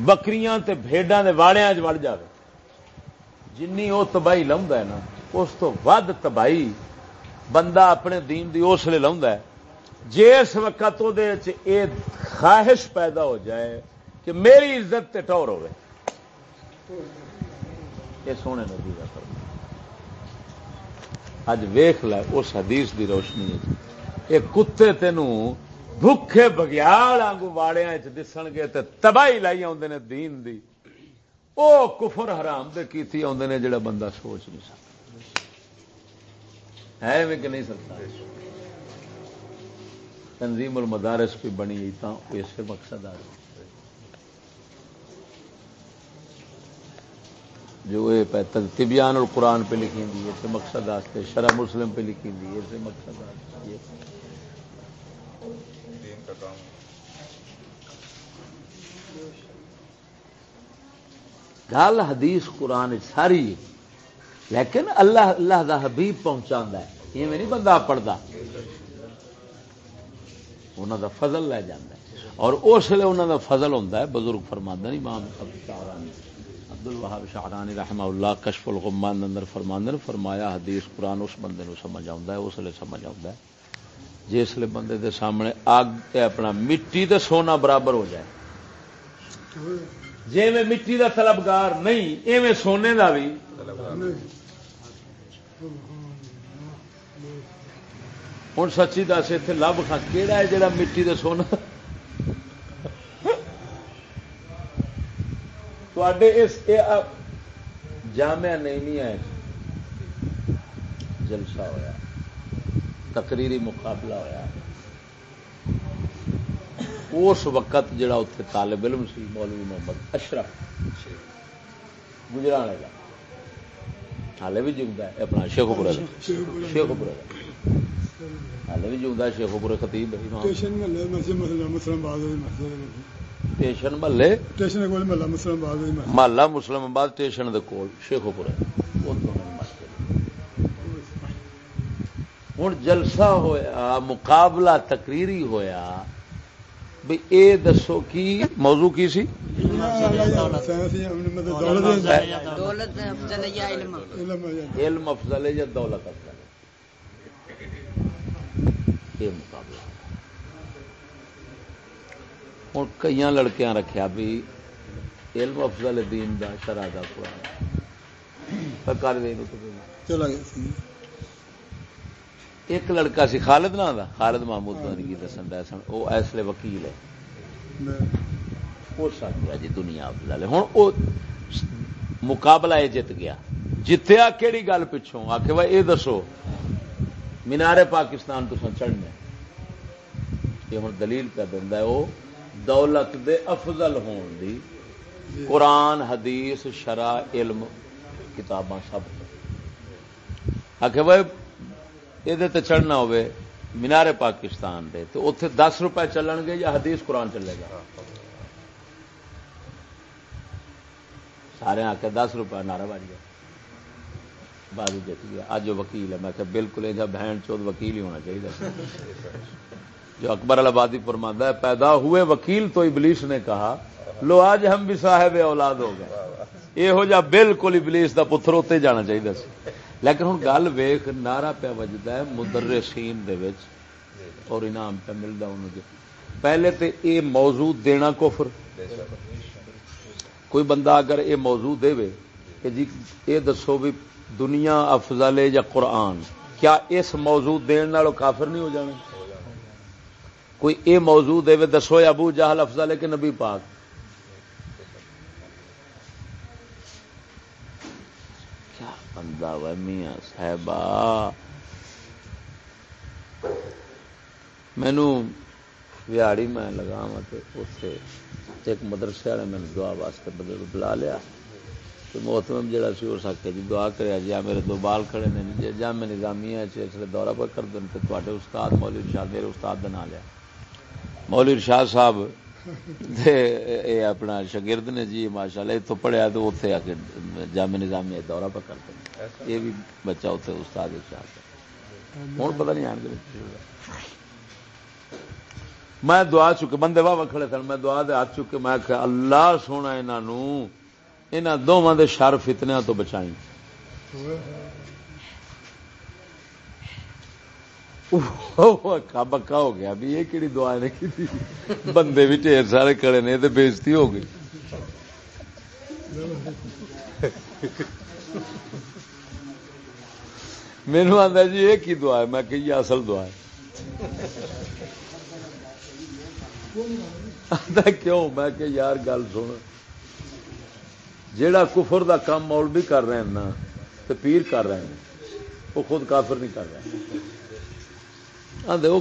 بکریاں تے بھیڈاں دے واڑیاں وڑ جائے جنی وہ تباہی لا نا، اس تو ود تباہی بندہ اپنے دین دی اس لیے لا جس وقت وہ خواہش پیدا ہو جائے کہ میری عزت تے ٹور ہوے یہ سونے نبی کا فرما اج ویخ لے، اس حدیث دی روشنی یہ کتے تینوں بھوکے بگیال آگو واڑیا دسن گے تے تباہی لائی آدھے نے دین دی۔ او کفر حرام دے کیتی آدھے نے جڑا بندہ سوچ نہیں سکتا۔ ہے میں کہ نہیں سکتا؟ تنظیم المدارس بھی بنی تو اسے مقصد آ جو پہ طبیان اور قرآن پہ لکھی دی اسے مقصد آستے شرح مسلم پہ لکھی دی اسے مقصد آستے گل حدیث قرآن ساری لیکن اللہ اللہ دا حبیب پہنچا ہے۔ یہ نہیں بندہ پڑھتا۔ انہوں دا فضل لے جانا ہے۔ اور اس لیے انہوں دا فضل ہوتا ہے بزرگ فرماندہ نہیں مام عبد الوہاب شاہرانی رحمہ اللہ کشف الغمان اندر فرماندن فرمایا حدیث قرآن اس بندے نو سمجھ آتا ہے، اس لیے سمجھ آتا ہے۔ جس لیے بندے دے سامنے آگ اگ اپنا مٹی تے سونا برابر ہو جائے۔ جی میں مٹی دا طلبگار نہیں، ایویں سونے دا بھی۔ ہوں سچی دس اتنے لب خا کہڑا ہے جڑا مٹی دے سونا؟ تھے اس جامع نہیں ہے جلسہ ہویا تقریری مقابلہ ہویا اس وقت جڑا اتنے طالب علم سی مولوی محمد اشرف گجرانے کا ہالے بھی جگتا ہے اپنا شیخ پورا شیخ پورا ہالے بھی جگتا شیخ پورے خطیب ٹیشن محلے. محلہ مسلم آباد ٹیشن کول شیخو پورے ہوں جلسہ ہویا مقابلہ تقریری ہویا بھی اے دسو کی موضوع کی سی؟ علم افضل یا دولت افضل یہ مقابلہ۔ ہوں کئی لڑکیاں رکھیا بھی علم افضل دین دا شرح دا قرآن۔ ایک لڑکا سی خالد نا دا خالد محمود کی دسن ڈا سن اس لیے وکیل ہے۔ ہو سکتا جی دنیا افضل ہوں وہ مقابلہ یہ جت گیا۔ جتیا کہڑی گل پچھوں آ کے یہ دسو مینارے پاکستان تو چڑھنے۔ یہ ہوں دلیل پہ دینا ہے وہ دولت دے افضل ہون دی۔ قرآن، حدیث، شرع، علم، کتاباں سب۔ آخ بھائی یہ چڑھنا ہوئے مینارے پاکستان دے تو اتے دس روپے چلن گے یا حدیث قرآن چلے گا؟ سارے آ کے دس روپے، نعرہ بج گیا بازو جیت گیا۔ اج وکیل ہے، میں کہ بالکل یہ بہن چود وکیل ہی ہونا چاہیے۔ جو اکبر البادی فرماندہ ہے، پیدا ہوئے وکیل تو ابلیس نے کہا، لو آج ہم بھی صاحب اولاد ہو گئے۔ یہ ہو جا بالکل ابلیس دا پتر اتنے جانا چاہیے سی۔ لیکن ہوں گل ویخ نعرہ پہ وجدا ہے مدر اور انعام پہ ملتا انہوں پہلے تو یہ موضوع دینا کفر۔ کوئی بندہ اگر یہ موضوع دے کہ جی یہ دسو بھی دنیا افضل یا قرآن، کیا اس موضوع دن کافر نہیں ہو جانا؟ کوئی اے موضوع دے دسو ابو جہل افضل ہے کہ نبی پاک؟ کیا بندہ و میاں صاحبہ؟ مینو ویاڑی میں لگا اتنے ایک مدرسے والے میں دعا واسطے بدل بلا لیا۔ محتم جہاں سی اس آخیا جی دعا کرا جی میرے دو بال کھڑے نے جی، جا میں نظامی اس لیے دورہ پر کر دیں تو استاد مولوی شاہ میرے استاد کا نام لیا مولوی شاہ صاحب دے، اے اپنا شگرد نے جی ماشاء اللہ اتو پڑھیا تو اتنے آ کے جامع نظامی دورہ پہ کرتے یہ بھی بچہ اتنے استاد شاہ ہوں پتا نہیں آن میں دعا چکے، بندے واہ کھڑے سن، میں دعا دے ہاتھ چکے، میں کہ اللہ سونا انہوں انہوں دونوں دے شر فتنیا تو بچائی بکا ہو گیا۔ بھی یہ کہڑی دعا نے کی بندے بھی ڈیر سارے کڑے نے تو بےزتی ہو گئی۔ مینو آتا جی یہ کی دعا ہے؟ میں کہ یہ اصل دعا ہے۔ کیوں؟ میں کہ یار، گل سن۔ جیڑا کفر دا کام مول بھی کر رہے ہیں نا تو پیر کر رہے ہیں، وہ خود کافر نہیں کر رہے۔ آدھے وہ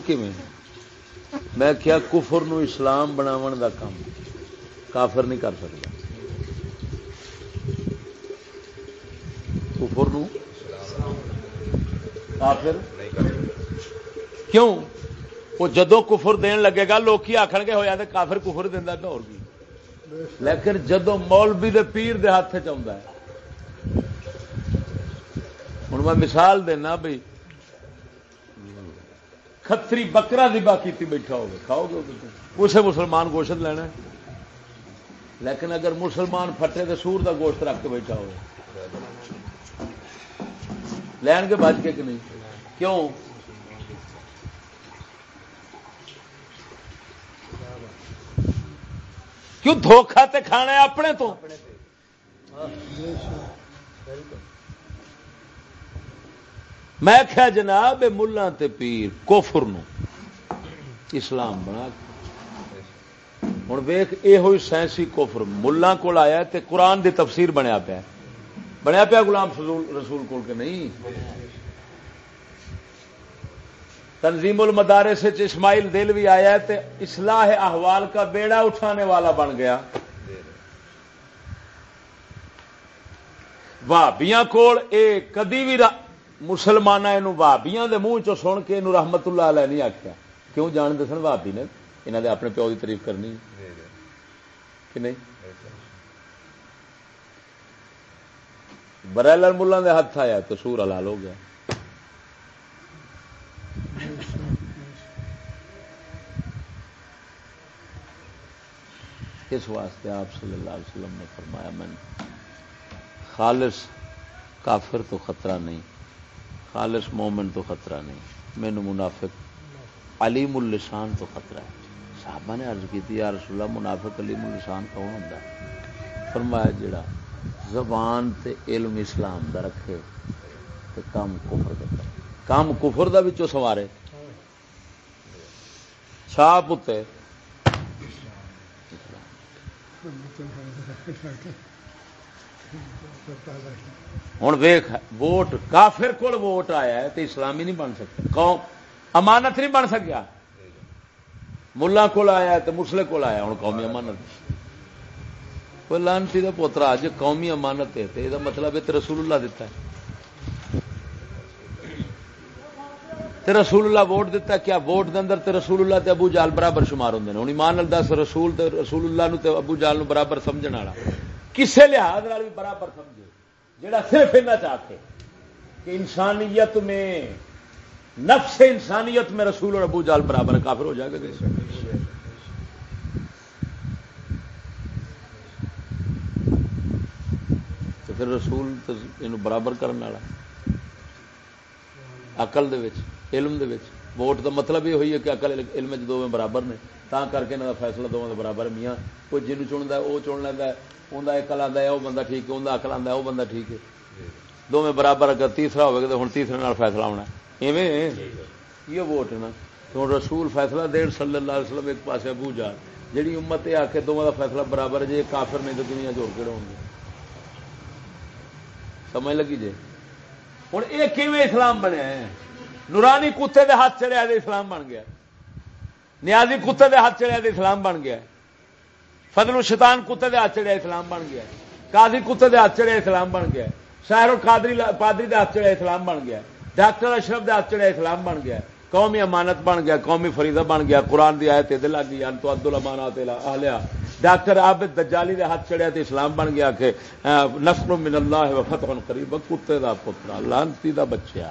میں کیا کفر نو اسلام بناو دا کام۔ کافر نہیں کر سکتا۔ کفر نو کافر کیوں؟ وہ جدو کفر دین لگے گا لوگ آخر گے ہوا تو کافر کفر دینا تو اور بھی۔ لیکن جدو مولوی دے پیر دے ہاتھ چاہتا ہے۔ ہوں میں مثال دینا بھائی کتری بکرا دبا کی بیٹھا ہوگا، کھاؤ گے اسے؟ مسلمان گوشت لینا لیکن اگر مسلمان پھٹے تو سور دا گوشت رکھ کے بیٹھا ہو لین کے بچ کے کہ نہیں؟ کیوں؟ کیوں دھوکھا تے کھانا اپنے تو؟ میں کیا جناب ملا تے پیر کوفر نو۔ اسلام بنا ہوں ویخ یہ ہوئی سائنسی کوفر ملا کول آیا تے قرآن دی تفسیر بنیا پیا بنیا پیا گلام رسول کول کے نہیں؟ تنظیم المدارے سے اسماعیل دل بھی آیا تے اصلاح احوال کا بیڑا اٹھانے والا بن گیا۔ بھابیاں کول اے کدی بھی مسلمان بھابیاں دے منہ چ سن کے رحمت اللہ علیہ نہیں آخیا کیوں جانتے سن بھابی نے؟ یہاں دے اپنے پیو کی تعریف کرنی؟ کہ نہیں؟ برائلر ملان دے ہاتھ آیا تو سور حلال ہو گیا۔ اس واسطے آپ صلی اللہ علیہ وسلم نے فرمایا، میں خالص کافر تو خطرہ نہیں۔ خالص مومن تو خطرہ نہیں مینو منافق، علیم السان تو خطرہ ہے۔ صحابہ نے عرض کی تھی، یا رسول اللہ، منافق علیم السان کون ہوں فرمایا جڑا زبان تے علم اسلام دا رکھے تے کام کفر دا کرے۔ کام کفر دا وچوں سوارے۔ چھاپ تے ہوں ویخ ووٹ، کافر کول ووٹ آیا ہے تو اسلامی نہیں بن سکتا۔ قوم، امانت نہیں بن سکیا۔ ملا کول آیا تو مسلے کول آیا ہوں قومی امانت۔ کوئی لانسی کا پوترا جی قومی امانت ہے تو یہ مطلب ہے رسول اللہ دیتا ہے۔ تے رسول اللہ ووٹ دیتا کیا ووٹ دے اندر تے رسول اللہ تے ابو جال برابر شمار ہوں ہوں ایمان دس، رسول تے رسول اللہ نو تے ابو جال نو برابر سمجھنے والا۔ کسے لحاظ بھی برابر سمجھے جڑا صرف ایسا چاہتے کہ انسانیت میں، نفس انسانیت میں رسول اور ابو جال برابر کافر ہو جائے گا تو پھر رسول تو یہ برابر کرنے والا۔ اقل علم ووٹ کا مطلب یہ ہوئی ہے کہ اقل علم دو میں برابر نے۔ تا کر کے انہوں کا فیصلہ دونوں برابر میاں کوئی جن چنتا ہے وہ چن لینا انہیں اکل آتا ہے وہ بندہ ٹھیک ہے انہیں اکل آتا ہے وہ بندہ ٹھیک ہے دونوں برابر اگر تیسرا ہوگا تو ہوں تیسرے نال فیصلہ ہونا ایویں یہ ووٹ نا ہوں رسول فیصلہ دین صلی اللہ علیہ وسلم ایک پاس ابو جان جہی امت یہ آ کے دونوں کا فیصلہ برابر ہے جی کافر نہیں تو دنیا جوڑ کے رہے سمجھ لگی جی ہوں یہ کیون اسلام بنیا ہے نورانی کتے دے ہاتھ چڑیا اسلام بن گیا نیازی کتے دے ہاتھ چڑیا اسلام بن گیا فضل شیطان کتے دے ہاتھ چڑیا اسلام بن گیا قاضی کتے دے ہاتھ چڑیا اسلام بن گیا شاہر قادری پادری دے ہاتھ چڑیا اسلام بن گیا ڈاکٹر اشرف دے ہاتھ چڑیا اسلام بن گیا قومی امانت بن گیا قومی فریدہ بن گیا قرآن دی آیت دل لگ گئی تو عبد الامانات اہلیا ڈاکٹر عابد دجالی دے ہاتھ چڑیا تے اسلام بن گیا کہ نسل من اللہ و فتح قریب، کتے دا پتر لانتی دا بچہ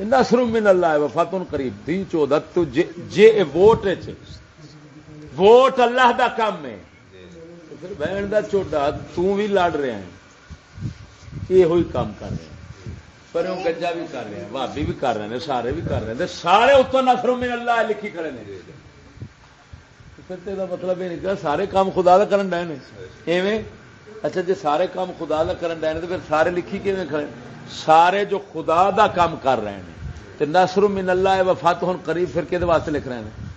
نسر من اللہ وفات قریب۔ دی چودت جے ووٹ ووٹ اللہ دا کام ہے۔ پھر بہن دا چوڈا توں بھی لڑ رہا ہے یہ ہوئی کام کر رہے ہیں۔ پر گنجا بھی کر رہے ہیں بھابی بھی کر رہے ہیں، سارے بھی کر رہے ہیں۔ سارے اتوں نسر من اللہ لکھی کھڑے ہیں پھر مطلب یہ نہیں کہ سارے کام خدا کا کرن ڈے ایویں اچھا جی سارے کام خدا کا کرن ڈے تو پھر سارے لکھی کھڑے سارے جو خدا دا کام کر رہے ہیں۔ تو نسر من اللہ وفات ہوں قریب، پھر کہ واسطے لکھ رہے ہیں؟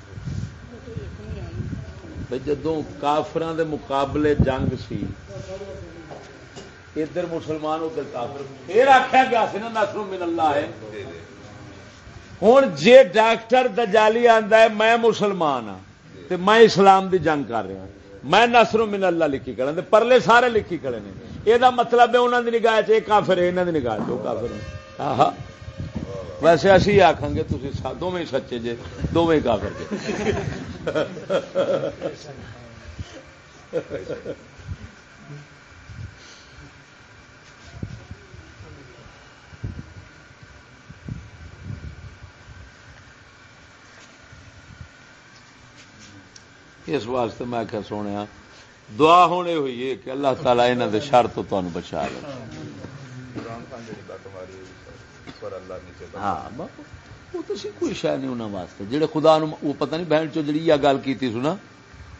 جدو کافران دے مقابلے جنگ سی، ادھر مسلمان، ادھر کافر۔ پھر آخیا گیا سی نا نسر من اللہ ہے۔ ہوں جی ڈاکٹر دجالی آتا ہے، میں مسلمان ہاں میں اسلام دی جنگ کر رہا ہوں میں نسر من اللہ لکھی کھڑے پرلے سارے لکھی کرے نے۔ یہ مطلب ہے انہوں کی نگاہ چافر ہے یہاں کی نگاہ چو کافر ویسے اسی آخان گے تھی دونوں سچے جے دونوں کافر جے۔ اس واسطے میں کیا سونے دعا ہونے ہوئی ہے کہ اللہ تعالیٰ یہاں کے شر تو تمہیں بچا لے۔ ہاں وہ تو کوئی شہ نہیں انہوں واسطے۔ جہے خدا نو وہ پتہ نہیں بہن چو جی گل کی سنا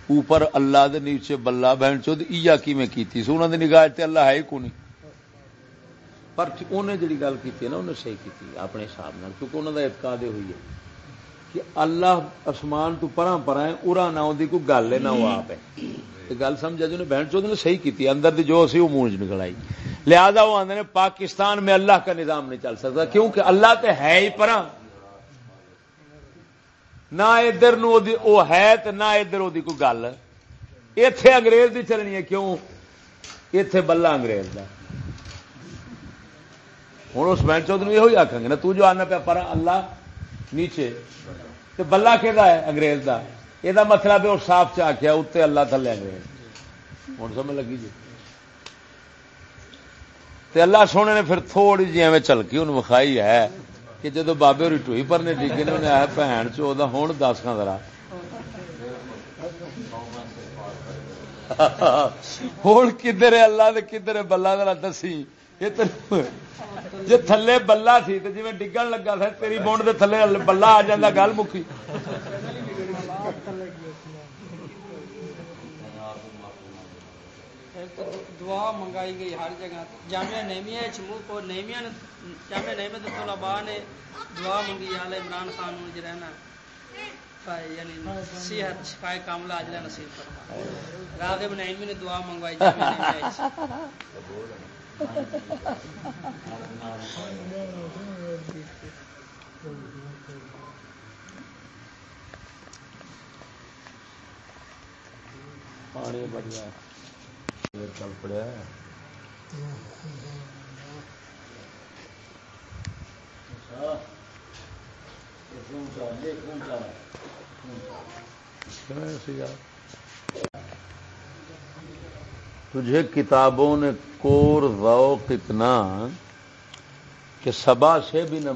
اوپر اللہ دے نیچے بلا بہن چو ایا کی میں کیتی سو؟ انہوں نے نگاہ تے اللہ ہے کو نہیں پر انہیں جڑی گل کی نا انہیں صحیح کی اپنے حساب نال، کیونکہ انہوں نے اعتقاد ہوئی ہے۔ کہ اللہ آسمان تو پرا پرا ہے، ارا نہ کوئی گل ہے، نہ وہ آپ ہے۔ گل سمجھا جو بہن چود نے صحیح کی اندر دی جو اسی وہ منہ نکل آئی لہذا وہ آدھے پاکستان میں اللہ کا نظام نہیں چل سکتا، کیونکہ اللہ تو ہے ہی پرا نہ ادھر وہ ہے تو نہ ادھر وہ کوئی گل۔ اتے انگریز دی چلنی ہے، کیوں؟ اتے بلا انگریز کا ہوں اس بینچ چود یہ آخان گے نا تو جو آنا پیا پر اللہ نیچے۔ تو بلا کہ انگریز کا یہ مطلب وہ صاف چاہیا اتنے اللہ تھلے انگریز ہوں سمجھ لگی جی؟ تے اللہ سونے نے پھر تھوڑی جی ایویں چلکی ان وکھائی ہے کہ جدو بابے ہوئی ٹوئی پرنے ڈگے نے انہیں آیا بھن چودہ ہوں دس کا ذرا۔ ہوں کدھر اللہ کدھر بلا ذرا دسی۔ جی تھلے بلا سی تو جی ڈگن لگا تھا تیری بونڈ دے تھلے بلا آ جا گل مکھی۔ دعا منگائی گئی ہر جگہ۔ جامعہ نیمیا کو نیمیا جامعہ نعمت طلباء نے دعا منگی، حال عمران خان جو رہنا۔ یعنی صحت شفائے کاملہ اجلا نصیب فرما۔ راغب نعیمی نے دعا منگوائی، جامعہ نیمیا پانی بڑھیا چل پڑیا تجھے کتابوں نے کور ذوق اتنا کہ سبا سے بھی نہ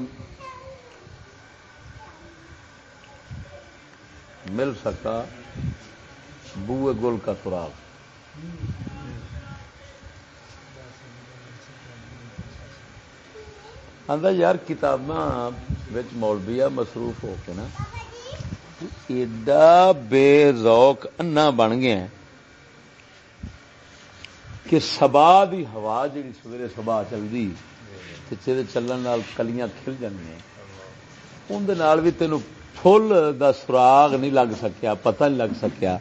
مل سکا بوئے گل کا سراغ۔ آدھا یار کتاباں مولبیا مصروف ہو کے نا، ایڈا بے ذوق انا بن گیا کہ سبا دی ہوا جی سویرے سبا چلتی چلن کلیاں کھل اندر بھی تین فل دا سراغ نہیں لگ سکیا پتہ نہیں لگ سکیا۔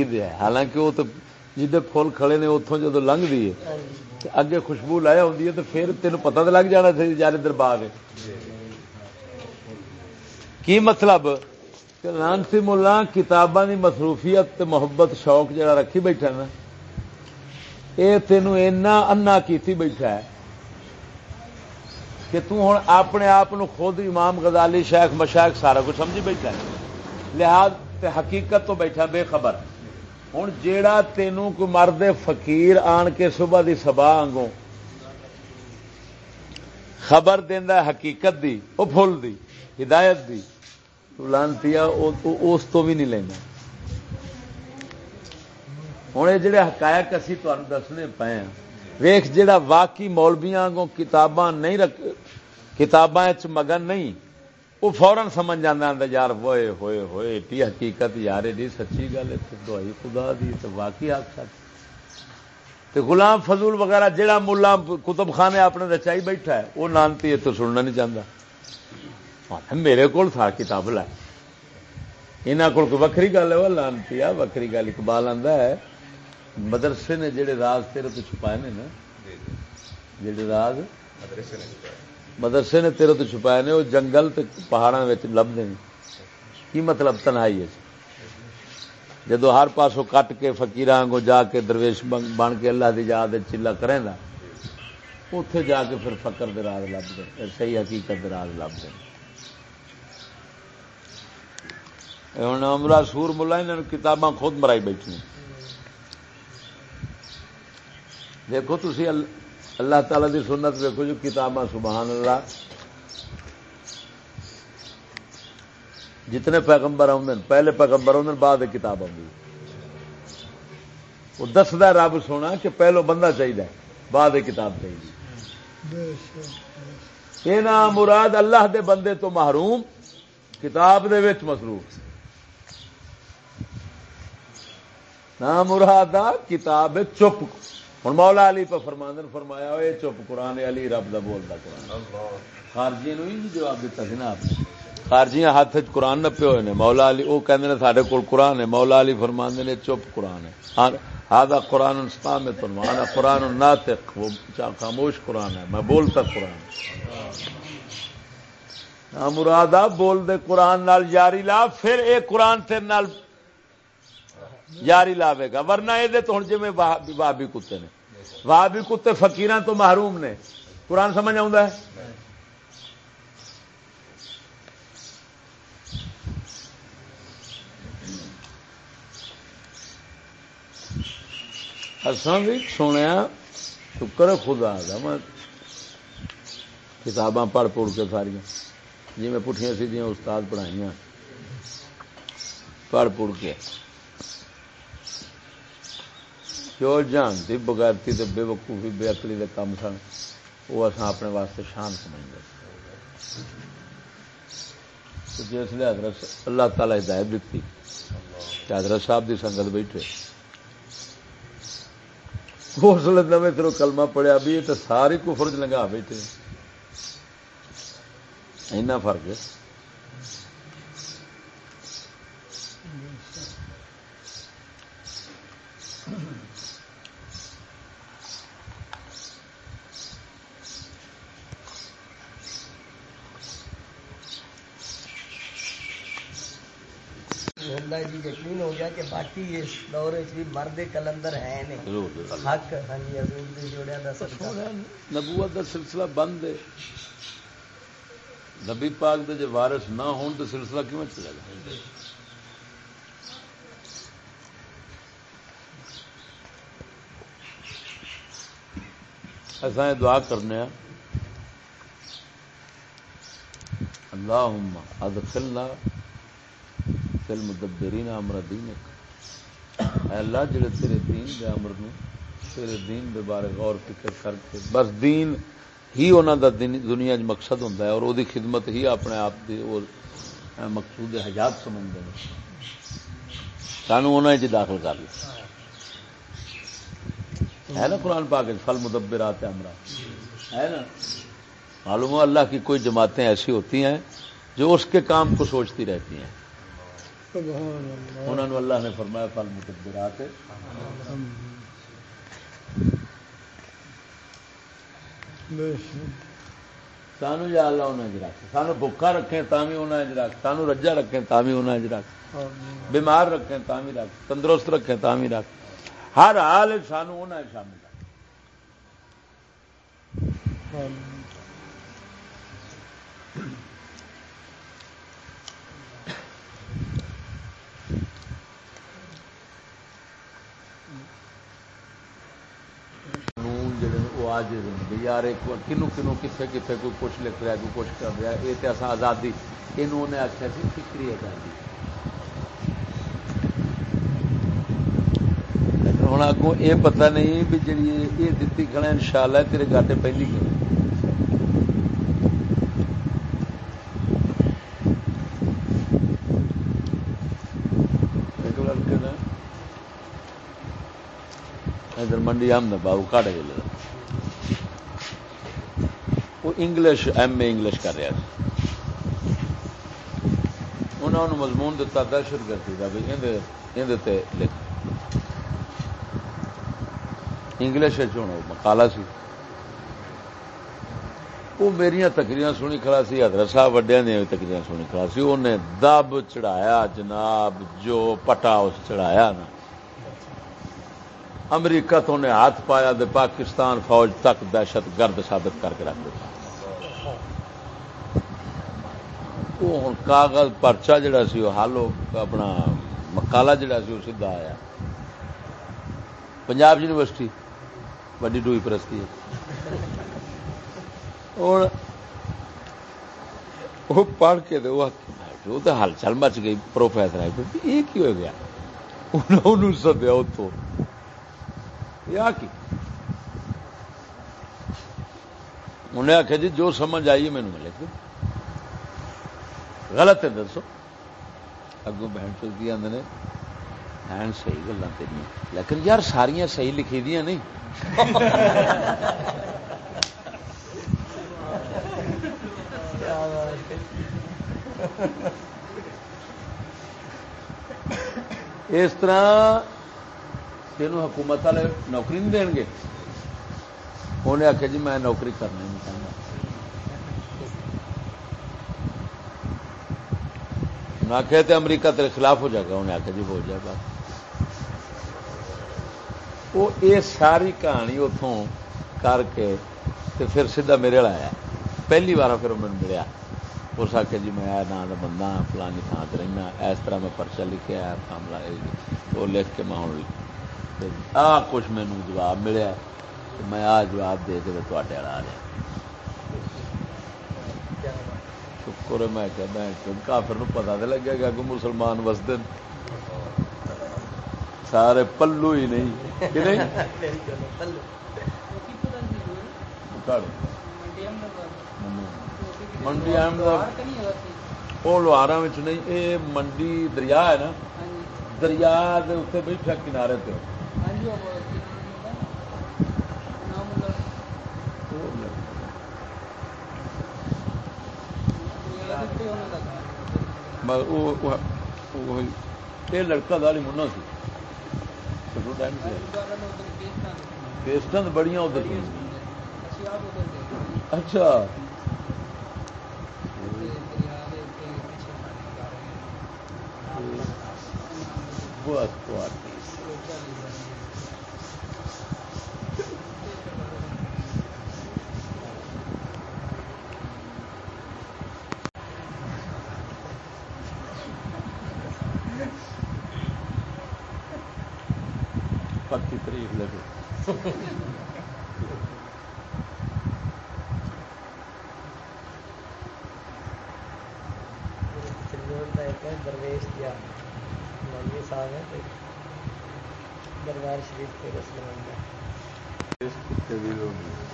دیا حالانکہ وہ تو جدھر فل کھڑے نے اتوں جدو لنگ دی اگے خوشبو لایا ہوتی ہے تو پھر تین پتہ تو لگ جانا یار ادھر باغ۔ کی مطلب؟ لانسی ملا کتاباں مصروفیت محبت شوق جڑا رکھی بیٹھا نا یہ تینوں اینا انا کیتی بیٹھا ہے کہ توں اپنے آپ خود امام غزالی شیخ مشائق سارا کچھ سمجھی بیٹھا ہے۔ لحاظ حقیقت تو بیٹھا بے خبر۔ ہوں جیڑا تینوں کو مرد فقیر آن کے صبح دی سبا آگوں خبر دینا حقیقت دی وہ فل دی، ہدایت دی لانتی اس تو بھی نہیں لینا۔ ہوں یہ جڑے حقائق اسی تمہیں دسنے پے ہیں۔ ویخ جڑا واقعی مولبیاں آگوں کتاباں نہیں رکھ، کتاباں مگن نہیں وہ فورن سمجھ جانا یار ہوئے ہوئے ہوئے ایٹی حقیقت یار، ایڈی سچی گل ہے دوائی خدا دی تو واقعی آخ سکتے غلام فضول وغیرہ جہاں ملا کتب خانے اپنے رچائی بیٹھا ہے وہ نانتی تو سننا نہیں چاہتا میرے کو تھا کتاب لا یہاں کو وکری گل ہے؟ وہ لانتی آ وکری گل اقبال آتا ہے۔ مدرسے نے جڑے راز تیرے تو چھپائے نے نا؟ جڑے راز؟ مدرسے نے نے تیرے تو چھپائے نے وہ جنگل پہاڑوں لبتے ہیں کی مطلب تنہائی ہے؟ جدو ہر پاسوں کٹ کے فکیر کو جا کے درویش بن کے اللہ کی یاد چلا کریں گا اتے جا کے پھر فکر دراز لب دیں صحیح حقیقت دراز لب دیں ہوں امرا سور ملا انہوں کتاباں خود مرائی بیٹھی دیکھو تھی اللہ تعالی دی سنت دیکھو جو کتاباں، سبحان اللہ۔ جتنے پیغمبر آدھے پہلے پیغمبر آدھے بعد کتاب آئی وہ دستا رب سونا کہ پہلو بندہ چاہیے بعد کتاب چاہیے یہ نام مراد اللہ دے بندے تو محروم، کتاب دے وچ مصروف۔ نام مراد کتاب چپ۔ ہوں مولا علی پہ فرماندن فرمایا یہ چپ قرآن علی رب کا بولتا قرآن۔ خارجی نو ہی جواب دیتا سی نا آپ نے۔ خارجیاں ہاتھ قرآن نپے ہوئے نے۔ مولا علی وہ کہندے نے سارے کول قرآن ہے۔ مولا علی فرماندے نے چپ قرآن ہے۔ ہاں قرآن میں تو قرآن ناطق۔ وہ خاموش قرآن ہے۔ میں بولتا قرآن۔ ہاں مراد بول دے قرآن نال یاری لا پھر اے قرآن تیرے یاری لاوے گا۔ ورنہ یہ تو ہوں جی وابی کتے نے۔ وابی کتے فکیر تو محروم نے۔ قرآن سمجھ آ بھی سنیا، شکر خدا دا، میں کتاباں پڑھ پڑھ کے ساریا جی میں پٹھیاں سیدیاں استاد پڑھائی پڑھ پڑھ کے۔ جو جانتی بغیرتی بے وقوفی بے اکلی کے کام سن وہ اصا اپنے واسطے شان سمجھتے جس جی لیے حضرت اللہ تعالی ہدایت دیتی حضرت صاحب دی سنگت بیٹھے۔ اس لیے نویں تھرو کلمہ پڑیا بھی تو ساری کفر چ لگا بیٹھے۔ اینا فرق ہے۔ جی یقین ہو گیا کہ باقی اس دور بھی مرد کلندر ہے حق ہاں جی جوڑیا نبوت کا سلسلہ بند ہے۔ نبی پاک دے جو وارث نہ ہون تو سلسلہ کیوں چلے گا ایسا دعا کرنے اللہ ادخلنا فل مدبرین امر دین اے اللہ جڑے تیرے دین دے امر نو تیرے دین دے بارے غور فکر کر کے، بس دین ہی انہاں دا دنیا وچ مقصد ہوندا ہے اور او دی خدمت ہی اپنے آپ دی اور مقصود حیات سمجھدے ہیں۔ سانو انہاں وچ داخل کر لے ہے نا قرآن پاک فل مدبرات امرا۔ ہے نا؟ معلوم ہے اللہ کی کوئی جماعتیں ایسی ہوتی ہیں جو اس کے کام کو سوچتی رہتی ہیں۔ انہوں نے اللہ نے فرمایا پل مقدرات سانو یا اللہ انہیں رکھ سانو بکا رکھے تا بھی انہیں رکھ سانو رجا رکھے تا بھی انہیں رکھ بیمار رکھے تا بھی رکھ تندرست رکھے تا بھی رکھ ہر حال سانو انہیں شامل رکھ وہ آج یار کنو کنو کتنے کتنے کوئی کچھ لکھ رہا ہے، کوئی کچھ کر رہا ہے، یہ تو اصا آزادی یہ آخیا سی جی، فکری آزادی ہوں اگوں یہ پتہ نہیں بھی جی یہ دتی کھڑا ان شاء اللہ تیرے گاٹے پہلی گئے ادھر منڈی آم بابو کاٹے گئے انگلش ایم اے انگلش کر رہا انہوں نے مضمون دتا دہشت گردی کا بھی لکھ۔ انگلش ہونا مکالا سی۔ وہ میری تکریاں سنی کھڑا سی، حضرت صاحب وڈیا دیا تکریاں سنی کھڑا سی۔ انہیں دب چڑھایا جناب، جو پٹا اس چڑھایا نا۔ امریکہ تو انہیں ہاتھ پایا، دے پاکستان فوج تک دہشت گرد ثابت کر کے رکھ دیا وہ ہوں کاغذ پرچا جڑا سی وہ حل اپنا مکالا جڑا سی وہ سیدھا آیا۔ پنجاب یونیورسٹی، وڈی ڈوئی پرستی ہے۔ ہوں وہ پڑھ کے تو وہ تو ہل چل مچ گئی پروفیسر آئے یہ کی ہو گیا؟ انہوں سدیا اتوں یہ کی۔ انہیں آخیا جی جو سمجھ آئی ہے مینو ملے گی غلط ہے، دسو۔ اگوں بہن چلتی آدھے نے بہن صحیح گلا تیری لیکن یار ساریا صحیح لکھی دیا نہیں۔ اس طرح تین حکومت والے نوکری نہیں دیں گے انہیں آخیا جی میں نوکری کرنا نہیں چاہتا نہ کہتے امریکہ تیرے خلاف ہو جائے گا انہیں آخیا جی ہو جائے گا۔ وہ یہ ساری کہانی اتوں کر کے تے پھر سیدھا میرے والا آیا۔ پہلی بار پھر مجھے ملیا۔ اس آخیا جی میں نام کا بندہ ہاں، فلانی تھان سے رہنا۔ اس طرح میں پرچا لکھا ہے معاملہ وہ لکھ کے میں ہوں۔ آ کچھ مینو جواب ملیا۔ میں آ جواب دے کے تے آ جائے شکر ہے، میں کہ میں کافر نو پتا تو لگے گا کہ مسلمان وسد سارے پلو ہی نہیں، کہ نہیں؟ منڈی احمد وہ لوہارا نہیں یہ منڈی دریا ہے نا۔ دریا اتنے بیٹھا کنارے پہ لڑکا داری منا سی۔ پیسٹ بڑی ادھر اچھا۔ بہت بہت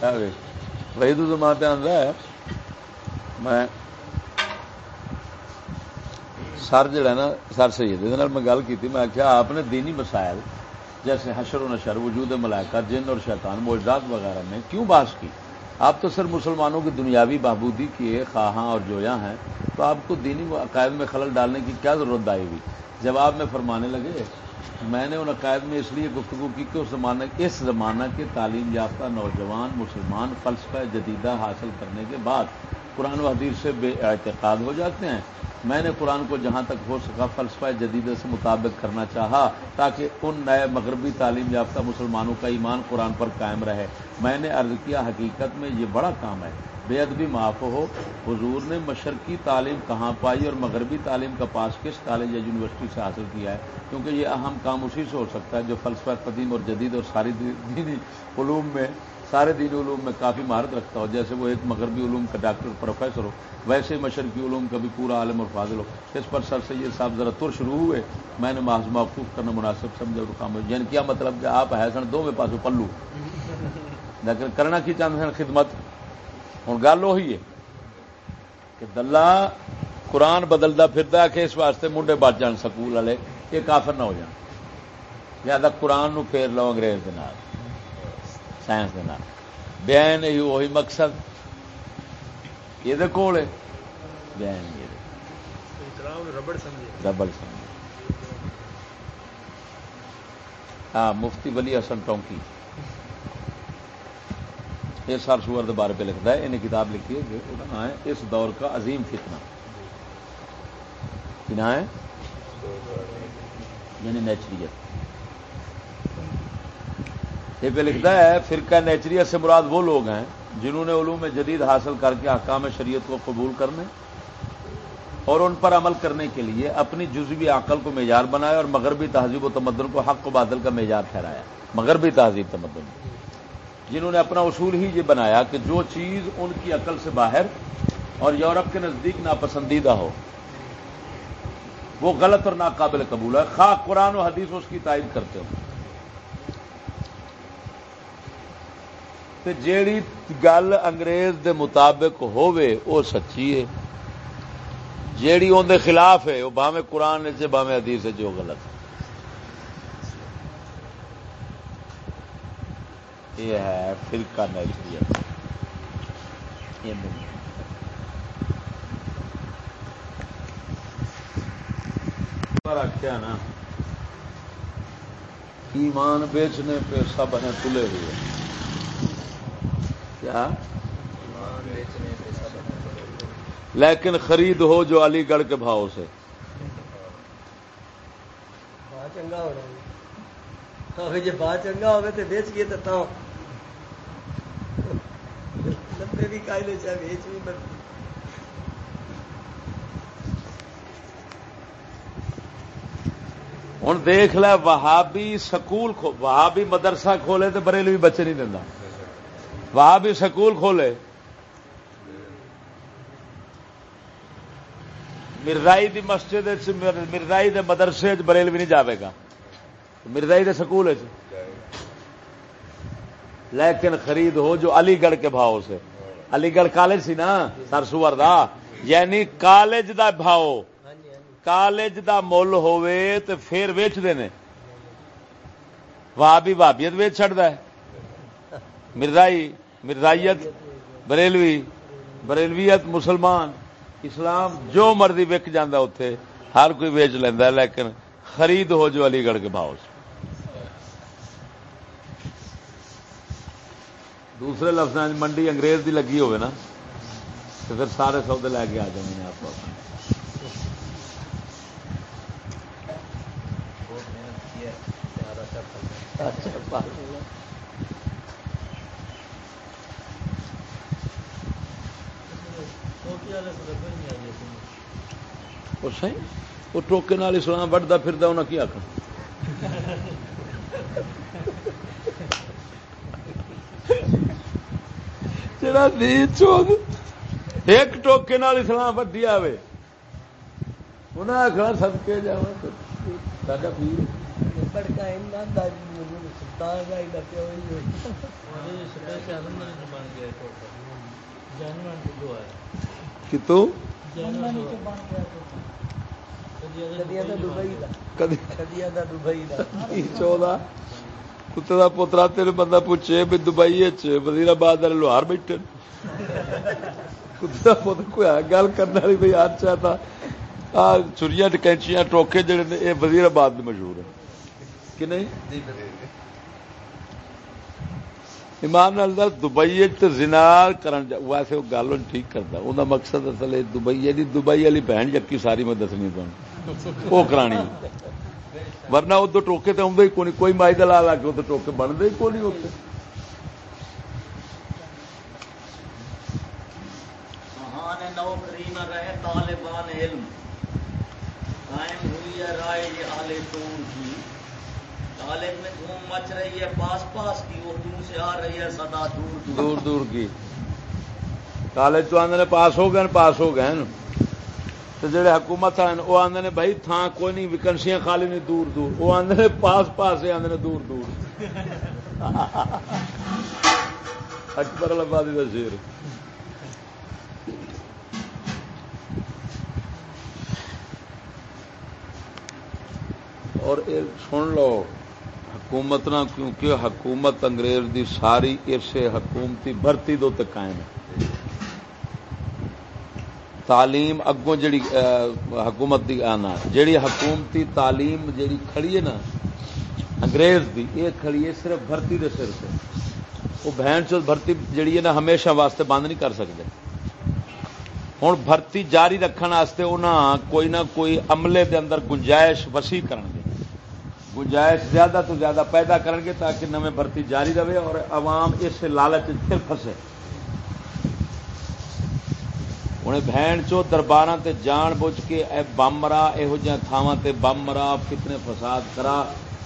وہی تو آدھا ہے، میں سر جڑا نا، سر سید میں گل کی میں آخیا آپ نے دینی مسائل جیسے حشر و نشر، وجود ملائکہ جن اور شیطان موجودات وغیرہ میں کیوں باس کی؟ آپ تو صرف مسلمانوں کی دنیاوی بہبودی کی خواہاں اور جویا ہیں، تو آپ کو دینی عقائد میں خلل ڈالنے کی کیا ضرورت آئی ہوئی؟ جواب میں فرمانے لگے۔ میں نے ان عقائد میں اس لیے گفتگو کی کہ اس زمانہ اس زمانہ کے تعلیم یافتہ نوجوان مسلمان فلسفہ جدیدہ حاصل کرنے کے بعد قرآن و حدیث سے بے اعتقاد ہو جاتے ہیں۔ میں نے قرآن کو جہاں تک ہو سکا فلسفہ جدید سے مطابق کرنا چاہا تاکہ ان نئے مغربی تعلیم یافتہ مسلمانوں کا ایمان قرآن پر قائم رہے۔ میں نے عرض کیا حقیقت میں یہ بڑا کام ہے۔ بے ادبی معاف ہو، حضور نے مشرقی تعلیم کہاں پائی اور مغربی تعلیم کا پاس کس کالج یا یونیورسٹی سے حاصل کیا ہے؟ کیونکہ یہ اہم کام اسی سے ہو سکتا ہے جو فلسفہ، قدیم اور جدید اور ساری دینی علوم میں، سارے دینی علوم میں کافی مہارت رکھتا ہو، جیسے وہ ایک مغربی علوم کا ڈاکٹر، پروفیسر ہو، ویسے مشرقی علوم کا بھی پورا عالم اور فاضل ہو۔ اس پر سر سید صاحب ذرا تر شروع ہوئے، میں نے محض موقف کرنا مناسب سمجھا اور کام یعنی کیا مطلب کہ آپ ہے دو میں پاسو پلو؟ لیکن کرنا کی چاہتے ہیں؟ خدمت۔ ہوں گل وہی ہے کہ دلہ قرآن بدلتا پھرتا کہ اس واسطے منڈے بچ جان سکول والے، یہ کافر نہ ہو جان۔ لہٰذا قرآن نو پھیر لو انگریز سائنس کے بیان ہی وہی مقصد۔ یہ کول ہے۔ بیان ربڑ سمجھے۔ ہاں مفتی ولی حسن ٹونکی۔ یہ سر سور کے بارے پہ لکھتا ہے، انہیں کتاب لکھی ہے کہ ہے، اس دور کا عظیم فتنہ۔ کنا ہے؟ یعنی نیچریت۔ یہ پہ لکھتا ہے، فرقہ نیچریت سے مراد وہ لوگ ہیں جنہوں نے علوم جدید حاصل کر کے احکام شریعت کو قبول کرنے اور ان پر عمل کرنے کے لیے اپنی جزوی عقل کو معیار بنایا اور مغربی تہذیب و تمدن کو حق و بادل کا معیار ٹھہرایا۔ مغربی تہذیب تمدن۔ جنہوں نے اپنا اصول ہی یہ بنایا کہ جو چیز ان کی عقل سے باہر اور یورپ کے نزدیک ناپسندیدہ ہو، وہ غلط اور ناقابل قبول ہے۔ خواہ قرآن و حدیث اس کی تائید کرتے ہو جیڑی گل انگریز دے مطابق ہووے وہ سچی ہے۔ جیڑی اندر خلاف ہے وہ باہیں قرآن سے باہیں حدیث ہے جو غلط ہے۔ یہ ہے فرقہ نیچریت آخیا نا ایمان بیچنے پہ سب ہیں تلے ہوئے۔ کیا؟ لیکن خرید ہو جو علی گڑھ کے بھاؤ سے۔ چنگا ہونا جی با چنگا ہوگا تو بیچ گئے تو لمبے بھی کائی لے چاہے بیچ بھی بنتی ہوں دیکھ لے، وہابی سکول وہابی مدرسہ کھولے تو بریلوی بچے نہیں دینا وہابی سکول کھولے۔ مرزائی دی مسجد مرزائی دے مدرسے بریل بھی نہیں جاوے گا۔ مرزائی دے سکول لیکن خرید ہو جو علی گڑھ کے بھاؤ سے۔ علی گڑھ کالج سی نا سرسور دا۔ یعنی کالج دا بھاؤ۔ کالج دا مل ہوئے تو پھر ویچ دینے واہ بھی بابیت ویچ چڑھتا ہے۔ مرزائی، مرزائیت، بریلوی، بریلویت مسلمان۔ اسلام جو مرضی وک جانا اتے ہر کوئی ویچ لینا لیکن خرید ہو جو علی گڑھ کے بھاؤ سے۔ دوسرے لفظ منڈی انگریز دی لگی ہوئے نا تو پھر سارے سودے لے کے آ جائیں آپ اچھا وہ ٹوکے نال اسلام وڈتا پھر انہیں کی آخر ایک ٹوکے نال اسلام وڈی آئے انہیں آخر سب کے جا سا پیر کتوں چودہ کتے کا پوترا تین بندہ پوچھے بھی دبئی وزیر آباد والے لوہار بیٹھے کتے کا پوتر کوئی گل کرنے والی بھائی ہر چاہتا اچھا چوریاں کینچیاں ٹوکے جڑے نے، یہ وزیر آباد مشہور ہے کہ نہیں؟ ایمان نال دبئی زنا کرن ویسے وہ گل ٹھیک کرتا وہ مقصد اصل دبئی جی دبئی والی بہن جکی ساری میں دسنی تمہیں وہ کرانی ورنہ ادو ٹوکے تو آدھے ہی کون کوئی مائی دل لا کے ادھر ٹوکے بنتے ہی کون اتنے طالبان علم۔ قائم ہوئی ہے رائے آلے کی۔ کالج میں دھوم مچ رہی ہے پاس پاس کی وہ دور سے آ رہی ہے سدا دور دور دور کی۔ کالج تو آدھے پاس ہو گئے پاس ہو گئے۔ تو جڑے حکومت والے وہ آدھے نے بھائی تھان کوئی نہیں ویکنسیاں خالی نہیں، دور دور۔ وہ آدھے پاس پاس آدھے دور دور۔ اکبر آبادی کا شیر اور سن لو، حکومت نہ، کیونکہ حکومت انگریز دی ساری اسے حکومتی بھرتی دو تک قائم ہے۔ تعلیم اگوں جڑی حکومت دی آنا جڑی حکومتی تعلیم جڑی کھڑی ہے نا، انگریز دی، یہ کھڑی ہے صرف بھرتی دے سر سے وہ بہن چ بھرتی جیڑی ہے نا، ہمیشہ واسطے بند نہیں کر سکتے ہوں بھرتی جاری رکھنے انہاں کوئی نہ کوئی عملے دے اندر گنجائش وسیع کرن گے۔ گنجائش زیادہ تو زیادہ پیدا کرن گے تاکہ نویں بھرتی جاری رہے اور عوام اس لالچ پھر پھسے ہوں بہن چو دربار تے جان بوجھ کے اے بمرا یہو جہاں تھاواں تے بمرا فتنے فساد کرا،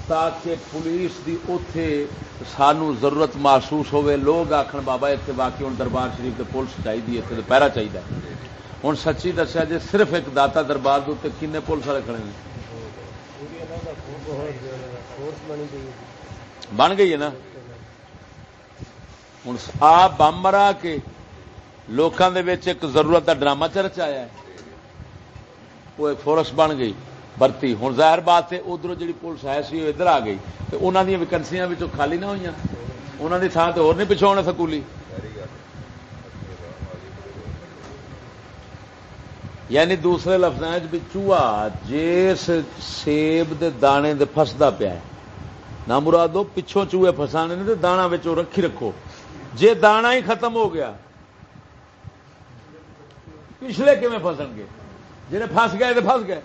تاکہ پولیس دی اوتھے سانو ضرورت محسوس ہوئے لوگ آخر بابا اتنے باقی ہوں دربار شریف کے پولیس چاہیے اتنے پیرا چاہیے ہوں سچی دسیا جی صرف ایک داتا دربار کے کن پولیس والے کھڑے ہیں بن گئی ہے نا؟ ہوں آ بم مرا کے لوگوں کے ایک ضرورت کا ڈرامہ چرچ آیا ہے۔ وہ ایک فورس بن گئی برتی ہوں ظاہر بات ہے، ادھر جی پولیس ہے سی ادھر آ گئی۔ تو انہوں دیا ویکنسیاں خالی نہ ہوئی انہوں کی تھان تو اور نہیں پچھو ہونے سکولی۔ یعنی دوسرے لفظ چوہا جس سیب دے دانے دے فسدا پیا ہے۔ نہ مرادو، پچھوں چوہے فسانے نے دانا رکھی رکھو۔ جے دانا ہی ختم ہو گیا پچھلے کیون فسن گے؟ جہے فس گئے تو فس گئے۔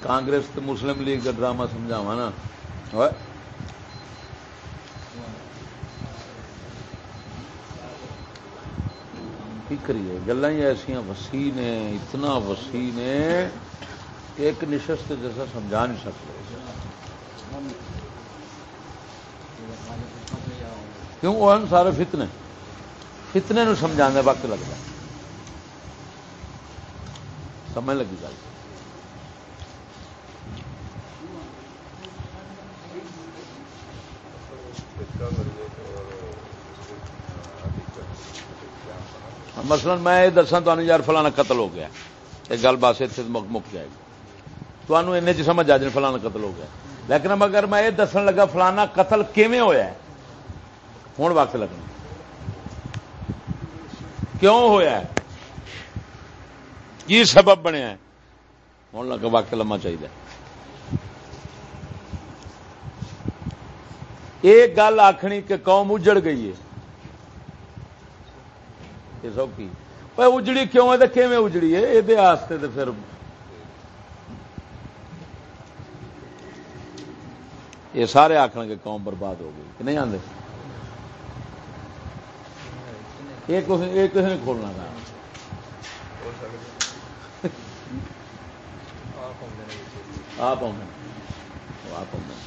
کانگریس تو مسلم لیگ کا ڈرامہ سمجھاوا نا۔ کی کریے گلا ہی ایسا وسیع نے، اتنا وسیع نے ایک نشست جیسا سمجھا نہیں سکتے۔ کیوں؟ وہ سارے فتنے۔ فتنے نو سمجھا وقت لگتا۔ سمجھ لگی گل۔ مثلا میں یہ دسا تمہیں یار فلانا قتل ہو گیا۔ یہ گل بس اتنے مک جائے گی۔ تمہیں این چ سمجھ آ جائے فلانا قتل ہو گیا۔ لیکن اگر میں یہ دسن لگا فلانا قتل کیویں ہوا ہوں وقت لگنا۔ کیوں ہوا کی سبب بنیا ہوں لگا وقت لما چاہیے۔ یہ گل آخنی کہ قوم اجڑ گئی ہے۔ یہ سوکھی اجڑی کیوں ہے تو کیون اجڑی ہے یہ پھر یہ سارے آخر کے قوم برباد ہو گئی کہ نہیں آتے یہ کسی نے کھولنا تھا آپ آؤں آپ آؤں